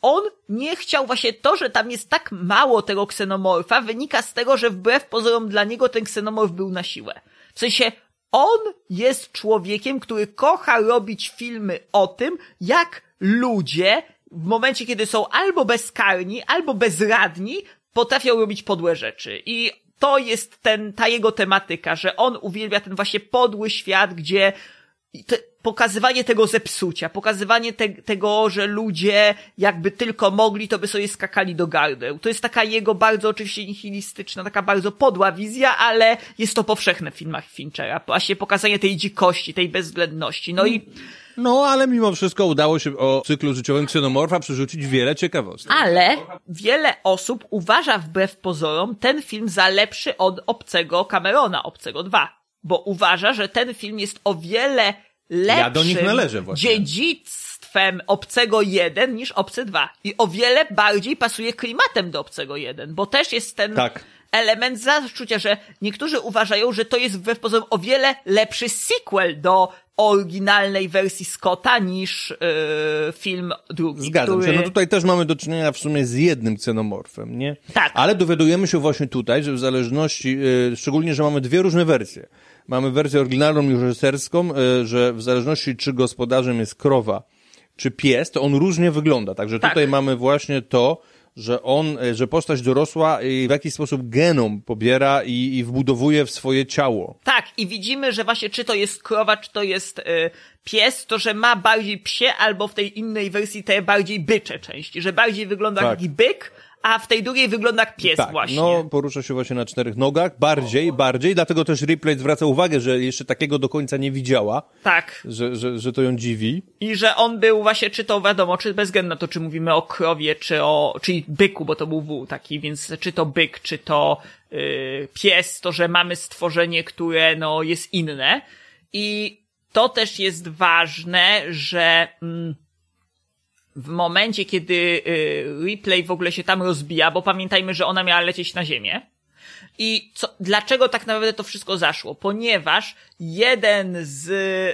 on nie chciał właśnie to, że tam jest tak mało tego ksenomorfa, wynika z tego, że wbrew pozorom dla niego ten ksenomorf był na siłę. W sensie, on jest człowiekiem, który kocha robić filmy o tym, jak ludzie w momencie, kiedy są albo bezkarni, albo bezradni, potrafią robić podłe rzeczy. I to jest ten, ta jego tematyka, że on uwielbia ten właśnie podły świat, gdzie i te, pokazywanie tego zepsucia, pokazywanie te, tego, że ludzie jakby tylko mogli, to by sobie skakali do gardeł. To jest taka jego bardzo oczywiście nihilistyczna, taka bardzo podła wizja, ale jest to powszechne w filmach Finchera. Właśnie pokazanie tej dzikości, tej bezwzględności. No i, No, ale mimo wszystko udało się o cyklu życiowym ksenomorfa przerzucić wiele ciekawostek. ale wiele osób uważa wbrew pozorom ten film za lepszy od Obcego Camerona, Obcego 2. Bo uważa, że ten film jest o wiele lepszym Ja do nich należę właśnie. dziedzictwem Obcego 1 niż Obcy 2. I o wiele bardziej pasuje klimatem do Obcego 1, bo też jest ten Tak. element zaszczucia, że niektórzy uważają, że to jest wbrew pozorom o wiele lepszy sequel do oryginalnej wersji Scotta niż yy, film drugi. Zgadzam który... się. No tutaj też mamy do czynienia w sumie z jednym ksenomorfem, nie? Tak. Ale dowiadujemy się właśnie tutaj, że w zależności, e, szczególnie, że mamy dwie różne wersje. Mamy wersję oryginalną i reżyserską, e, że w zależności czy gospodarzem jest krowa, czy pies, to on różnie wygląda. Także Tak. tutaj mamy właśnie to, że on, e, że postać dorosła i w jakiś sposób genom pobiera i, i wbudowuje w swoje ciało. Tak, i widzimy, że właśnie czy to jest krowa, czy to jest y, pies, to że ma bardziej psie, albo w tej innej wersji te bardziej bycze części, że bardziej wygląda Tak. jak byk, a w tej drugiej wygląda jak pies tak, właśnie. no porusza się właśnie na czterech nogach, bardziej, bardziej, dlatego też Ripley zwraca uwagę, że jeszcze takiego do końca nie widziała, Tak. że, że, że to ją dziwi. I że on był właśnie, czy to wiadomo, czy bez względu na to, czy mówimy o krowie, czy o, czyli byku, bo to był wół taki, więc czy to byk, czy to y, pies, to że mamy stworzenie, które no jest inne. I to też jest ważne, że mm, w momencie, kiedy y, Ripley w ogóle się tam rozbija, bo pamiętajmy, że ona miała lecieć na ziemię, i co, dlaczego tak naprawdę to wszystko zaszło? Ponieważ jeden z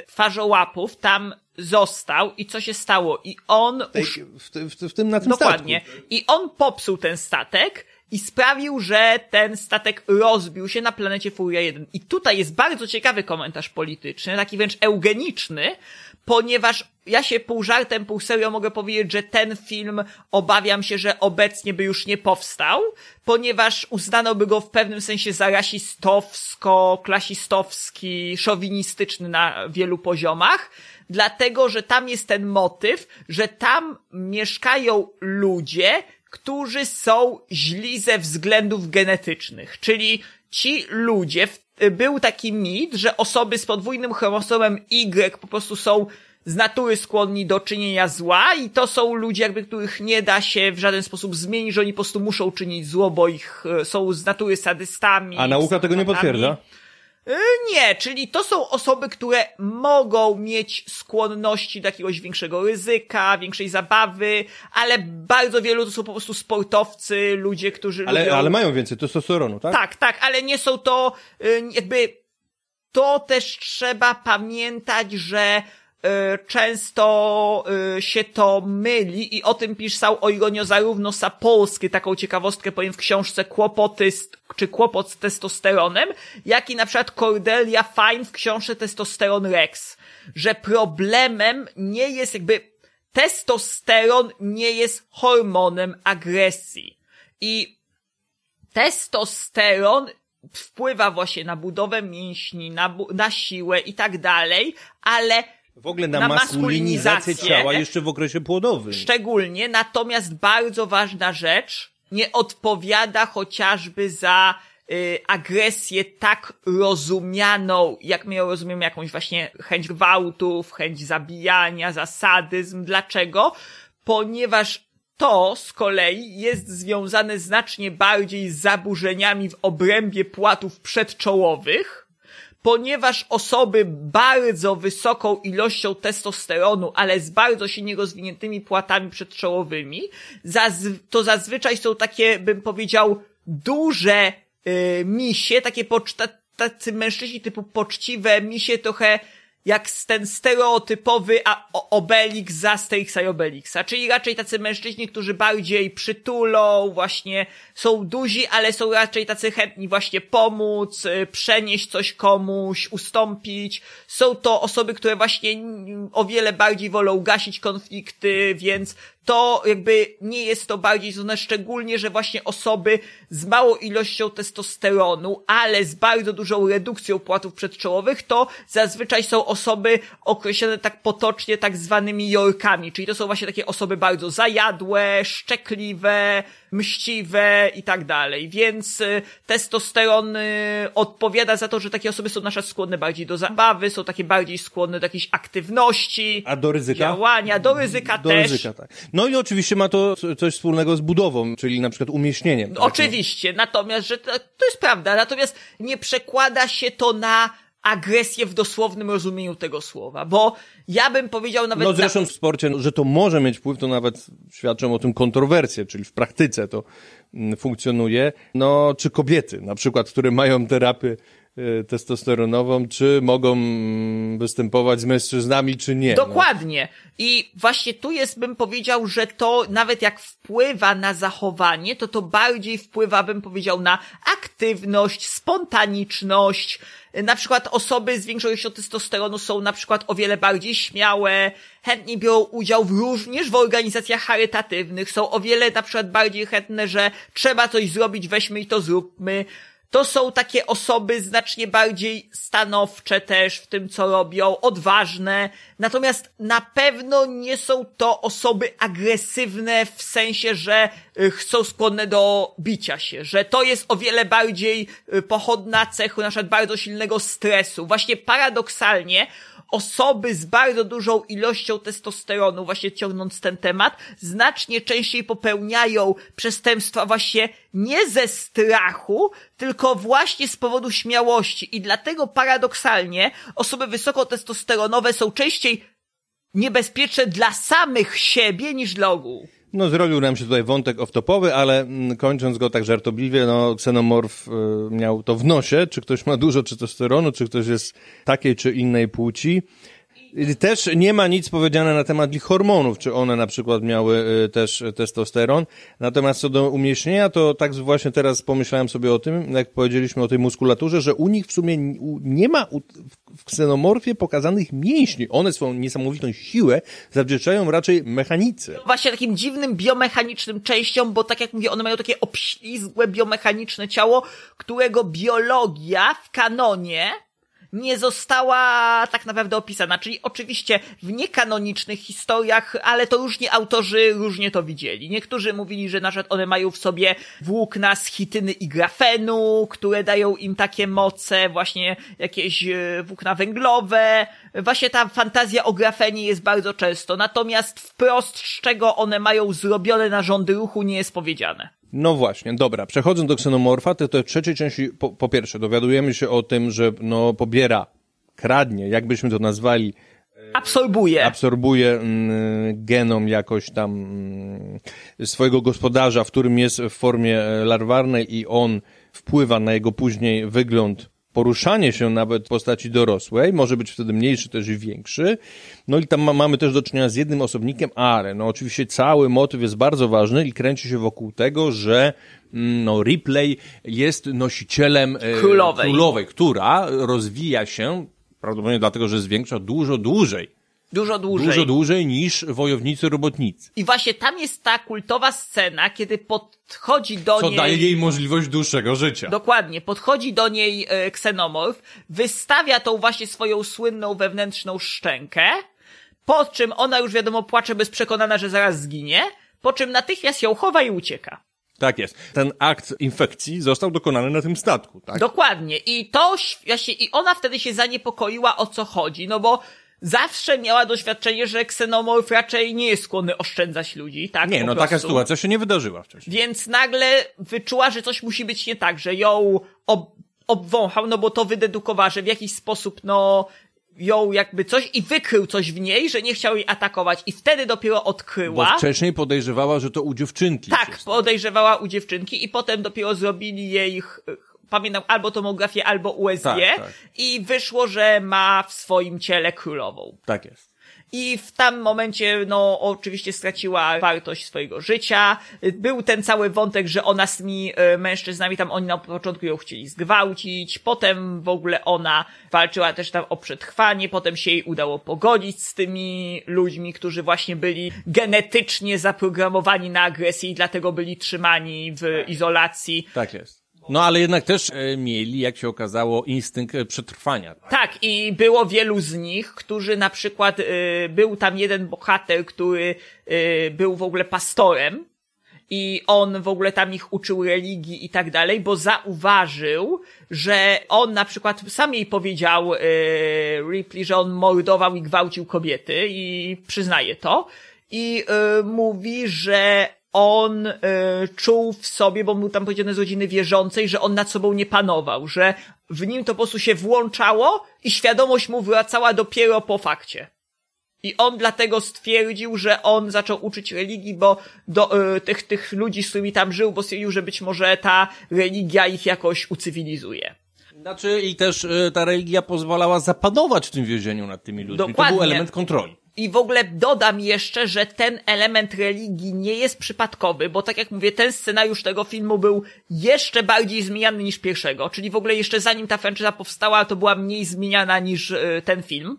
twarzołapów tam został i co się stało? I on usz... W, ty- w, ty- w tym na tym Dokładnie. statku. I on popsuł ten statek i sprawił, że ten statek rozbił się na planecie Furia 1. I tutaj jest bardzo ciekawy komentarz polityczny, taki wręcz eugeniczny, ponieważ ja się pół żartem, pół serio mogę powiedzieć, że ten film obawiam się, że obecnie by już nie powstał, ponieważ uznano by go w pewnym sensie za rasistowsko, klasistowski, szowinistyczny na wielu poziomach, dlatego, że tam jest ten motyw, że tam mieszkają ludzie, którzy są źli ze względów genetycznych, czyli ci ludzie, w- był taki mit, że osoby z podwójnym chromosomem Y po prostu są z natury skłonni do czynienia zła i to są ludzie jakby, których nie da się w żaden sposób zmienić, że oni po prostu muszą czynić zło, bo ich e, są z natury sadystami. A nauka tego nie potwierdza? Y, Nie, czyli to są osoby, które mogą mieć skłonności do jakiegoś większego ryzyka, większej zabawy, ale bardzo wielu to są po prostu sportowcy, ludzie, którzy lubią... Ale, ale mają więcej testosteronu, tak? Tak, tak, ale nie są to y, jakby to też trzeba pamiętać, że często y, się to myli i o tym pisał o ironio zarówno Sapolsky, taką ciekawostkę powiem w książce Kłopoty z, czy Kłopot z testosteronem, jak i na przykład Cordelia Fine w książce Testosteron Rex, że problemem nie jest jakby testosteron nie jest hormonem agresji. I testosteron wpływa właśnie na budowę mięśni, na, bu- na siłę i tak dalej, ale W ogóle na, Na maskulinizację maskulinizację. ciała jeszcze w okresie płodowym. szczególnie, natomiast bardzo ważna rzecz, nie odpowiada chociażby za y, agresję tak rozumianą, jak my ją rozumiemy, jakąś właśnie chęć gwałtów, chęć zabijania, zasadyzm. Dlaczego? Ponieważ to z kolei jest związane znacznie bardziej z zaburzeniami w obrębie płatów przedczołowych, ponieważ osoby bardzo wysoką ilością testosteronu, ale z bardzo silnie rozwiniętymi płatami przedczołowymi, to zazwyczaj są takie, bym powiedział, duże y, misie, takie poczta, tacy mężczyźni typu poczciwe misie, trochę jak ten stereotypowy a, Obelix z Asterixa i Obelixa, czyli raczej tacy mężczyźni, którzy bardziej przytulą, właśnie są duzi, ale są raczej tacy chętni właśnie pomóc, y, przenieść coś komuś, ustąpić. Są to osoby, które właśnie o wiele bardziej wolą gasić konflikty, więc to jakby nie jest to bardziej związane szczególnie, że właśnie osoby z małą ilością testosteronu, ale z bardzo dużą redukcją płatów przedczołowych, to zazwyczaj są osoby określone tak potocznie tak zwanymi jorkami, czyli to są właśnie takie osoby bardzo zajadłe, szczekliwe, mściwe i tak dalej. Więc y, testosteron odpowiada za to, że takie osoby są na przykład skłonne bardziej do zabawy, są takie bardziej skłonne do jakiejś aktywności, A do ryzyka? działania, do ryzyka Do też. ryzyka, tak. No i oczywiście ma to co- coś wspólnego z budową, czyli na przykład umieśnieniem. tak? Oczywiście, natomiast, że to, to jest prawda, natomiast nie przekłada się to na agresję w dosłownym rozumieniu tego słowa, bo ja bym powiedział nawet... No zresztą w sporcie, że to może mieć wpływ, to nawet świadczą o tym kontrowersje, czyli w praktyce to mm, funkcjonuje. No, czy kobiety, na przykład, które mają terapię e, testosteronową, czy mogą mm, występować z mężczyznami, czy nie. No. Dokładnie. I właśnie tu jest, bym powiedział, że to nawet jak wpływa na zachowanie, to to bardziej wpływa, bym powiedział, na aktywność, spontaniczność. Na przykład osoby z większą ilością testosteronu są na przykład o wiele bardziej śmiałe, chętnie biorą udział w również w organizacjach charytatywnych, są o wiele na przykład bardziej chętne, że trzeba coś zrobić, weźmy i to zróbmy. To są takie osoby znacznie bardziej stanowcze też w tym, co robią, odważne. Natomiast na pewno nie są to osoby agresywne w sensie, że y, są skłonne do bicia się, że to jest o wiele bardziej y, pochodna cechu na przykład bardzo silnego stresu. Właśnie paradoksalnie osoby z bardzo dużą ilością testosteronu, właśnie ciągnąc ten temat, znacznie częściej popełniają przestępstwa właśnie nie ze strachu, tylko właśnie z powodu śmiałości. I dlatego paradoksalnie osoby wysokotestosteronowe są częściej niebezpieczne dla samych siebie niż dla ogółu. No, zrobił nam się tutaj wątek off-topowy, ale mm, kończąc go tak żartobliwie, no, ksenomorf y, miał to w nosie, czy ktoś ma dużo testosteronu, czy ktoś jest takiej czy innej płci. Y, Też nie ma nic powiedziane na temat ich hormonów, czy one na przykład miały y, też testosteron. Natomiast co do umieśnienia, to tak właśnie teraz pomyślałem sobie o tym, jak powiedzieliśmy o tej muskulaturze, że u nich w sumie nie ma w ksenomorfie pokazanych mięśni. One swoją niesamowitą siłę zawdzięczają raczej mechanice. Właśnie takim dziwnym biomechanicznym częścią, bo tak jak mówię, one mają takie obślizgłe biomechaniczne ciało, którego biologia w kanonie nie została tak naprawdę opisana. Czyli oczywiście w niekanonicznych historiach, ale to różni autorzy różnie to widzieli. Niektórzy mówili, że na przykład one mają w sobie włókna z chityny i grafenu, które dają im takie moce, właśnie jakieś e, włókna węglowe. Właśnie ta fantazja o grafenie jest bardzo często. Natomiast wprost, z czego one mają zrobione narządy ruchu, nie jest powiedziane. No właśnie, dobra. Przechodząc do ksenomorfa, to, to w trzeciej części, po, po pierwsze, dowiadujemy się o tym, że no, pobiera, kradnie, jakbyśmy to nazwali, Absorbuje. absorbuje mm, genom jakoś tam mm, swojego gospodarza, w którym jest w formie e, larwarnej i on wpływa na jego później wygląd, poruszanie się nawet w postaci dorosłej, może być wtedy mniejszy też i większy. No i tam ma, mamy też do czynienia z jednym osobnikiem, ale no oczywiście cały motyw jest bardzo ważny i kręci się wokół tego, że mm, no Ripley jest nosicielem e, Królowej. królowej, która rozwija się prawdopodobnie dlatego, że jest większa dużo dłużej. Dużo dłużej. Dużo dłużej niż wojownicy robotnicy. I właśnie tam jest ta kultowa scena, kiedy podchodzi do Co niej... daje jej możliwość dłuższego życia. Dokładnie, podchodzi do niej e, ksenomorf, wystawia tą właśnie swoją słynną wewnętrzną szczękę, po czym ona już wiadomo płacze bez przekonana, że zaraz zginie, po czym natychmiast ją chowa i ucieka. Tak jest. Ten akt infekcji został dokonany na tym statku, tak? Dokładnie. I to właśnie, i ona wtedy się zaniepokoiła o co chodzi, no bo zawsze miała doświadczenie, że ksenomorf raczej nie jest skłonny oszczędzać ludzi, tak? Nie, no taka prostu. sytuacja się nie wydarzyła wcześniej. Więc nagle wyczuła, że coś musi być nie tak, że ją ob obwąchał, no bo to wydedukowała, że w jakiś sposób, no, ją jakby coś i wykrył coś w niej, że nie chciał jej atakować i wtedy dopiero Bo odkryła. wcześniej podejrzewała, że to u dziewczynki. Tak, podejrzewała u dziewczynki i potem dopiero zrobili jej, pamiętam, albo tomografię, albo USG Tak, tak. i wyszło, że ma w swoim ciele królową. Tak jest. I w tam momencie, no, oczywiście straciła wartość swojego życia. Był ten cały wątek, że ona z tymi e, mężczyznami, tam oni na początku ją chcieli zgwałcić, potem w ogóle ona walczyła też tam o przetrwanie, potem się jej udało pogodzić z tymi ludźmi, którzy właśnie byli genetycznie zaprogramowani na agresję i dlatego byli trzymani w izolacji. Tak jest. No ale jednak też e, mieli, jak się okazało, instynkt e, przetrwania. Tak, i było wielu z nich, którzy na przykład, y, był tam jeden bohater, który y, był w ogóle pastorem i on w ogóle tam ich uczył religii i tak dalej, bo zauważył, że on na przykład sam jej powiedział y, Ripley, że on mordował i gwałcił kobiety i przyznaje to i y, mówi, że on y, czuł w sobie, bo mu tam powiedziane z rodziny wierzącej, że on nad sobą nie panował, że w nim to po prostu się włączało i świadomość mu wracała dopiero po fakcie. I on dlatego stwierdził, że on zaczął uczyć religii, bo do y, tych, tych ludzi, z którymi tam żył, bo stwierdził, że być może ta religia ich jakoś ucywilizuje. Znaczy i też e, ta religia pozwalała zapanować w tym więzieniu nad tymi ludźmi. To Dokładnie. był element kontroli. I w ogóle dodam jeszcze, że ten element religii nie jest przypadkowy, bo tak jak mówię, ten scenariusz tego filmu był jeszcze bardziej zmieniany niż pierwszego, czyli w ogóle jeszcze zanim ta franczyza powstała, to była mniej zmieniana niż y, ten film.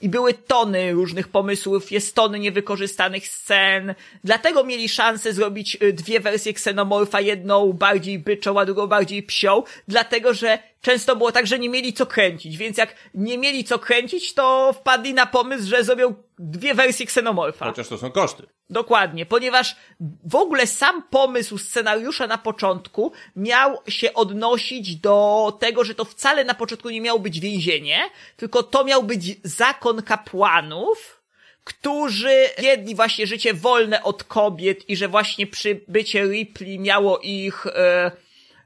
I były tony różnych pomysłów, jest tony niewykorzystanych scen, dlatego mieli szansę zrobić y, dwie wersje ksenomorfa, jedną bardziej byczą, a drugą bardziej psią, dlatego że często było tak, że nie mieli co kręcić, więc jak nie mieli co kręcić, to wpadli na pomysł, że zrobią dwie wersje ksenomorfa. Chociaż to są koszty. Dokładnie, ponieważ w ogóle sam pomysł scenariusza na początku miał się odnosić do tego, że to wcale na początku nie miało być więzienie, tylko to miał być zakon kapłanów, którzy jedli właśnie życie wolne od kobiet i że właśnie przybycie Ripley miało ich e,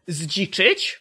zdziczyć.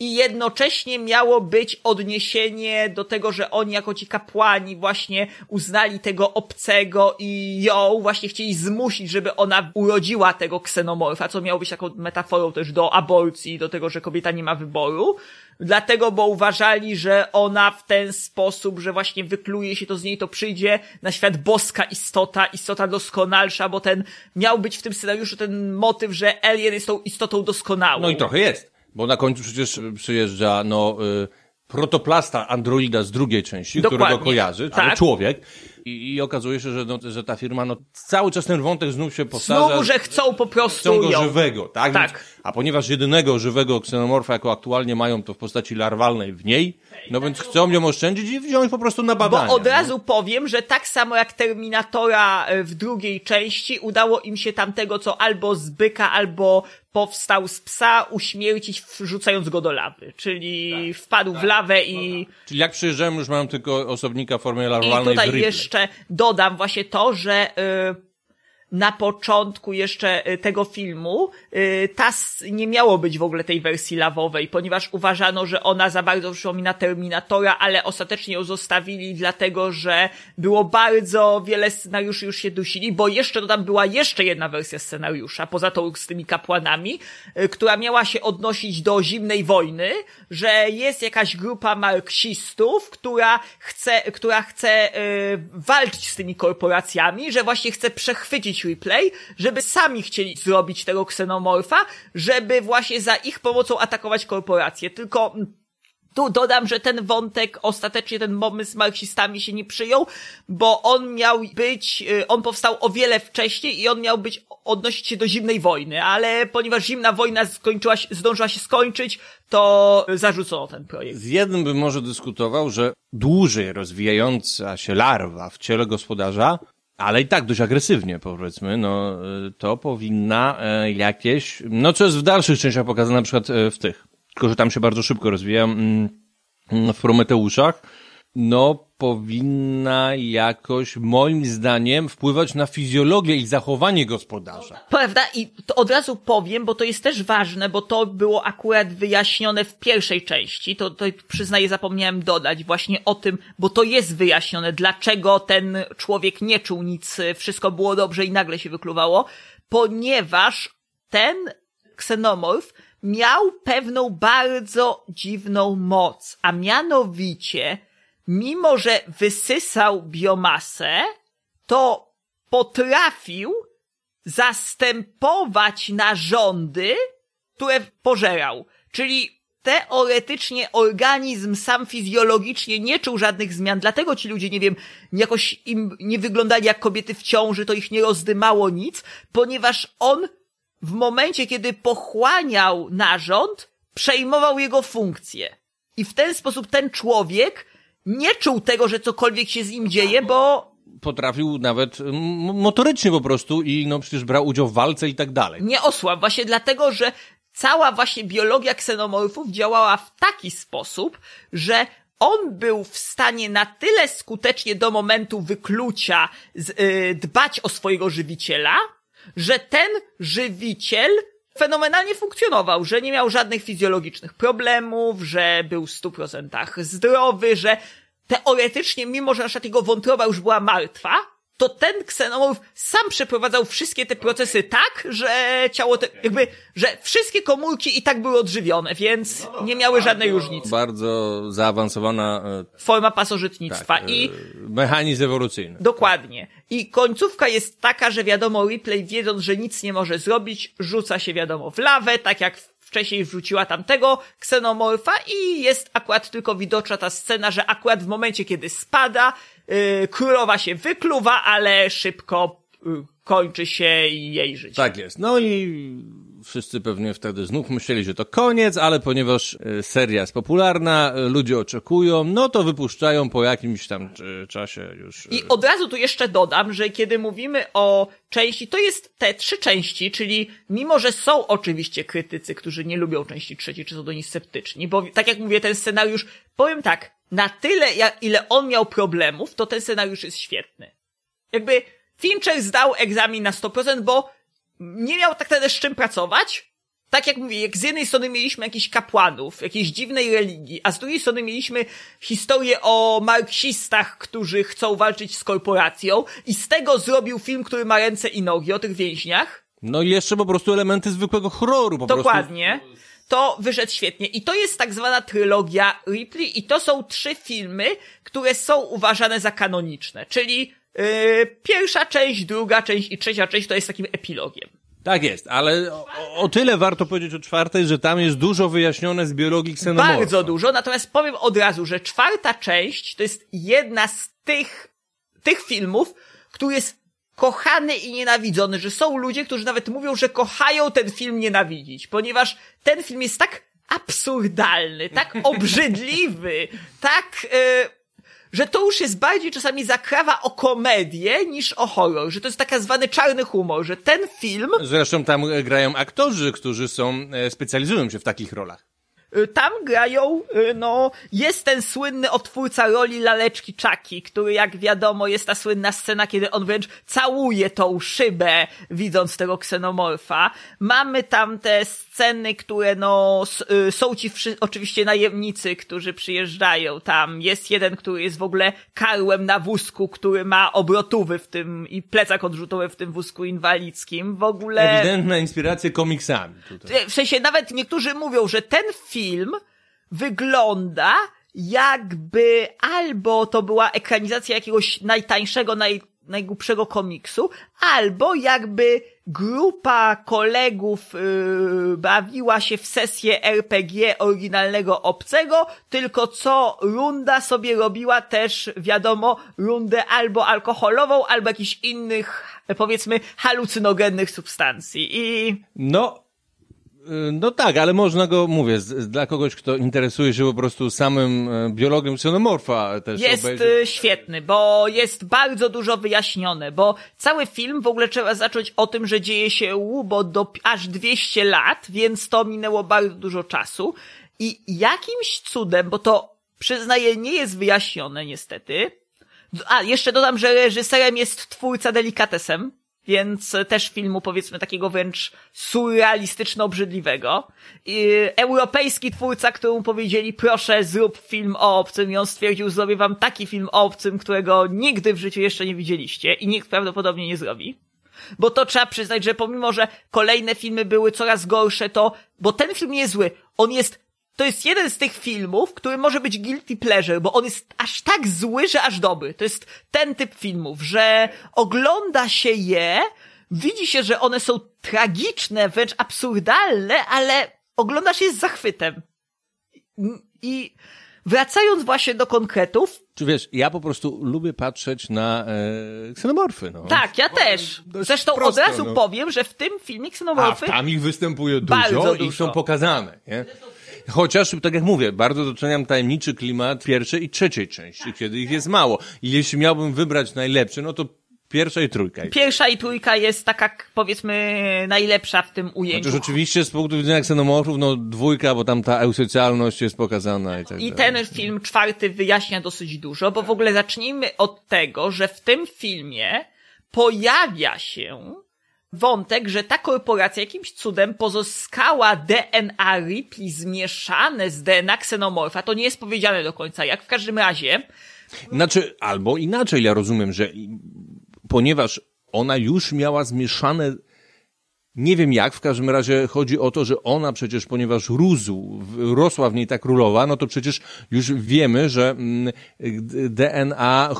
I jednocześnie miało być odniesienie do tego, że oni jako ci kapłani właśnie uznali tego obcego i ją właśnie chcieli zmusić, żeby ona urodziła tego ksenomorfa, co miało być taką metaforą też do aborcji, do tego, że kobieta nie ma wyboru. Dlatego, bo uważali, że ona w ten sposób, że właśnie wykluje się to z niej, to przyjdzie na świat boska istota, istota doskonalsza, bo ten miał być w tym scenariuszu ten motyw, że Alien jest tą istotą doskonałą. No i trochę jest. Bo na końcu przecież y, przyjeżdża, no, y, protoplasta androida z drugiej części, Dokładnie. którego kojarzy, ale Tak. człowiek. I, I okazuje się, że, no, że ta firma, no, cały czas ten wątek znów się powtarza. Znowu, że chcą po prostu Chcą go ją. żywego, tak? Tak. Więc, a ponieważ jedynego żywego ksenomorfa, jako aktualnie mają, to w postaci larwalnej w niej, no więc chcą ją oszczędzić i wziąć po prostu na badania. Bo od no. razu powiem, że tak samo jak Terminatora e, w drugiej części, udało im się tamtego, co albo z byka, albo powstał z psa, uśmiercić wrzucając go do lawy. Czyli Tak, wpadł w lawę i, Czyli jak przyjeżdżają, już mają tylko osobnika w formie i larwalnej w tutaj jeszcze dodam właśnie to, że y, na początku jeszcze y, tego filmu y, TAS nie miało być w ogóle tej wersji lawowej, ponieważ uważano, że ona za bardzo przypomina Terminatora, ale ostatecznie ją zostawili dlatego, że było bardzo wiele scenariuszy już się dusili, bo jeszcze tam była jeszcze jedna wersja scenariusza, poza tą z tymi kapłanami, y, która miała się odnosić do zimnej wojny, że jest jakaś grupa marksistów, która chce, która chce walczyć z tymi korporacjami, że właśnie chce przechwycić replay, żeby sami chcieli zrobić tego ksenomorfa, żeby właśnie za ich pomocą atakować korporacje. Tylko mm, tu dodam, że ten wątek, ostatecznie ten pomysł z marksistami się nie przyjął, bo on miał być, y, on powstał o wiele wcześniej i on miał być, odnosić się do zimnej wojny, ale ponieważ zimna wojna skończyła się, zdążyła się skończyć, to zarzucono ten projekt. Z jednym bym może dyskutował, że dłużej rozwijająca się larwa w ciele gospodarza ale i tak dość agresywnie, powiedzmy, no, y, to powinna e, jakieś, no co jest w dalszych częściach pokazane, na przykład e, w tych, tylko że tam się bardzo szybko rozwija, mm, w Prometeuszach, no powinna jakoś, moim zdaniem, wpływać na fizjologię i zachowanie gospodarza. Prawda? I to od razu powiem, bo to jest też ważne, bo to było akurat wyjaśnione w pierwszej części. To, to przyznaję, zapomniałem dodać właśnie o tym, bo to jest wyjaśnione, dlaczego ten człowiek nie czuł nic, wszystko było dobrze i nagle się wykluwało, ponieważ ten ksenomorf miał pewną bardzo dziwną moc, a mianowicie, mimo że wysysał biomasę, to potrafił zastępować narządy, które pożerał. Czyli teoretycznie organizm sam fizjologicznie nie czuł żadnych zmian, dlatego ci ludzie, nie wiem, jakoś im nie wyglądali jak kobiety w ciąży, to ich nie rozdymało nic, ponieważ on w momencie, kiedy pochłaniał narząd, przejmował jego funkcję. I w ten sposób ten człowiek nie czuł tego, że cokolwiek się z nim dzieje, bo Potrafił nawet motorycznie po prostu i no przecież brał udział w walce i tak dalej. nie osłabł. Właśnie dlatego, że cała właśnie biologia ksenomorfów działała w taki sposób, że on był w stanie na tyle skutecznie do momentu wyklucia z, y, dbać o swojego żywiciela, że ten żywiciel fenomenalnie funkcjonował, że nie miał żadnych fizjologicznych problemów, że był w 100% zdrowy, że teoretycznie, mimo że na przykład jego wątroba już była martwa, to ten ksenomorf sam przeprowadzał wszystkie te procesy tak, że ciało te, jakby, że wszystkie komórki i tak były odżywione, więc nie miały żadnej różnicy. Bardzo zaawansowana e, Forma pasożytnictwa tak, i e, mechanizm ewolucyjny. Dokładnie. I końcówka jest taka, że wiadomo, Ripley wiedząc, że nic nie może zrobić, rzuca się wiadomo w lawę, tak jak wcześniej wrzuciła tamtego ksenomorfa i jest akurat tylko widoczna ta scena, że akurat w momencie, kiedy spada, yy, królowa się wykluwa, ale szybko yy, kończy się jej życie. Tak jest. No i wszyscy pewnie wtedy znów myśleli, że to koniec, ale ponieważ e, seria jest popularna, e, ludzie oczekują, no to wypuszczają po jakimś tam e, czasie już. I od razu tu jeszcze dodam, że kiedy mówimy o części, to jest te trzy części, czyli mimo, że są oczywiście krytycy, którzy nie lubią części trzeciej, czy są do niej sceptyczni, bo tak jak mówię, ten scenariusz, powiem tak, na tyle, ile on miał problemów, to ten scenariusz jest świetny. Jakby Fincher zdał egzamin na 100%, bo nie miał tak naprawdę z czym pracować. Tak jak mówię, jak z jednej strony mieliśmy jakichś kapłanów, jakiejś dziwnej religii, a z drugiej strony mieliśmy historię o marksistach, którzy chcą walczyć z korporacją i z tego zrobił film, który ma ręce i nogi o tych więźniach. No i jeszcze po prostu elementy zwykłego horroru. Po Dokładnie. To wyszedł świetnie. I to jest tak zwana trylogia Ripley i to są trzy filmy, które są uważane za kanoniczne. Czyli pierwsza część, druga część i trzecia część to jest takim epilogiem. Tak jest, ale o, o tyle warto powiedzieć o czwartej, że tam jest dużo wyjaśnione z biologii ksenomorfa. Bardzo dużo, natomiast powiem od razu, że czwarta część to jest jedna z tych, tych filmów, który jest kochany i nienawidzony, że są ludzie, którzy nawet mówią, że kochają ten film nienawidzić, ponieważ ten film jest tak absurdalny, tak obrzydliwy, tak, e, że to już jest bardziej czasami zakrawa o komedię niż o horror, że to jest tak zwany czarny humor, że ten film Zresztą tam grają aktorzy, którzy są, e, specjalizują się w takich rolach. Y, Tam grają, y, no, jest ten słynny odtwórca roli laleczki Chucky, który jak wiadomo jest ta słynna scena, kiedy on wręcz całuje tą szybę, widząc tego ksenomorfa. Mamy tam te sceny, które no, y, są ci wszy- oczywiście najemnicy, którzy przyjeżdżają tam. Jest jeden, który jest w ogóle karłem na wózku, który ma obrotówy w tym i plecak odrzutowy w tym wózku inwalidzkim. W ogóle... Ewidentna inspiracja komiksami tutaj. W sensie nawet niektórzy mówią, że ten film wygląda jakby albo to była ekranizacja jakiegoś najtańszego, naj, najgłupszego komiksu, albo jakby grupa kolegów yy, bawiła się w sesję RPG oryginalnego obcego, tylko co runda sobie robiła też, wiadomo, rundę albo alkoholową, albo jakichś innych, powiedzmy, halucynogennych substancji. I No, No tak, ale można go, mówię, z, dla kogoś, kto interesuje się po prostu samym e, biologiem xenomorfa też Jest obejrzeć. y, świetny, bo jest bardzo dużo wyjaśnione, bo cały film w ogóle trzeba zacząć o tym, że dzieje się łubo do aż 200 lat, więc to minęło bardzo dużo czasu. I jakimś cudem, bo to przyznaję nie jest wyjaśnione niestety, a jeszcze dodam, że reżyserem jest twórca Delikatesem, więc też filmu powiedzmy takiego wręcz surrealistyczno-obrzydliwego. Europejski twórca, któremu powiedzieli proszę zrób film o obcym i on stwierdził zrobię wam taki film o obcym, którego nigdy w życiu jeszcze nie widzieliście i nikt prawdopodobnie nie zrobi. Bo to trzeba przyznać, że pomimo, że kolejne filmy były coraz gorsze, to, bo ten film nie jest zły, on jest to jest jeden z tych filmów, który może być guilty pleasure, bo on jest aż tak zły, że aż dobry. To jest ten typ filmów, że ogląda się je, widzi się, że one są tragiczne, wręcz absurdalne, ale oglądasz je z zachwytem. I wracając właśnie do konkretów, Czy wiesz, ja po prostu lubię patrzeć na e, ksenomorfy, no. tak, ja też. Zresztą prosto, od razu no. powiem, że w tym filmie A ksenomorfy tam ich występuje dużo Bardzo i dużo. są pokazane, nie? Chociaż, tak jak mówię, bardzo doceniam tajemniczy klimat pierwszej i trzeciej części, kiedy ich jest mało. I jeśli miałbym wybrać najlepszy, no to pierwsza i trójka. Pierwsza i trójka jest taka, powiedzmy, najlepsza w tym ujęciu. Chociaż oczywiście z punktu widzenia ksenomorfów, no dwójka, bo tam ta eusocjalność jest pokazana i tak I dalej. ten film czwarty wyjaśnia dosyć dużo, bo w ogóle zacznijmy od tego, że w tym filmie pojawia się wątek, że ta korporacja jakimś cudem pozyskała DNA Ripley zmieszane z DNA ksenomorfa. To nie jest powiedziane do końca jak. W każdym razie Znaczy, albo inaczej, ja rozumiem, że ponieważ ona już miała zmieszane, nie wiem jak, w każdym razie chodzi o to, że ona przecież, ponieważ rósł, rosła w niej ta królowa, no to przecież już wiemy, że mm, DNA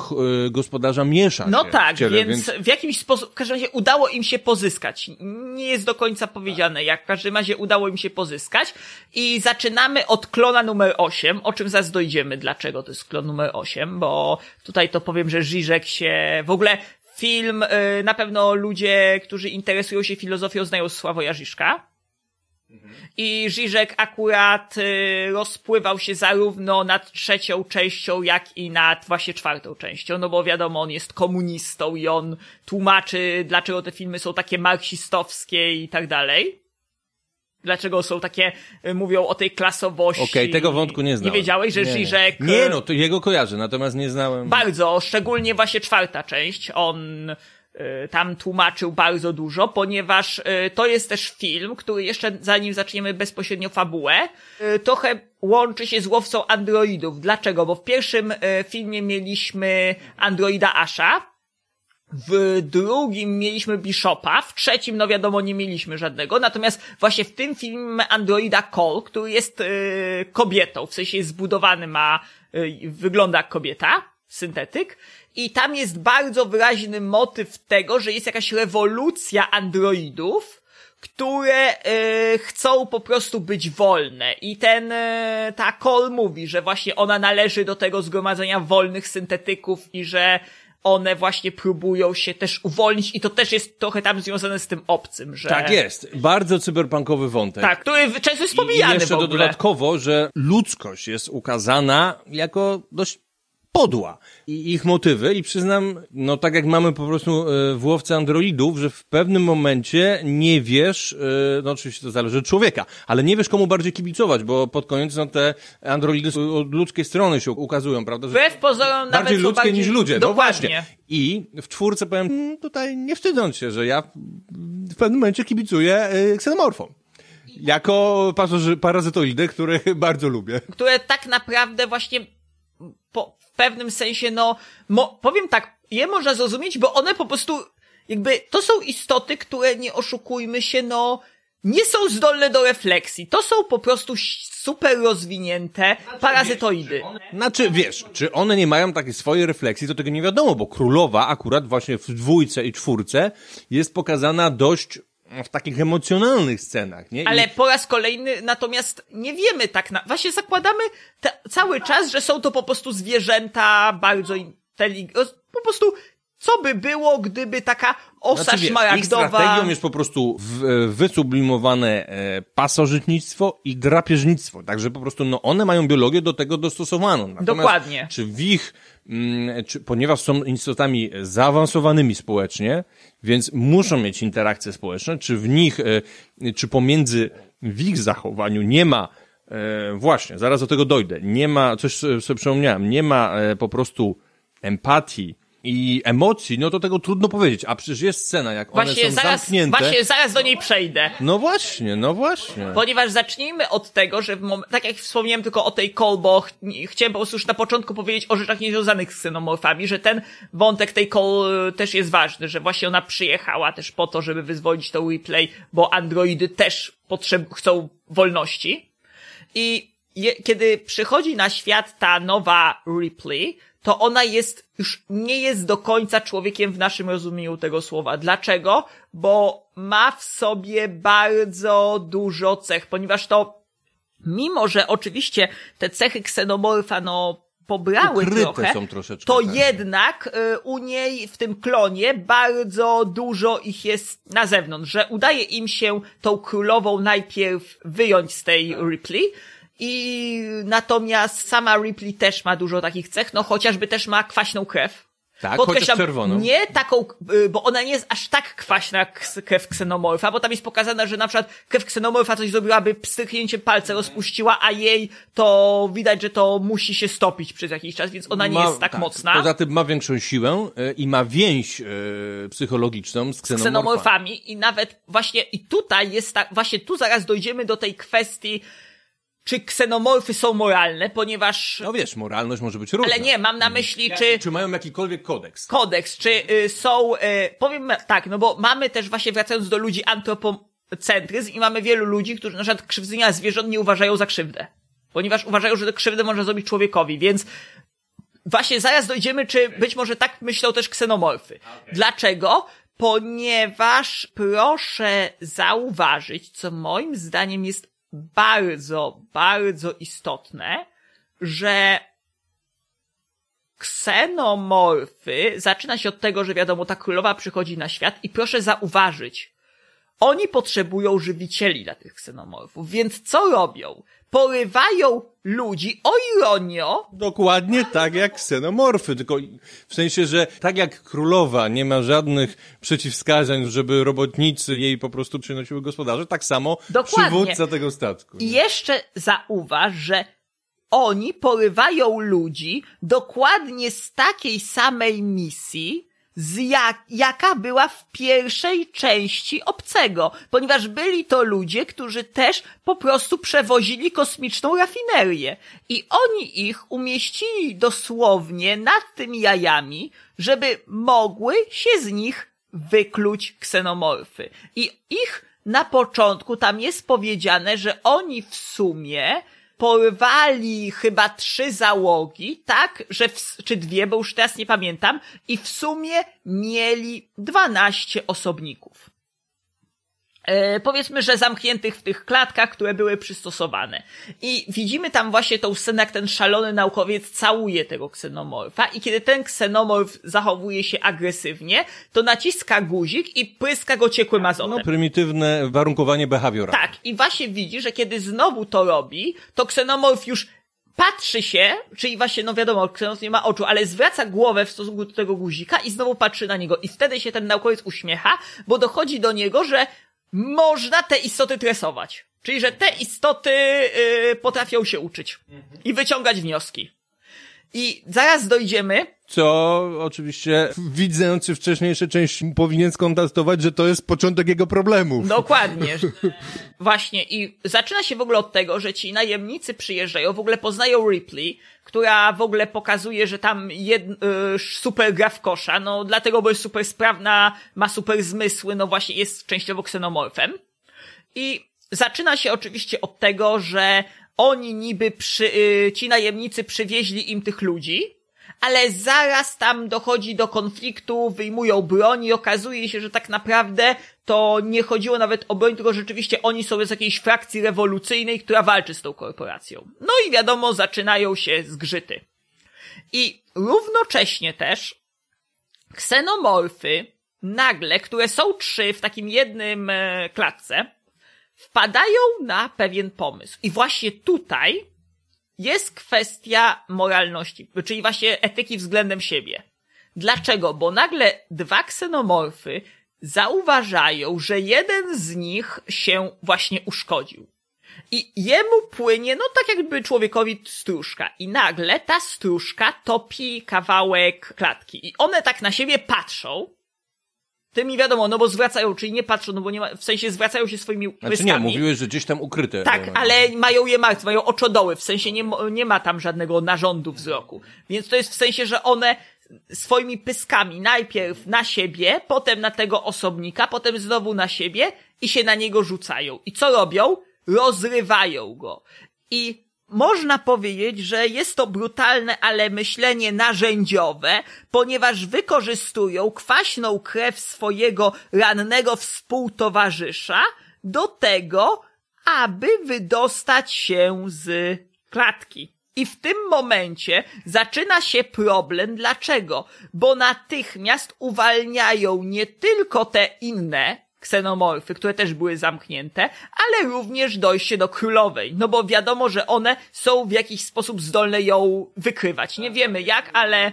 y, gospodarza miesza No tak, ciele, więc, w jakimś sposób, w każdym razie udało im się pozyskać. Nie jest do końca powiedziane jak, w każdym razie udało im się pozyskać. I zaczynamy od klona numer 8, o czym zaraz dojdziemy, dlaczego to jest klon numer 8, bo tutaj to powiem, że Żyżek się, w ogóle film, y, na pewno ludzie, którzy interesują się filozofią znają Sławoja Żyżka. I Żyżek akurat y, rozpływał się zarówno nad trzecią częścią, jak i nad właśnie czwartą częścią, no bo wiadomo, on jest komunistą i on tłumaczy, dlaczego te filmy są takie marksistowskie i tak dalej. Dlaczego są takie, y, mówią o tej klasowości. Okej, tego wątku nie znałem. Nie wiedziałeś, że nie, nie. Żyżek... Nie, y, no, to jego kojarzę, natomiast nie znałem. bardzo, szczególnie właśnie czwarta część. On y, tam tłumaczył bardzo dużo, ponieważ to jest też film, który jeszcze zanim zaczniemy bezpośrednio fabułę, trochę łączy się z łowcą androidów. Dlaczego? Bo w pierwszym filmie mieliśmy androida Asha, w drugim mieliśmy Bishopa, w trzecim, no wiadomo, nie mieliśmy żadnego, natomiast właśnie w tym filmie mamy androida Cole, który jest y, kobietą, w sensie jest zbudowany, ma, y, wygląda jak kobieta, syntetyk, i tam jest bardzo wyraźny motyw tego, że jest jakaś rewolucja androidów, które y, chcą po prostu być wolne. I ten, y, ta Cole mówi, że właśnie ona należy do tego zgromadzenia wolnych syntetyków i że one właśnie próbują się też uwolnić i to też jest trochę tam związane z tym obcym, że... Tak jest. Bardzo cyberpunkowy wątek. Tak, który często jest I pomijany jeszcze dodatkowo, że ludzkość jest ukazana jako dość podła. I ich motywy, i przyznam, no tak jak mamy po prostu e, w łowce androidów, że w pewnym momencie nie wiesz, e, no oczywiście to zależy od człowieka, ale nie wiesz komu bardziej kibicować, bo pod koniec no te androidy od ludzkiej strony się ukazują, prawda? Że Wbrew pozorom bardziej ludzkie bardziej... niż ludzie. No Dokładnie. właśnie. I w czwórce powiem, mm, tutaj nie wstydząc się, że ja w pewnym momencie kibicuję y, ksenomorfom. Jako pasoży- parazytoidy, które bardzo lubię. które tak naprawdę właśnie po, w pewnym sensie, no, mo, powiem tak, je można zrozumieć, bo one po prostu, jakby, to są istoty, które, nie oszukujmy się, no, nie są zdolne do refleksji. To są po prostu super rozwinięte parazytoidy. Znaczy, wiesz, czy one nie mają takiej swojej refleksji, to tego nie wiadomo, bo królowa akurat właśnie w dwójce i czwórce jest pokazana dość w takich emocjonalnych scenach, nie? I- Ale po raz kolejny, natomiast nie wiemy tak na, właśnie zakładamy te, cały czas, że są to po prostu zwierzęta bardzo inteligentne, po prostu co by było, gdyby taka osa Znaczy, wiesz, ich szmaragdowa... strategią jest po prostu w, e, wysublimowane e, pasożytnictwo i drapieżnictwo. Także po prostu no, one mają biologię do tego dostosowaną. Natomiast Dokładnie. Czy w ich, ponieważ są istotami zaawansowanymi społecznie, więc muszą mieć interakcje społeczne, czy w nich, e, czy pomiędzy w ich zachowaniu nie ma E, właśnie, zaraz do tego dojdę. Nie ma, coś sobie przypomniałem, nie ma e, po prostu empatii i emocji, no to tego trudno powiedzieć. A przecież jest scena, jak one Właśnie są zaraz, zamknięte. właśnie zaraz do niej przejdę. No właśnie, no właśnie. Ponieważ zacznijmy od tego, że w mom- tak jak wspomniałem tylko o tej call, bo ch- chciałem po prostu już na początku powiedzieć o rzeczach niezwiązanych z ksenomorfami, że ten wątek tej call y, też jest ważny, że właśnie ona przyjechała też po to, żeby wyzwolić to replay, bo androidy też potrzeb- chcą wolności. I je, kiedy przychodzi na świat ta nowa Ripley, to ona jest, już nie jest do końca człowiekiem w naszym rozumieniu tego słowa. Dlaczego? Bo ma w sobie bardzo dużo cech, ponieważ to, mimo że oczywiście te cechy ksenomorfa, no, pobrały Ukryte trochę, są troszeczkę, to tak. jednak y, u niej w tym klonie bardzo dużo ich jest na zewnątrz, że udaje im się tą królową najpierw wyjąć z tej Ripley i natomiast sama Ripley też ma dużo takich cech, no chociażby też ma kwaśną krew. Tak, Podkreślam, czerwoną. Nie taką, y, bo ona nie jest aż tak kwaśna jak krew ksenomorfa, bo tam jest pokazane, że na przykład krew ksenomorfa coś zrobiłaby, pstryknięciem palce rozpuściła, a jej to widać, że to musi się stopić przez jakiś czas, więc ona nie Ma- jest tak, mocna. Poza tym ma większą siłę e, i ma więź e, psychologiczną z ksenomorfami. ksenomorfami i nawet właśnie i tutaj jest tak, właśnie tu zaraz dojdziemy do tej kwestii, czy ksenomorfy są moralne, ponieważ, No wiesz, moralność może być różna. ale nie, mam na myśli, czy Czy mają jakikolwiek kodeks? kodeks, czy y, są, y, powiem tak, no bo mamy też właśnie wracając do ludzi antropocentryzm i mamy wielu ludzi, którzy na przykład krzywdzenia zwierząt nie uważają za krzywdę. Ponieważ uważają, że krzywdę można zrobić człowiekowi, więc właśnie zaraz dojdziemy, czy być może tak myślą też ksenomorfy. Dlaczego? Ponieważ proszę zauważyć, co moim zdaniem jest bardzo, bardzo istotne, że ksenomorfy zaczyna się od tego, że wiadomo, ta królowa przychodzi na świat i proszę zauważyć, oni potrzebują żywicieli dla tych ksenomorfów, więc co robią? Porywają ludzi, o ironio, Dokładnie tak jak ksenomorfy, tylko w sensie, że tak jak królowa nie ma żadnych przeciwwskazań, żeby robotnicy jej po prostu przynosiły gospodarze, tak samo Dokładnie. przywódca tego statku. I jeszcze zauważ, że oni porywają ludzi dokładnie z takiej samej misji, z jak, jaka była w pierwszej części obcego, ponieważ byli to ludzie, którzy też po prostu przewozili kosmiczną rafinerię i oni ich umieścili dosłownie nad tymi jajami, żeby mogły się z nich wykluć ksenomorfy. I ich na początku tam jest powiedziane, że oni w sumie porwali chyba trzy załogi, tak, że w, czy dwie, bo już teraz nie pamiętam, i w sumie mieli 12 osobników. E, powiedzmy, że zamkniętych w tych klatkach, które były przystosowane. I widzimy tam właśnie tą scenę, jak ten szalony naukowiec całuje tego ksenomorfa i kiedy ten ksenomorf zachowuje się agresywnie, to naciska guzik i pryska go ciekłym azotem. No, prymitywne warunkowanie behawioralne. Tak, i właśnie widzi, że kiedy znowu to robi, to ksenomorf już patrzy się, czyli właśnie, no wiadomo, ksenomorf nie ma oczu, ale zwraca głowę w stosunku do tego guzika i znowu patrzy na niego. I wtedy się ten naukowiec uśmiecha, bo dochodzi do niego, że można te istoty tresować. Czyli, że te istoty yy, potrafią się uczyć i wyciągać wnioski. I zaraz dojdziemy, Co oczywiście widzący wcześniejsze części powinien skontestować, że to jest początek jego problemów. Dokładnie. Właśnie. I zaczyna się w ogóle od tego, że ci najemnicy przyjeżdżają, w ogóle poznają Ripley, która w ogóle pokazuje, że tam jed, y, super gra w kosza, no dlatego, bo jest super sprawna, ma super zmysły, no właśnie jest częściowo ksenomorfem. I zaczyna się oczywiście od tego, że oni niby przy, y, ci najemnicy przywieźli im tych ludzi, ale zaraz tam dochodzi do konfliktu, wyjmują broń i okazuje się, że tak naprawdę to nie chodziło nawet o broń, tylko rzeczywiście oni są z jakiejś frakcji rewolucyjnej, która walczy z tą korporacją. No i wiadomo, zaczynają się zgrzyty. I równocześnie też ksenomorfy nagle, które są trzy w takim jednym e, klatce, wpadają na pewien pomysł. I właśnie tutaj jest kwestia moralności, czyli właśnie etyki względem siebie. Dlaczego? Bo nagle dwa ksenomorfy zauważają, że jeden z nich się właśnie uszkodził. I jemu płynie, no tak jakby człowiekowi stróżka. I nagle ta stróżka topi kawałek klatki. I one tak na siebie patrzą. Tym i wiadomo, no bo zwracają, czyli nie patrzą, no bo nie ma, w sensie zwracają się swoimi Znaczy łyskami. nie, mówiłeś, że gdzieś tam ukryte. Tak, e, ale mają je martwe, mają oczodoły, w sensie nie, nie ma tam żadnego narządu wzroku. Więc to jest w sensie, że one swoimi pyskami najpierw na siebie, potem na tego osobnika, potem znowu na siebie i się na niego rzucają. I co robią? Rozrywają go. I można powiedzieć, że jest to brutalne, ale myślenie narzędziowe, ponieważ wykorzystują kwaśną krew swojego rannego współtowarzysza do tego, aby wydostać się z klatki. I w tym momencie zaczyna się problem. Dlaczego? Bo natychmiast uwalniają nie tylko te inne ksenomorfy, które też były zamknięte, ale również dojście do królowej. No bo wiadomo, że one są w jakiś sposób zdolne ją wykrywać. Nie wiemy jak, ale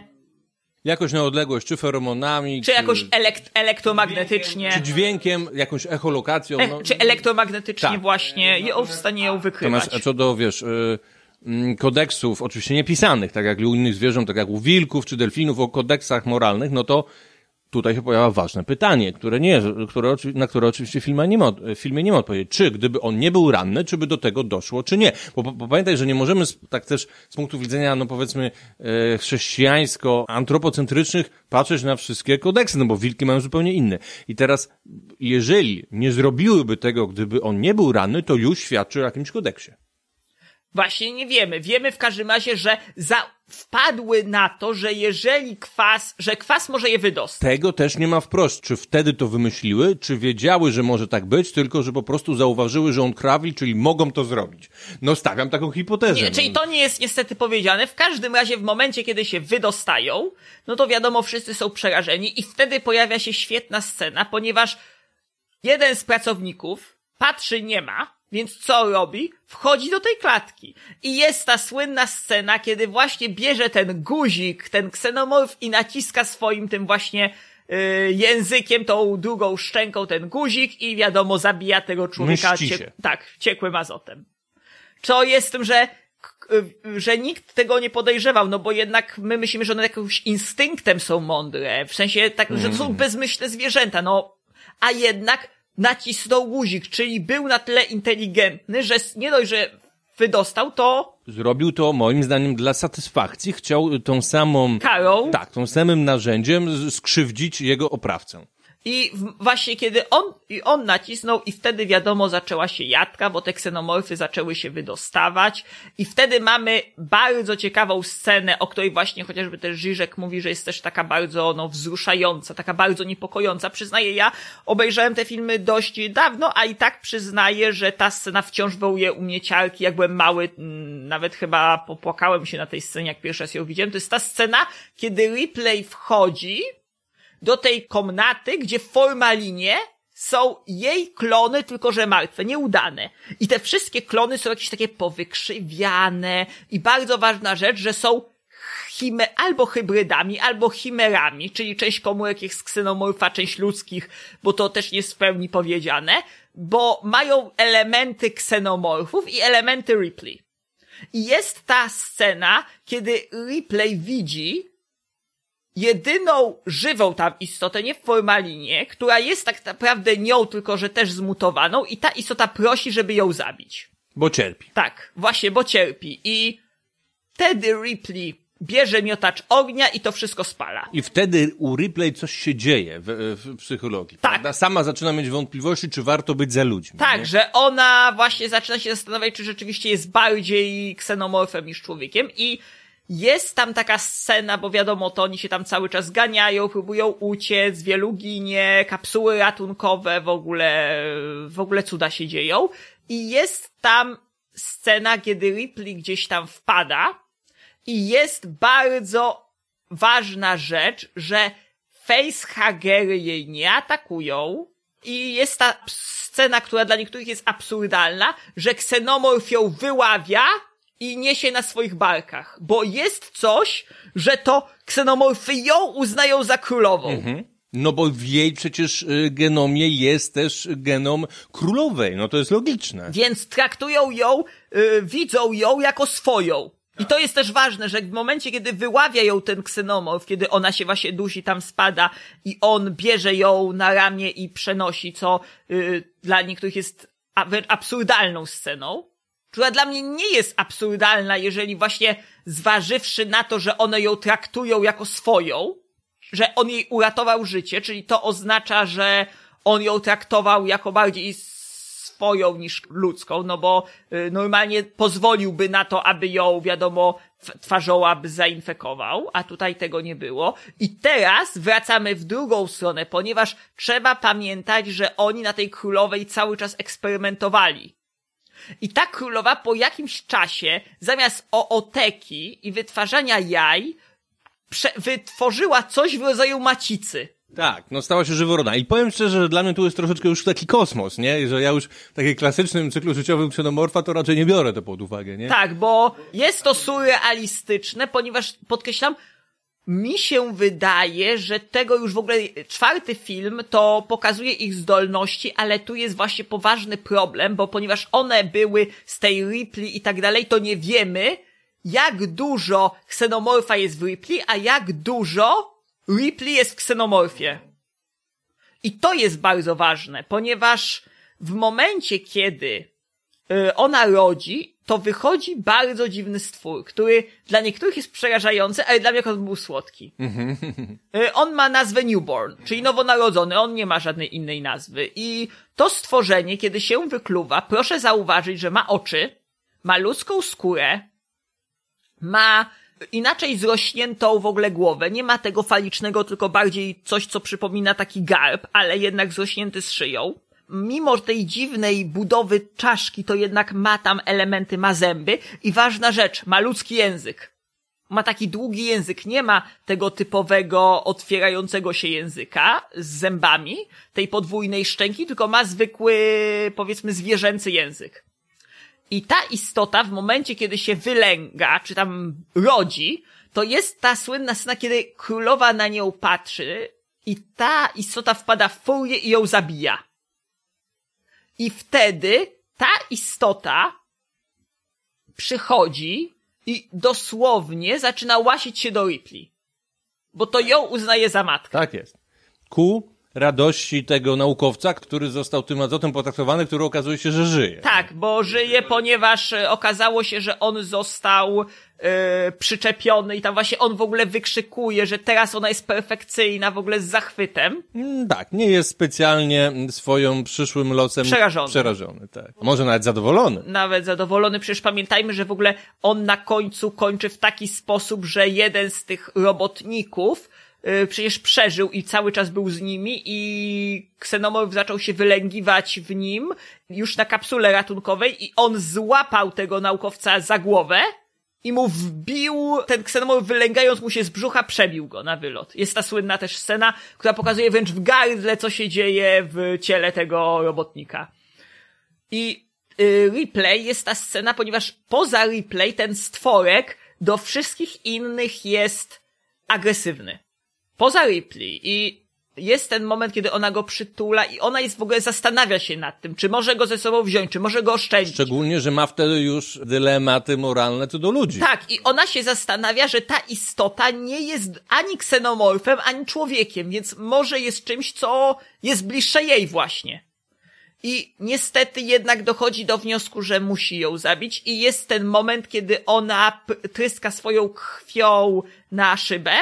Jakoś na odległość, czy feromonami, czy jakoś elekt- elektromagnetycznie, czy dźwiękiem, jakąś echolokacją. e, No. czy elektromagnetycznie Tak. właśnie ją w stanie ją wykrywać. Natomiast a co do, wiesz, y, kodeksów, oczywiście niepisanych, tak jak u innych zwierząt, tak jak u wilków czy delfinów, o kodeksach moralnych, no to tutaj się pojawia ważne pytanie, które nie, które, na które oczywiście filmie nie ma, w filmie nie ma odpowiedzi. Czy gdyby on nie był ranny, czy by do tego doszło, czy nie? Bo, bo, pamiętaj, że nie możemy tak też z punktu widzenia, no powiedzmy, e, chrześcijańsko-antropocentrycznych patrzeć na wszystkie kodeksy, no bo wilki mają zupełnie inne. I teraz, jeżeli nie zrobiłyby tego, gdyby on nie był ranny, to już świadczy o jakimś kodeksie. Właśnie nie wiemy. Wiemy w każdym razie, że za, wpadły na to, że jeżeli kwas, że kwas może je wydostać. Tego też nie ma wprost. Czy wtedy to wymyśliły, czy wiedziały, że może tak być, tylko że po prostu zauważyły, że on krawi, czyli mogą to zrobić. No stawiam taką hipotezę. Nie, czyli no. to nie jest niestety powiedziane. W każdym razie w momencie, kiedy się wydostają, no to wiadomo, wszyscy są przerażeni i wtedy pojawia się świetna scena, ponieważ jeden z pracowników patrzy, nie ma, więc co robi? Wchodzi do tej klatki. I jest ta słynna scena, kiedy właśnie bierze ten guzik, ten ksenomorf i naciska swoim tym właśnie y, językiem, tą drugą szczęką ten guzik i wiadomo, zabija tego człowieka Mści cie- się. tak, ciekłym azotem. Co jest tym, że y, że nikt tego nie podejrzewał, no bo jednak my myślimy, że one jakimś instynktem są mądre, w sensie tak, że to są bezmyślne zwierzęta, no, a jednak nacisnął guzik, czyli był na tyle inteligentny, że nie dość, że wydostał, to Zrobił to moim zdaniem dla satysfakcji. Chciał tą samą... karą Tak, tą samym narzędziem skrzywdzić jego oprawcę. I właśnie kiedy on, i on nacisnął i wtedy wiadomo zaczęła się jadka, bo te ksenomorfy zaczęły się wydostawać i wtedy mamy bardzo ciekawą scenę, o której właśnie chociażby też Żyżek mówi, że jest też taka bardzo no, wzruszająca, taka bardzo niepokojąca. Przyznaję, ja obejrzałem te filmy dość dawno, a i tak przyznaję, że ta scena wciąż wołuje u mnie ciarki, jak byłem mały, mm, nawet chyba popłakałem się na tej scenie, jak pierwszy raz ją widziałem. To jest ta scena, kiedy Ripley wchodzi do tej komnaty, gdzie w formalinie są jej klony, tylko że martwe, nieudane. I te wszystkie klony są jakieś takie powykrzywiane i bardzo ważna rzecz, że są chime, albo hybrydami, albo chimerami, czyli część komórek jest ksenomorfa, część ludzkich, bo to też jest w pełni powiedziane, bo mają elementy ksenomorfów i elementy Ripley. I jest ta scena, kiedy Ripley widzi, jedyną żywą tam istotę, nie w formalinie, która jest tak naprawdę nią, tylko że też zmutowaną i ta istota prosi, żeby ją zabić. Bo cierpi. Tak, właśnie, bo cierpi. I wtedy Ripley bierze miotacz ognia i to wszystko spala. I wtedy u Ripley coś się dzieje w, w psychologii. Tak. Prawda? Sama zaczyna mieć wątpliwości, czy warto być za ludźmi. Tak, nie? że ona właśnie zaczyna się zastanawiać, czy rzeczywiście jest bardziej ksenomorfem niż człowiekiem i jest tam taka scena, bo wiadomo, to oni się tam cały czas ganiają, próbują uciec, wielu ginie, kapsuły ratunkowe, w ogóle, w ogóle cuda się dzieją. I jest tam scena, kiedy Ripley gdzieś tam wpada i jest bardzo ważna rzecz, że facehagery jej nie atakują i jest ta scena, która dla niektórych jest absurdalna, że ksenomorf ją wyławia i niesie na swoich barkach, bo jest coś, że to ksenomorfy ją uznają za królową. No bo w jej przecież y, genomie jest też genom królowej, no to jest logiczne. Więc traktują ją, y, widzą ją jako swoją. I to jest też ważne, że w momencie, kiedy wyławia ją ten ksenomorf, kiedy ona się właśnie dusi, tam spada i on bierze ją na ramię i przenosi, co y, dla niektórych jest absurdalną sceną, która dla mnie nie jest absurdalna, jeżeli właśnie zważywszy na to, że one ją traktują jako swoją, że on jej uratował życie, czyli to oznacza, że on ją traktował jako bardziej swoją niż ludzką, no bo y, normalnie pozwoliłby na to, aby ją, wiadomo, w- twarzoła by zainfekował, a tutaj tego nie było. I teraz wracamy w drugą stronę, ponieważ trzeba pamiętać, że oni na tej królowej cały czas eksperymentowali. I ta królowa po jakimś czasie, zamiast ooteki i wytwarzania jaj, prze- wytworzyła coś w rodzaju macicy. Tak, no stała się żyworodna. I powiem szczerze, że dla mnie tu jest troszeczkę już taki kosmos, nie? Że ja już w takim klasycznym cyklu życiowym ksenomorfa to raczej nie biorę to pod uwagę, nie? Tak, bo jest to surrealistyczne, ponieważ podkreślam, mi się wydaje, że tego już w ogóle czwarty film to pokazuje ich zdolności, ale tu jest właśnie poważny problem, bo ponieważ one były z tej Ripley i tak dalej, to nie wiemy, jak dużo ksenomorfa jest w Ripley, a jak dużo Ripley jest w ksenomorfie. I to jest bardzo ważne, ponieważ w momencie, kiedy ona rodzi, to wychodzi bardzo dziwny stwór, który dla niektórych jest przerażający, ale dla mnie on był słodki. Y, On ma nazwę newborn, czyli nowonarodzony, on nie ma żadnej innej nazwy. I to stworzenie, kiedy się wykluwa, proszę zauważyć, że ma oczy, ma ludzką skórę, ma inaczej zrośniętą w ogóle głowę. Nie ma tego falicznego, tylko bardziej coś, co przypomina taki garb, ale jednak zrośnięty z szyją. Mimo tej dziwnej budowy czaszki, to jednak ma tam elementy, ma zęby i ważna rzecz, ma ludzki język. Ma taki długi język, nie ma tego typowego otwierającego się języka z zębami, tej podwójnej szczęki, tylko ma zwykły, powiedzmy, zwierzęcy język. I ta istota w momencie, kiedy się wylęga, czy tam rodzi, to jest ta słynna scena, kiedy królowa na nią patrzy i ta istota wpada w furię i ją zabija. I wtedy ta istota przychodzi i dosłownie zaczyna łasić się do Ripley. Bo to ją uznaje za matkę. Tak jest. Ku radości tego naukowca, który został tym azotem potraktowany, który okazuje się, że żyje. Tak, bo żyje, ponieważ e, okazało się, że on został e, przyczepiony i tam właśnie on w ogóle wykrzykuje, że teraz ona jest perfekcyjna, w ogóle z zachwytem. Mm, Tak, nie jest specjalnie swoim przyszłym losem Przerażony. przerażony tak. Może nawet zadowolony. Nawet zadowolony, przecież pamiętajmy, że w ogóle on na końcu kończy w taki sposób, że jeden z tych robotników e, przecież przeżył i cały czas był z nimi i ksenomorf zaczął się wylęgiwać w nim już na kapsule ratunkowej i on złapał tego naukowca za głowę i mu wbił, ten ksenomorf wylęgając mu się z brzucha, przebił go na wylot. Jest ta słynna też scena, która pokazuje wręcz w gardle, co się dzieje w ciele tego robotnika. I y, replay jest ta scena, ponieważ poza replay ten stworek do wszystkich innych jest agresywny. Poza Ripley i jest ten moment, kiedy ona go przytula i ona jest w ogóle zastanawia się nad tym, czy może go ze sobą wziąć, czy może go oszczędzić. Szczególnie, że ma wtedy już dylematy moralne co do ludzi. Tak, i ona się zastanawia, że ta istota nie jest ani ksenomorfem, ani człowiekiem, więc może jest czymś, co jest bliższe jej właśnie. I niestety jednak dochodzi do wniosku, że musi ją zabić i jest ten moment, kiedy ona tryska swoją krwią na szybę,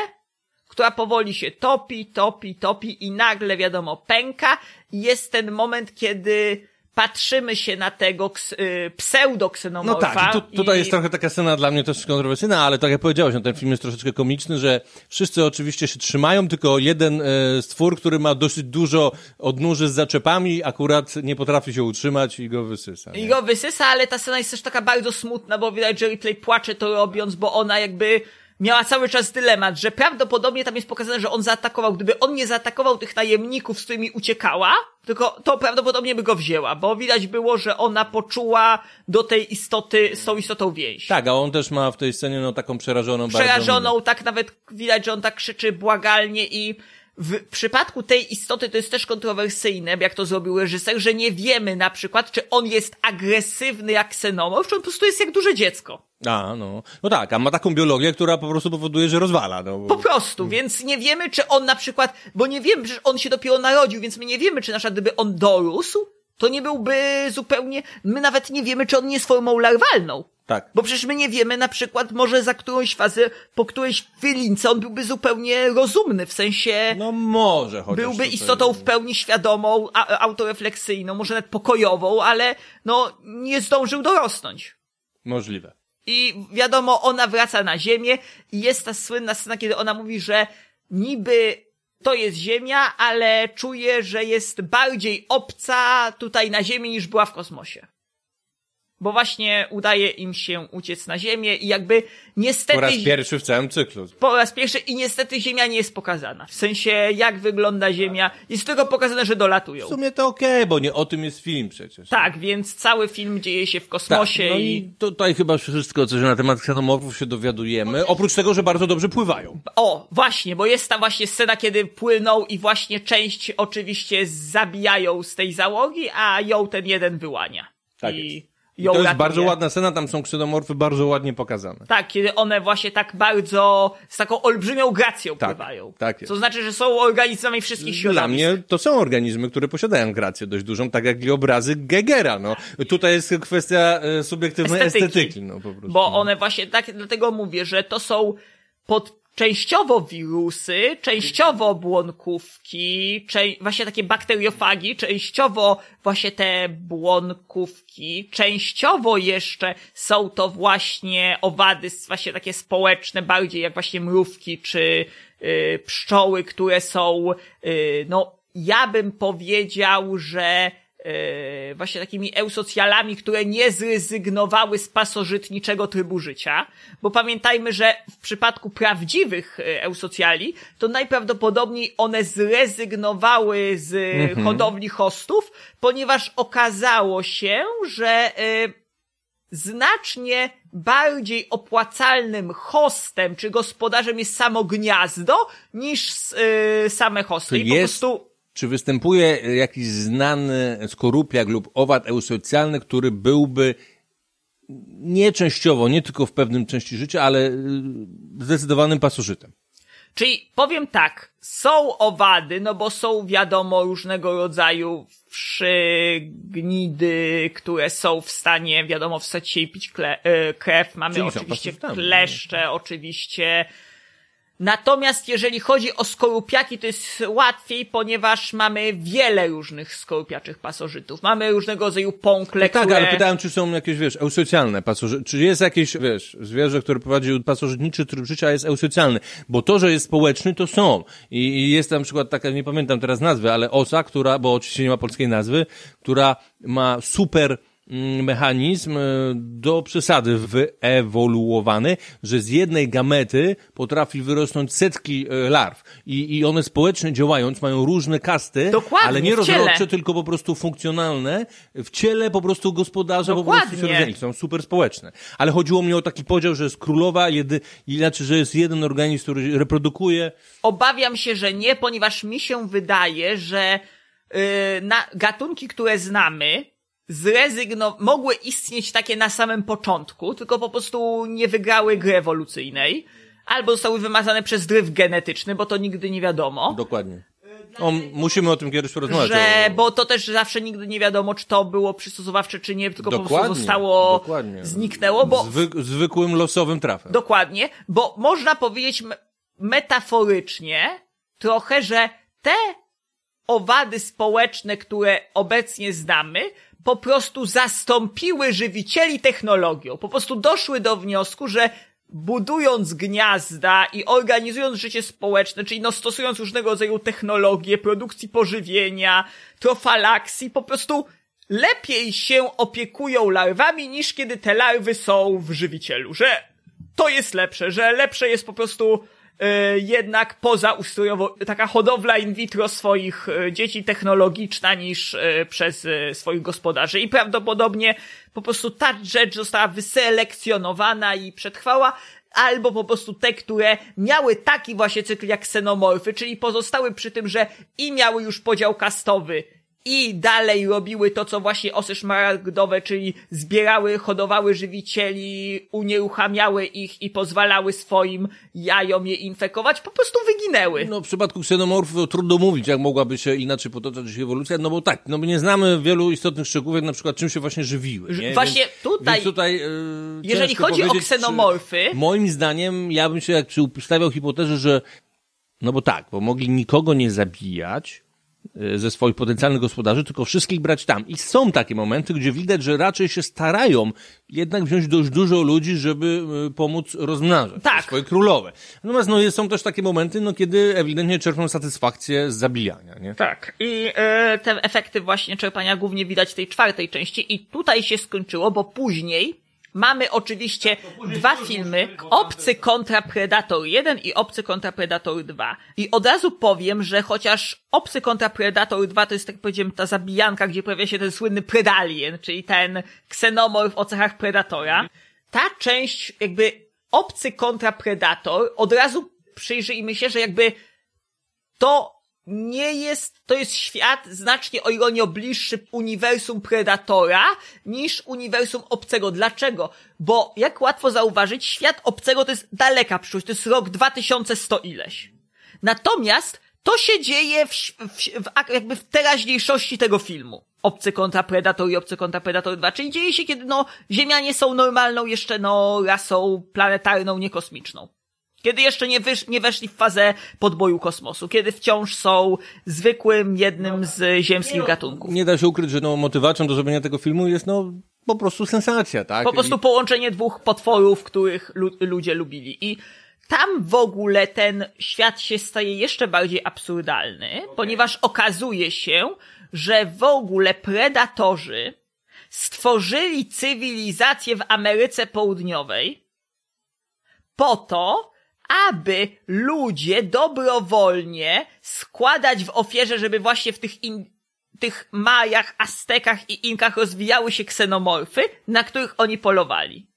która powoli się topi, topi, topi i nagle, wiadomo, pęka. I jest ten moment, kiedy patrzymy się na tego y, No pseudo-ksenomorfa. tak, i tu, tutaj i- jest trochę taka scena dla mnie też kontrowersyjna, ale tak jak powiedziałeś, no, ten film jest troszeczkę komiczny, że wszyscy oczywiście się trzymają, tylko jeden e, stwór, który ma dosyć dużo odnóży z zaczepami, akurat nie potrafi się utrzymać i go wysysa. I Nie? go wysysa, ale ta scena jest też taka bardzo smutna, bo widać, że Ripley płacze to robiąc, bo ona jakby miała cały czas dylemat, że prawdopodobnie tam jest pokazane, że on zaatakował. Gdyby on nie zaatakował tych najemników, z którymi uciekała, tylko to prawdopodobnie by go wzięła, bo widać było, że ona poczuła do tej istoty, z tą istotą więź. Tak, a on też ma w tej scenie no taką przerażoną bardzo Przerażoną, tak nawet widać, że on tak krzyczy błagalnie i w przypadku tej istoty to jest też kontrowersyjne, jak to zrobił reżyser, że nie wiemy na przykład, czy on jest agresywny jak ksenomorf, czy on po prostu jest jak duże dziecko. A, no. No tak, a ma taką biologię, która po prostu powoduje, że rozwala. No. Po prostu, więc nie wiemy, czy on na przykład, bo nie wiemy, że on się dopiero narodził, więc my nie wiemy, czy na przykład gdyby on dorósł, to nie byłby zupełnie, my nawet nie wiemy, czy on nie jest formą larwalną. Tak. Bo przecież my nie wiemy na przykład może za którąś fazę, po którejś wylince on byłby zupełnie rozumny, w sensie No może chociaż. byłby tutaj- istotą w pełni świadomą, a, autorefleksyjną, może nawet pokojową, ale no nie zdążył dorosnąć. Możliwe. I wiadomo, ona wraca na ziemię i jest ta słynna scena, kiedy ona mówi, że niby to jest ziemia, ale czuje, że jest bardziej obca tutaj na ziemi niż była w kosmosie. Bo właśnie udaje im się uciec na ziemię i jakby niestety... Po raz pierwszy w całym cyklu. po raz pierwszy i niestety Ziemia nie jest pokazana. W sensie, jak wygląda Ziemia. Jest tylko pokazane, że dolatują. W sumie to okej, bo nie o tym jest film przecież. Tak, więc cały film dzieje się w Tak, kosmosie no i... i tutaj chyba wszystko, co się na temat ksenomorfów się dowiadujemy. Oprócz tego, że bardzo dobrze pływają. O, właśnie, bo jest ta właśnie scena, kiedy płyną i właśnie część oczywiście zabijają z tej załogi, a ją ten jeden wyłania. Tak I jest. I to jest bardzo ładna scena, tam są ksenomorfy bardzo ładnie pokazane. Tak, kiedy one właśnie tak bardzo, z taką olbrzymią gracją Tak, pływają. tak jest. To znaczy, że są organizmami wszystkich Dla środowisk. mnie to są organizmy, które posiadają grację dość dużą, tak jak i obrazy Gegera, no. Tutaj jest kwestia e, subiektywnej Estetyki. estetyki, no po prostu. Bo one właśnie tak, dlatego mówię, że to są pod, częściowo wirusy, częściowo błonkówki, czę, właśnie takie bakteriofagi, częściowo właśnie te błonkówki, częściowo jeszcze są to właśnie owady właśnie takie społeczne, bardziej jak właśnie mrówki czy y, pszczoły, które są, y, no, ja bym powiedział, że właśnie takimi eusocjalami, które nie zrezygnowały z pasożytniczego trybu życia, bo pamiętajmy, że w przypadku prawdziwych e, eusocjali, to najprawdopodobniej one zrezygnowały z e, hodowli hostów, ponieważ okazało się, że e, znacznie bardziej opłacalnym hostem czy gospodarzem jest samo gniazdo niż e, same hosty. I po prostu Czy występuje jakiś znany skorupiak lub owad eusocjalny, który byłby nie częściowo, nie tylko w pewnym części życia, ale y, zdecydowanym pasożytem? Czyli powiem tak, są owady, no bo są wiadomo różnego rodzaju przygnidy, które są w stanie, wiadomo, wstać się i pić kle, e, krew. Mamy Czyli oczywiście kleszcze, oczywiście. Natomiast jeżeli chodzi o skorupiaki, to jest łatwiej, ponieważ mamy wiele różnych skorupiaczych pasożytów. Mamy różnego rodzaju pąkle, Tak, które... ale pytałem, czy są jakieś, wiesz, eusocjalne pasożyty, czy jest jakieś, wiesz, zwierzę, które prowadzi pasożytniczy tryb życia, a jest eusocjalny, bo to, że jest społeczny, to są. I, I jest na przykład taka, nie pamiętam teraz nazwy, ale osa, która, bo oczywiście nie ma polskiej nazwy, która ma super mechanizm y, do przesady wyewoluowany, że z jednej gamety potrafi wyrosnąć setki y, larw i, i one społecznie działając mają różne kasty, Dokładnie, ale nie rozrodcze, tylko po prostu funkcjonalne w ciele po prostu gospodarza, po prostu Dokładnie. się są super społeczne. Ale chodziło mi o taki podział, że jest królowa, jedy, inaczej, że jest jeden organizm, który reprodukuje. Obawiam się, że nie, ponieważ mi się wydaje, że yy, na, gatunki, które znamy, zrezygno, mogły istnieć takie na samym początku, tylko po prostu nie wygrały gry ewolucyjnej, albo zostały wymazane przez dryf genetyczny, bo to nigdy nie wiadomo. Dokładnie. O, musimy o tym kiedyś porozmawiać. Że, bo to też zawsze nigdy nie wiadomo, czy to było przystosowawcze, czy nie, tylko po Dokładnie, prostu zostało, dokładnie. zniknęło, bo Zwyk, zwykłym losowym trafem. Dokładnie, bo można powiedzieć me- metaforycznie trochę, że te owady społeczne, które obecnie znamy, po prostu zastąpiły żywicieli technologią. Po prostu doszły do wniosku, że budując gniazda i organizując życie społeczne, czyli no stosując różnego rodzaju technologie, produkcji pożywienia, trofalaksji, po prostu lepiej się opiekują larwami niż kiedy te larwy są w żywicielu, że to jest lepsze, że lepsze jest po prostu e, jednak pozaustrojowo taka hodowla in vitro swoich e, dzieci technologiczna niż e, przez swoich gospodarzy. I prawdopodobnie po prostu ta rzecz została wyselekcjonowana i przetrwała albo po prostu te, które miały taki właśnie cykl jak ksenomorfy, czyli pozostały przy tym, że i miały już podział kastowy, i dalej robiły to, co właśnie osy szmaragdowe, czyli zbierały, hodowały żywicieli, unieruchamiały ich i pozwalały swoim jajom je infekować, po prostu wyginęły. No, w przypadku ksenomorfów trudno mówić, jak mogłaby się inaczej potoczyć ewolucja, no bo tak, no bo nie znamy wielu istotnych szczegółów, jak na przykład czym się właśnie żywiły. Nie? właśnie więc, tutaj- Więc tutaj e, Jeżeli chodzi o ksenomorfy- Czy, moim zdaniem, ja bym się jak stawiał hipotezę, że no bo tak, bo mogli nikogo nie zabijać ze swoich potencjalnych gospodarzy, tylko wszystkich brać tam. I są takie momenty, gdzie widać, że raczej się starają jednak wziąć dość dużo ludzi, żeby e, pomóc rozmnażać Tak. swoje królowe. Natomiast no, są też takie momenty, no, kiedy ewidentnie czerpią satysfakcję z zabijania, nie? Tak. I e, te efekty właśnie czerpania głównie widać w tej czwartej części i tutaj się skończyło, bo później mamy oczywiście dwa filmy, Obcy kontra Predator 1 i Obcy kontra Predator 2. I od razu powiem, że chociaż Obcy kontra Predator 2 to jest, tak powiedziałem, ta zabijanka, gdzie pojawia się ten słynny Predalien, czyli ten ksenomorf o cechach Predatora, ta część jakby Obcy kontra Predator, od razu przyjrzyjmy się, że jakby to nie jest, to jest świat znacznie o ironię bliższy uniwersum Predatora niż uniwersum Obcego. Dlaczego? Bo jak łatwo zauważyć, świat Obcego to jest daleka przyszłość, to jest rok 2100 ileś. Natomiast to się dzieje w, w, w, ak- jakby w teraźniejszości tego filmu. Obcy kontra Predator i Obcy kontra Predator 2, czyli dzieje się kiedy no Ziemianie są normalną jeszcze no rasą planetarną, nie kosmiczną. Kiedy jeszcze nie, wysz, nie weszli w fazę podboju kosmosu, kiedy wciąż są zwykłym jednym z ziemskich gatunków. Nie da się ukryć, że no, motywacją do zrobienia tego filmu jest no po prostu sensacja, tak? Po prostu połączenie dwóch potworów, których lu- ludzie lubili. I tam w ogóle ten świat się staje jeszcze bardziej absurdalny, ponieważ okazuje się, że w ogóle predatorzy stworzyli cywilizację w Ameryce Południowej po to, aby ludzie dobrowolnie składać w ofierze, żeby właśnie w tych in, tych Majach, Aztekach i Inkach rozwijały się ksenomorfy, na których oni polowali.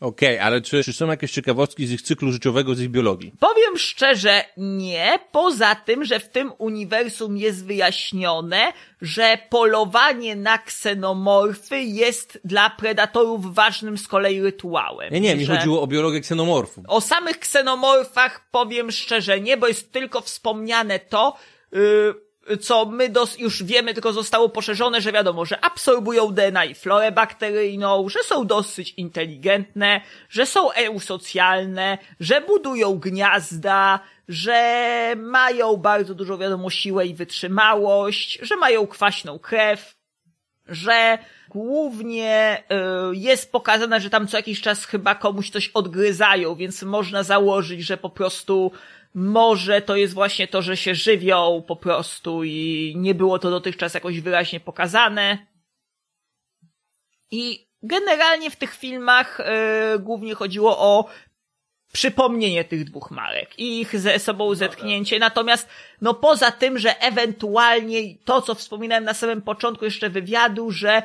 Okej, ale czy, czy są jakieś ciekawostki z ich cyklu życiowego, z ich biologii? Powiem szczerze, nie, poza tym, że w tym uniwersum jest wyjaśnione, że polowanie na ksenomorfy jest dla predatorów ważnym z kolei rytuałem. Nie, nie, mi chodziło o biologię ksenomorfów. O samych ksenomorfach powiem szczerze nie, bo jest tylko wspomniane to, yy, co my dos- już wiemy, tylko zostało poszerzone, że wiadomo, że absorbują DNA i florę bakteryjną, że są dosyć inteligentne, że są eusocjalne, że budują gniazda, że mają bardzo dużo, wiadomo, siłę i wytrzymałość, że mają kwaśną krew, że głównie y, jest pokazane, że tam co jakiś czas chyba komuś coś odgryzają, więc można założyć, że po prostu może to jest właśnie to, że się żywią po prostu i nie było to dotychczas jakoś wyraźnie pokazane. I generalnie w tych filmach y, głównie chodziło o przypomnienie tych dwóch marek i ich ze sobą zetknięcie. Natomiast, no poza tym, że ewentualnie to, co wspominałem na samym początku jeszcze wywiadu, że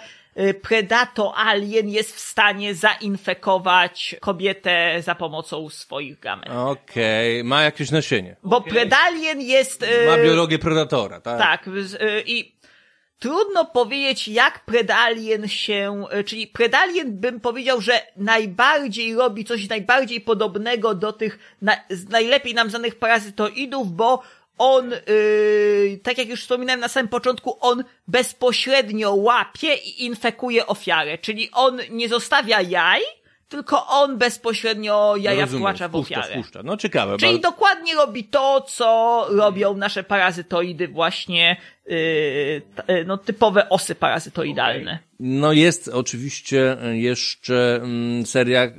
Predato Alien jest w stanie zainfekować kobietę za pomocą swoich gamet. Okej, ma jakieś nasienie. Bo Predalien jest... y, Ma biologię predatora, tak? tak, y, i trudno powiedzieć, jak Predalien się, y, czyli Predalien bym powiedział, że najbardziej robi coś najbardziej podobnego do tych na, z najlepiej nam znanych parazytoidów, bo on, y, tak jak już wspominałem na samym początku, on bezpośrednio łapie i infekuje ofiarę, czyli on nie zostawia jaj, tylko on bezpośrednio jaja Rozumiem, wtłacza w wpuszcza, ofiarę. wpuszcza. No ciekawe. Czyli bardzo. dokładnie robi to, co robią nasze parazytoidy właśnie yy, t- yy, no, typowe osy parazytoidalne. No jest oczywiście jeszcze mm, seria y,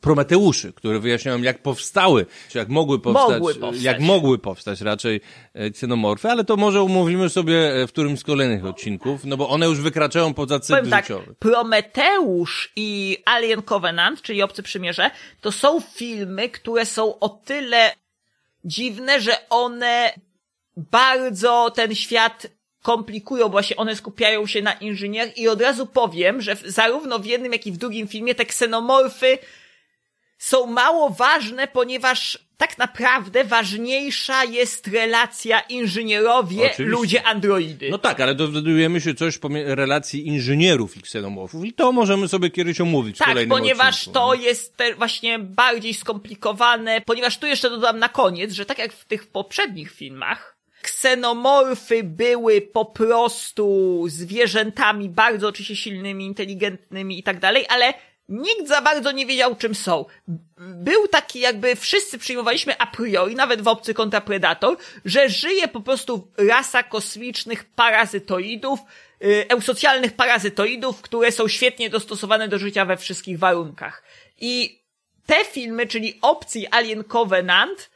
Prometeuszy, które wyjaśniają jak powstały, czy jak mogły powstać, Mogły powstać. jak mogły powstać raczej e, ksenomorfy, ale to może umówimy sobie e, w którymś z kolejnych odcinków, no bo one już wykraczają poza cykl tak, życiowy. Prometeusz i Alien Covenant, czyli Obcy Przymierze, to są filmy, które są o tyle dziwne, że one bardzo ten świat komplikują, bo właśnie one skupiają się na inżynier i od razu powiem, że w, zarówno w jednym, jak i w drugim filmie te ksenomorfy są mało ważne, ponieważ tak naprawdę ważniejsza jest relacja inżynierowie, Oczywiście. ludzie, androidy. No tak, ale dowiadujemy się coś pomie- relacji inżynierów i ksenomorfów i to możemy sobie kiedyś omówić w Tak, kolejnym ponieważ odcinku. to jest właśnie bardziej skomplikowane, ponieważ tu jeszcze dodam na koniec, że tak jak w tych poprzednich filmach, ksenomorfy były po prostu zwierzętami bardzo oczywiście silnymi, inteligentnymi i tak dalej, ale nikt za bardzo nie wiedział czym są. Był taki jakby wszyscy przyjmowaliśmy a priori, nawet w Obcy kontra Predator, że żyje po prostu rasa kosmicznych parazytoidów, y, eusocjalnych parazytoidów, które są świetnie dostosowane do życia we wszystkich warunkach. I te filmy, czyli Obcy i Alien Covenant,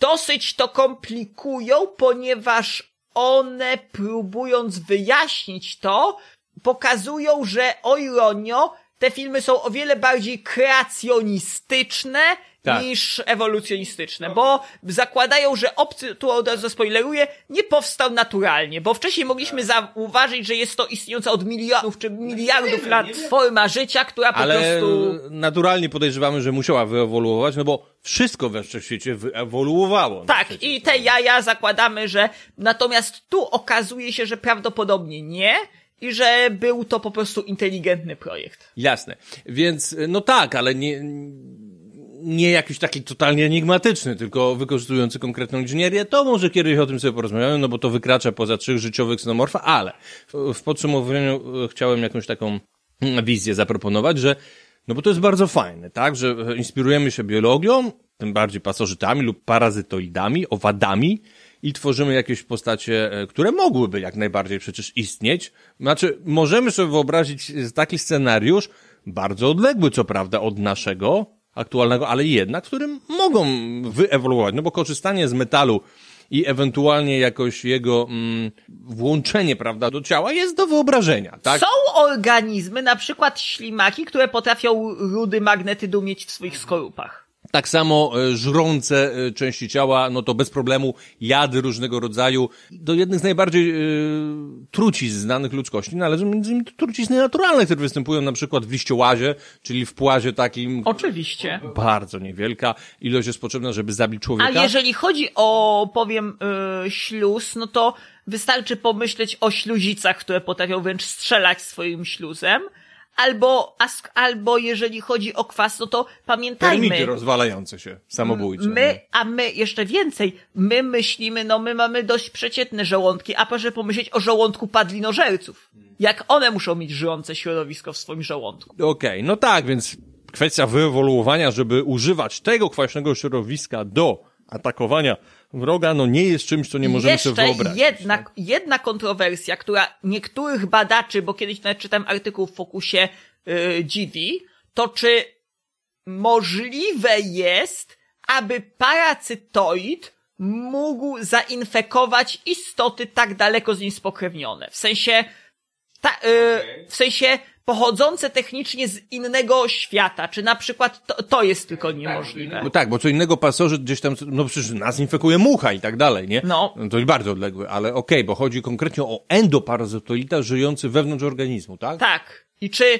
dosyć to komplikują, ponieważ one próbując wyjaśnić to, pokazują, że o ironio, te filmy są o wiele bardziej kreacjonistyczne Tak. niż ewolucjonistyczne, bo zakładają, że obcy, tu od razu spoileruję, nie powstał naturalnie, bo wcześniej mogliśmy zauważyć, że jest to istniejąca od milionów czy miliardów lat forma życia, która po Ale prostu... naturalnie podejrzewamy, że musiała wyewoluować, no bo wszystko we wszechświecie wyewoluowało. Tak, przecież. i te jaja zakładamy, że natomiast tu okazuje się, że prawdopodobnie nie i że był to po prostu inteligentny projekt. Jasne. Więc, no tak, ale nie, nie jakiś taki totalnie enigmatyczny, tylko wykorzystujący konkretną inżynierię, to może kiedyś o tym sobie porozmawiamy, no bo to wykracza poza trzech życiowych xenomorfa, ale w, podsumowaniu e, chciałem jakąś taką mm, wizję zaproponować, że no bo to jest bardzo fajne, tak, że e, inspirujemy się biologią, tym bardziej pasożytami lub parazytoidami, owadami i tworzymy jakieś postacie, e, które mogłyby jak najbardziej przecież istnieć. Znaczy, możemy sobie wyobrazić taki scenariusz, bardzo odległy co prawda od naszego aktualnego, ale jednak, którym mogą wyewoluować, no bo korzystanie z metalu i ewentualnie jakoś jego mm, włączenie, prawda, do ciała jest do wyobrażenia, tak? Są organizmy, na przykład ślimaki, które potrafią rudy magnetydu mieć w swoich skorupach. Tak samo e, żrące e, części ciała, no to bez problemu jady różnego rodzaju. Do jednych z najbardziej e, trucizn znanych ludzkości należą między innymi trucizny naturalne, które występują na przykład w liściołazie, czyli w płazie takim Oczywiście. bardzo niewielka ilość jest potrzebna, żeby zabić człowieka. A jeżeli chodzi o, powiem, yy, śluz, no to wystarczy pomyśleć o śluzicach, które potrafią wręcz strzelać swoim śluzem. Albo, albo jeżeli chodzi o kwas, no to pamiętajmy. Termity rozwalające się, samobójcze. My, a my jeszcze więcej, my myślimy, no my mamy dość przeciętne żołądki, a proszę pomyśleć o żołądku padlinożerców. Jak one muszą mieć żyjące środowisko w swoim żołądku. Okej, no tak, więc kwestia wyewoluowania, żeby używać tego kwaśnego środowiska do atakowania wroga, no nie jest czymś, co nie możemy Jeszcze sobie wyobrazić. jedna, jedna kontrowersja, która niektórych badaczy, bo kiedyś nawet czytałem artykuł w Fokusie yy, dziwi, to czy możliwe jest, aby paracytoid mógł zainfekować istoty tak daleko z nim spokrewnione. W sensie, ta, yy, w sensie pochodzące technicznie z innego świata. Czy na przykład to, to jest tylko niemożliwe. No tak, bo co innego pasożyt gdzieś tam, no przecież nas infekuje mucha i tak dalej, nie? No. To jest bardzo odległe, ale okej, bo chodzi konkretnie o endoparazytoida żyjący wewnątrz organizmu, tak? Tak. I czy,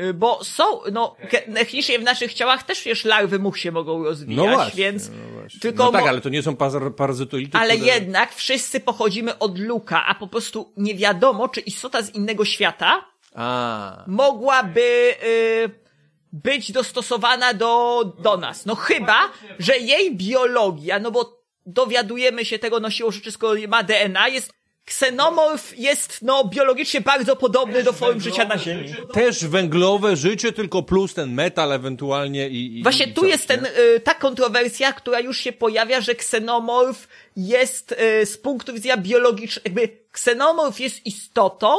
y, bo są, no, technicznie w naszych ciałach też wiesz, larwy much się mogą rozwijać, No właśnie, więc no właśnie. tylko no tak, ale to nie są parazytoidy, ale które... jednak wszyscy pochodzimy od luka, a po prostu nie wiadomo, czy istota z innego świata A, mogłaby y, być dostosowana do, do nas. No chyba, że jej biologia, no bo dowiadujemy się tego, no siłą rzeczy, skoro ma DNA, jest ksenomorf jest, no, biologicznie bardzo podobny do form życia na Ziemi. Też węglowe życie, tylko plus ten metal ewentualnie i... i Właśnie i tu coś, jest nie? ten, y, ta kontrowersja, która już się pojawia, że ksenomorf jest y, z punktu widzenia biologicznego, jakby ksenomorf jest istotą,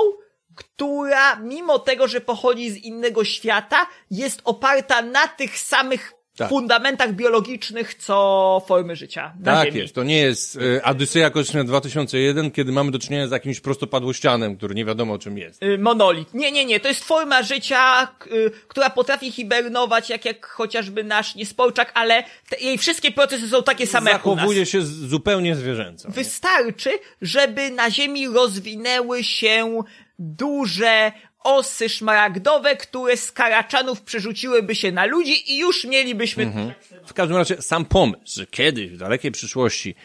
która mimo tego, że pochodzi z innego świata, jest oparta na tych samych Tak. fundamentach biologicznych, co formy życia na Tak Ziemi. jest, to nie jest e, Odyseja Kosmiczna 2001, kiedy mamy do czynienia z jakimś prostopadłościanem, który nie wiadomo czym jest. Y, Monolit. Nie, nie, nie, to jest forma życia, y, która potrafi hibernować, jak, jak chociażby nasz niesporczak, ale te, jej wszystkie procesy są takie same jak u nas. Zachowuje się zupełnie zwierzęco. Wystarczy, żeby na Ziemi rozwinęły się duże osy szmaragdowe, które z karaczanów przerzuciłyby się na ludzi i już mielibyśmy... W każdym razie sam pomysł, że kiedyś w dalekiej przyszłości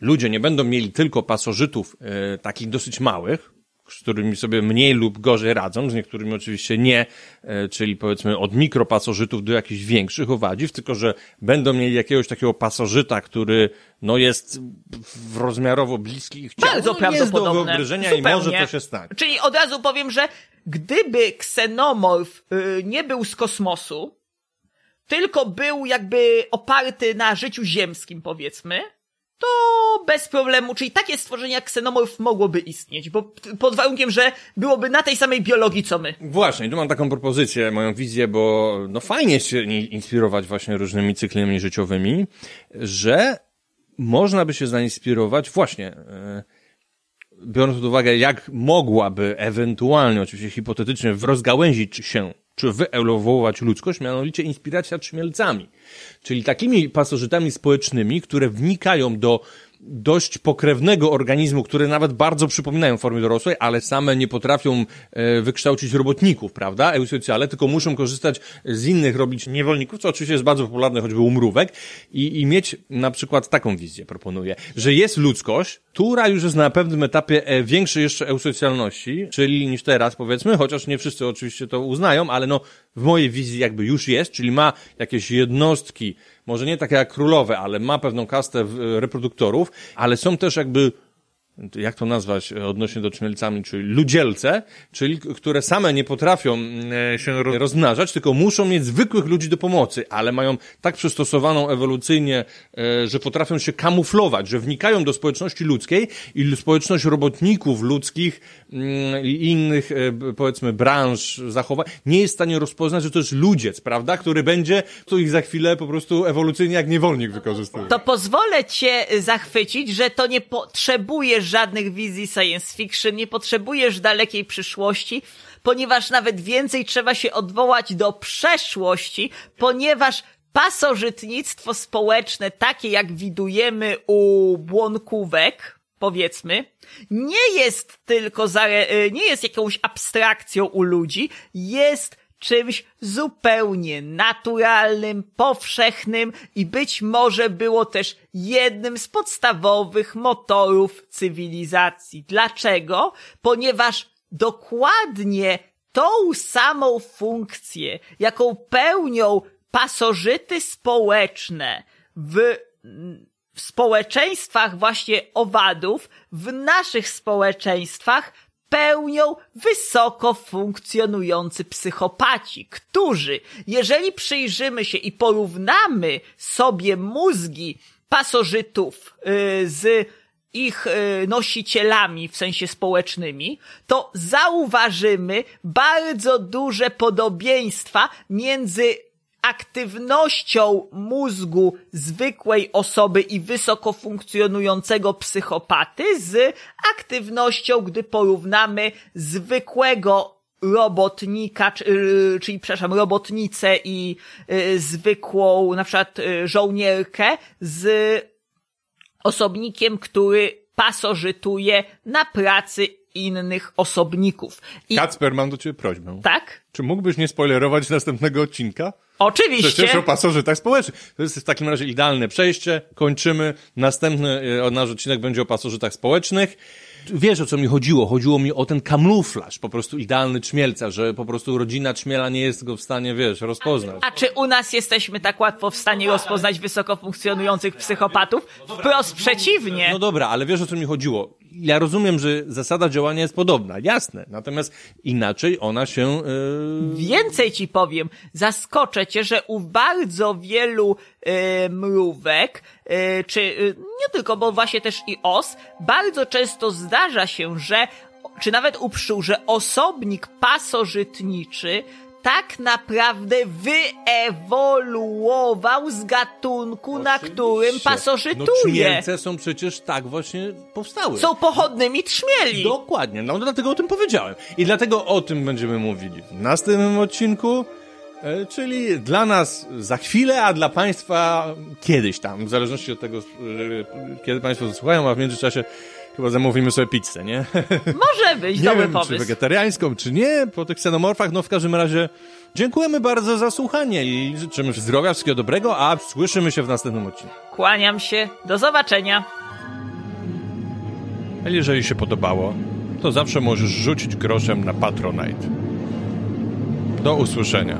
ludzie nie będą mieli tylko pasożytów e, takich dosyć małych, z którymi sobie mniej lub gorzej radzą, z niektórymi oczywiście nie, e, czyli powiedzmy od mikropasożytów do jakichś większych owadziw, tylko że będą mieli jakiegoś takiego pasożyta, który no jest w rozmiarowo bliski ich ciału. Bardzo no, jest do prawdopodobne. wyobrażenia i Zupełnie. może to się stać. Czyli od razu powiem, że gdyby ksenomorf y, nie był z kosmosu, tylko był jakby oparty na życiu ziemskim, powiedzmy, to bez problemu, czyli takie stworzenie jak ksenomorf mogłoby istnieć, bo pod warunkiem, że byłoby na tej samej biologii co my. Właśnie, tu mam taką propozycję, moją wizję, bo no fajnie się inspirować właśnie różnymi cyklami życiowymi, że można by się zainspirować właśnie, e, biorąc pod uwagę, jak mogłaby ewentualnie, oczywiście hipotetycznie, rozgałęzić się czy wyewoluować ludzkość, mianowicie inspiracja trzmielcami. Czyli takimi pasożytami społecznymi, które wnikają do dość pokrewnego organizmu, które nawet bardzo przypominają formy dorosłej, ale same nie potrafią e, wykształcić robotników, prawda, eusocjale, tylko muszą korzystać z innych, robić niewolników, co oczywiście jest bardzo popularne, choćby u mrówek i, i mieć na przykład taką wizję, proponuję, że jest ludzkość, która już jest na pewnym etapie e, większej jeszcze eusocjalności, czyli niż teraz, powiedzmy, chociaż nie wszyscy oczywiście to uznają, ale no w mojej wizji jakby już jest, czyli ma jakieś jednostki, może nie takie jak królowe, ale ma pewną kastę reproduktorów, ale są też jakby jak to nazwać e, odnośnie do czmielcami, czyli ludzielce, czyli które same nie potrafią e, się ro- rozmnażać, tylko muszą mieć zwykłych ludzi do pomocy, ale mają tak przystosowaną ewolucyjnie, e, że potrafią się kamuflować, że wnikają do społeczności ludzkiej i społeczność robotników ludzkich i innych, powiedzmy, branż, zachowań, nie jest w stanie rozpoznać, że to jest ludziec, prawda, który będzie tu ich za chwilę po prostu ewolucyjnie jak niewolnik wykorzystywał. To pozwolę cię zachwycić, że to nie potrzebujesz żadnych wizji science fiction, nie potrzebujesz dalekiej przyszłości, ponieważ nawet więcej trzeba się odwołać do przeszłości, ponieważ pasożytnictwo społeczne, takie jak widujemy u błonkówek, powiedzmy, nie jest tylko zare- y, nie jest jakąś abstrakcją u ludzi, jest czymś zupełnie naturalnym, powszechnym i być może było też jednym z podstawowych motorów cywilizacji. Dlaczego? Ponieważ dokładnie tą samą funkcję, jaką pełnią pasożyty społeczne w w społeczeństwach właśnie owadów, w naszych społeczeństwach pełnią wysoko funkcjonujący psychopaci, którzy, jeżeli przyjrzymy się i porównamy sobie mózgi pasożytów yy, z ich y, nosicielami, w sensie społecznymi, to zauważymy bardzo duże podobieństwa między aktywnością mózgu zwykłej osoby i wysoko funkcjonującego psychopaty z aktywnością, gdy porównamy zwykłego robotnika, y, czyli, przepraszam, robotnicę i y, zwykłą, na przykład, y, żołnierkę z osobnikiem, który pasożytuje na pracy innych osobników. I Kacper, mam do ciebie prośbę. tak? Czy mógłbyś nie spoilerować następnego odcinka? Oczywiście. Przecież o pasożytach społecznych. To jest w takim razie idealne przejście. Kończymy. Następny e, nasz odcinek będzie o pasożytach społecznych. Wiesz, o co mi chodziło? Chodziło mi o ten kamuflaż, po prostu idealny czmielca, że po prostu rodzina czmiela nie jest go w stanie, wiesz, rozpoznać. A czy u nas jesteśmy tak łatwo w stanie rozpoznać wysoko funkcjonujących psychopatów? Wprost przeciwnie. No dobra, ale wiesz, o co mi chodziło? Ja rozumiem, że zasada działania jest podobna, jasne, natomiast inaczej ona się... Yy... Więcej ci powiem, zaskoczę cię, że u bardzo wielu e, mrówek, e, czy e, nie tylko, bo właśnie też i os, bardzo często zdarza się, że, czy nawet u pszczół, że osobnik pasożytniczy tak naprawdę wyewoluował z gatunku, na którym No pasożytuje. trzmielce są przecież tak właśnie powstały. Są pochodnymi trzmieli. Dokładnie, no dlatego o tym powiedziałem. I dlatego o tym będziemy mówili w następnym odcinku, e, czyli dla nas za chwilę, a dla Państwa kiedyś tam, w zależności od tego, e, kiedy Państwo słuchają, a w międzyczasie chyba zamówimy sobie pizzę, nie? Może być nie dobry wiem, czy pomysł. wegetariańską, czy nie, po tych ksenomorfach, no w każdym razie dziękujemy bardzo za słuchanie i życzymy zdrowia, wszystkiego dobrego, a słyszymy się w następnym odcinku. Kłaniam się. Do zobaczenia. A jeżeli się podobało, to zawsze możesz rzucić groszem na Patronite. Do usłyszenia.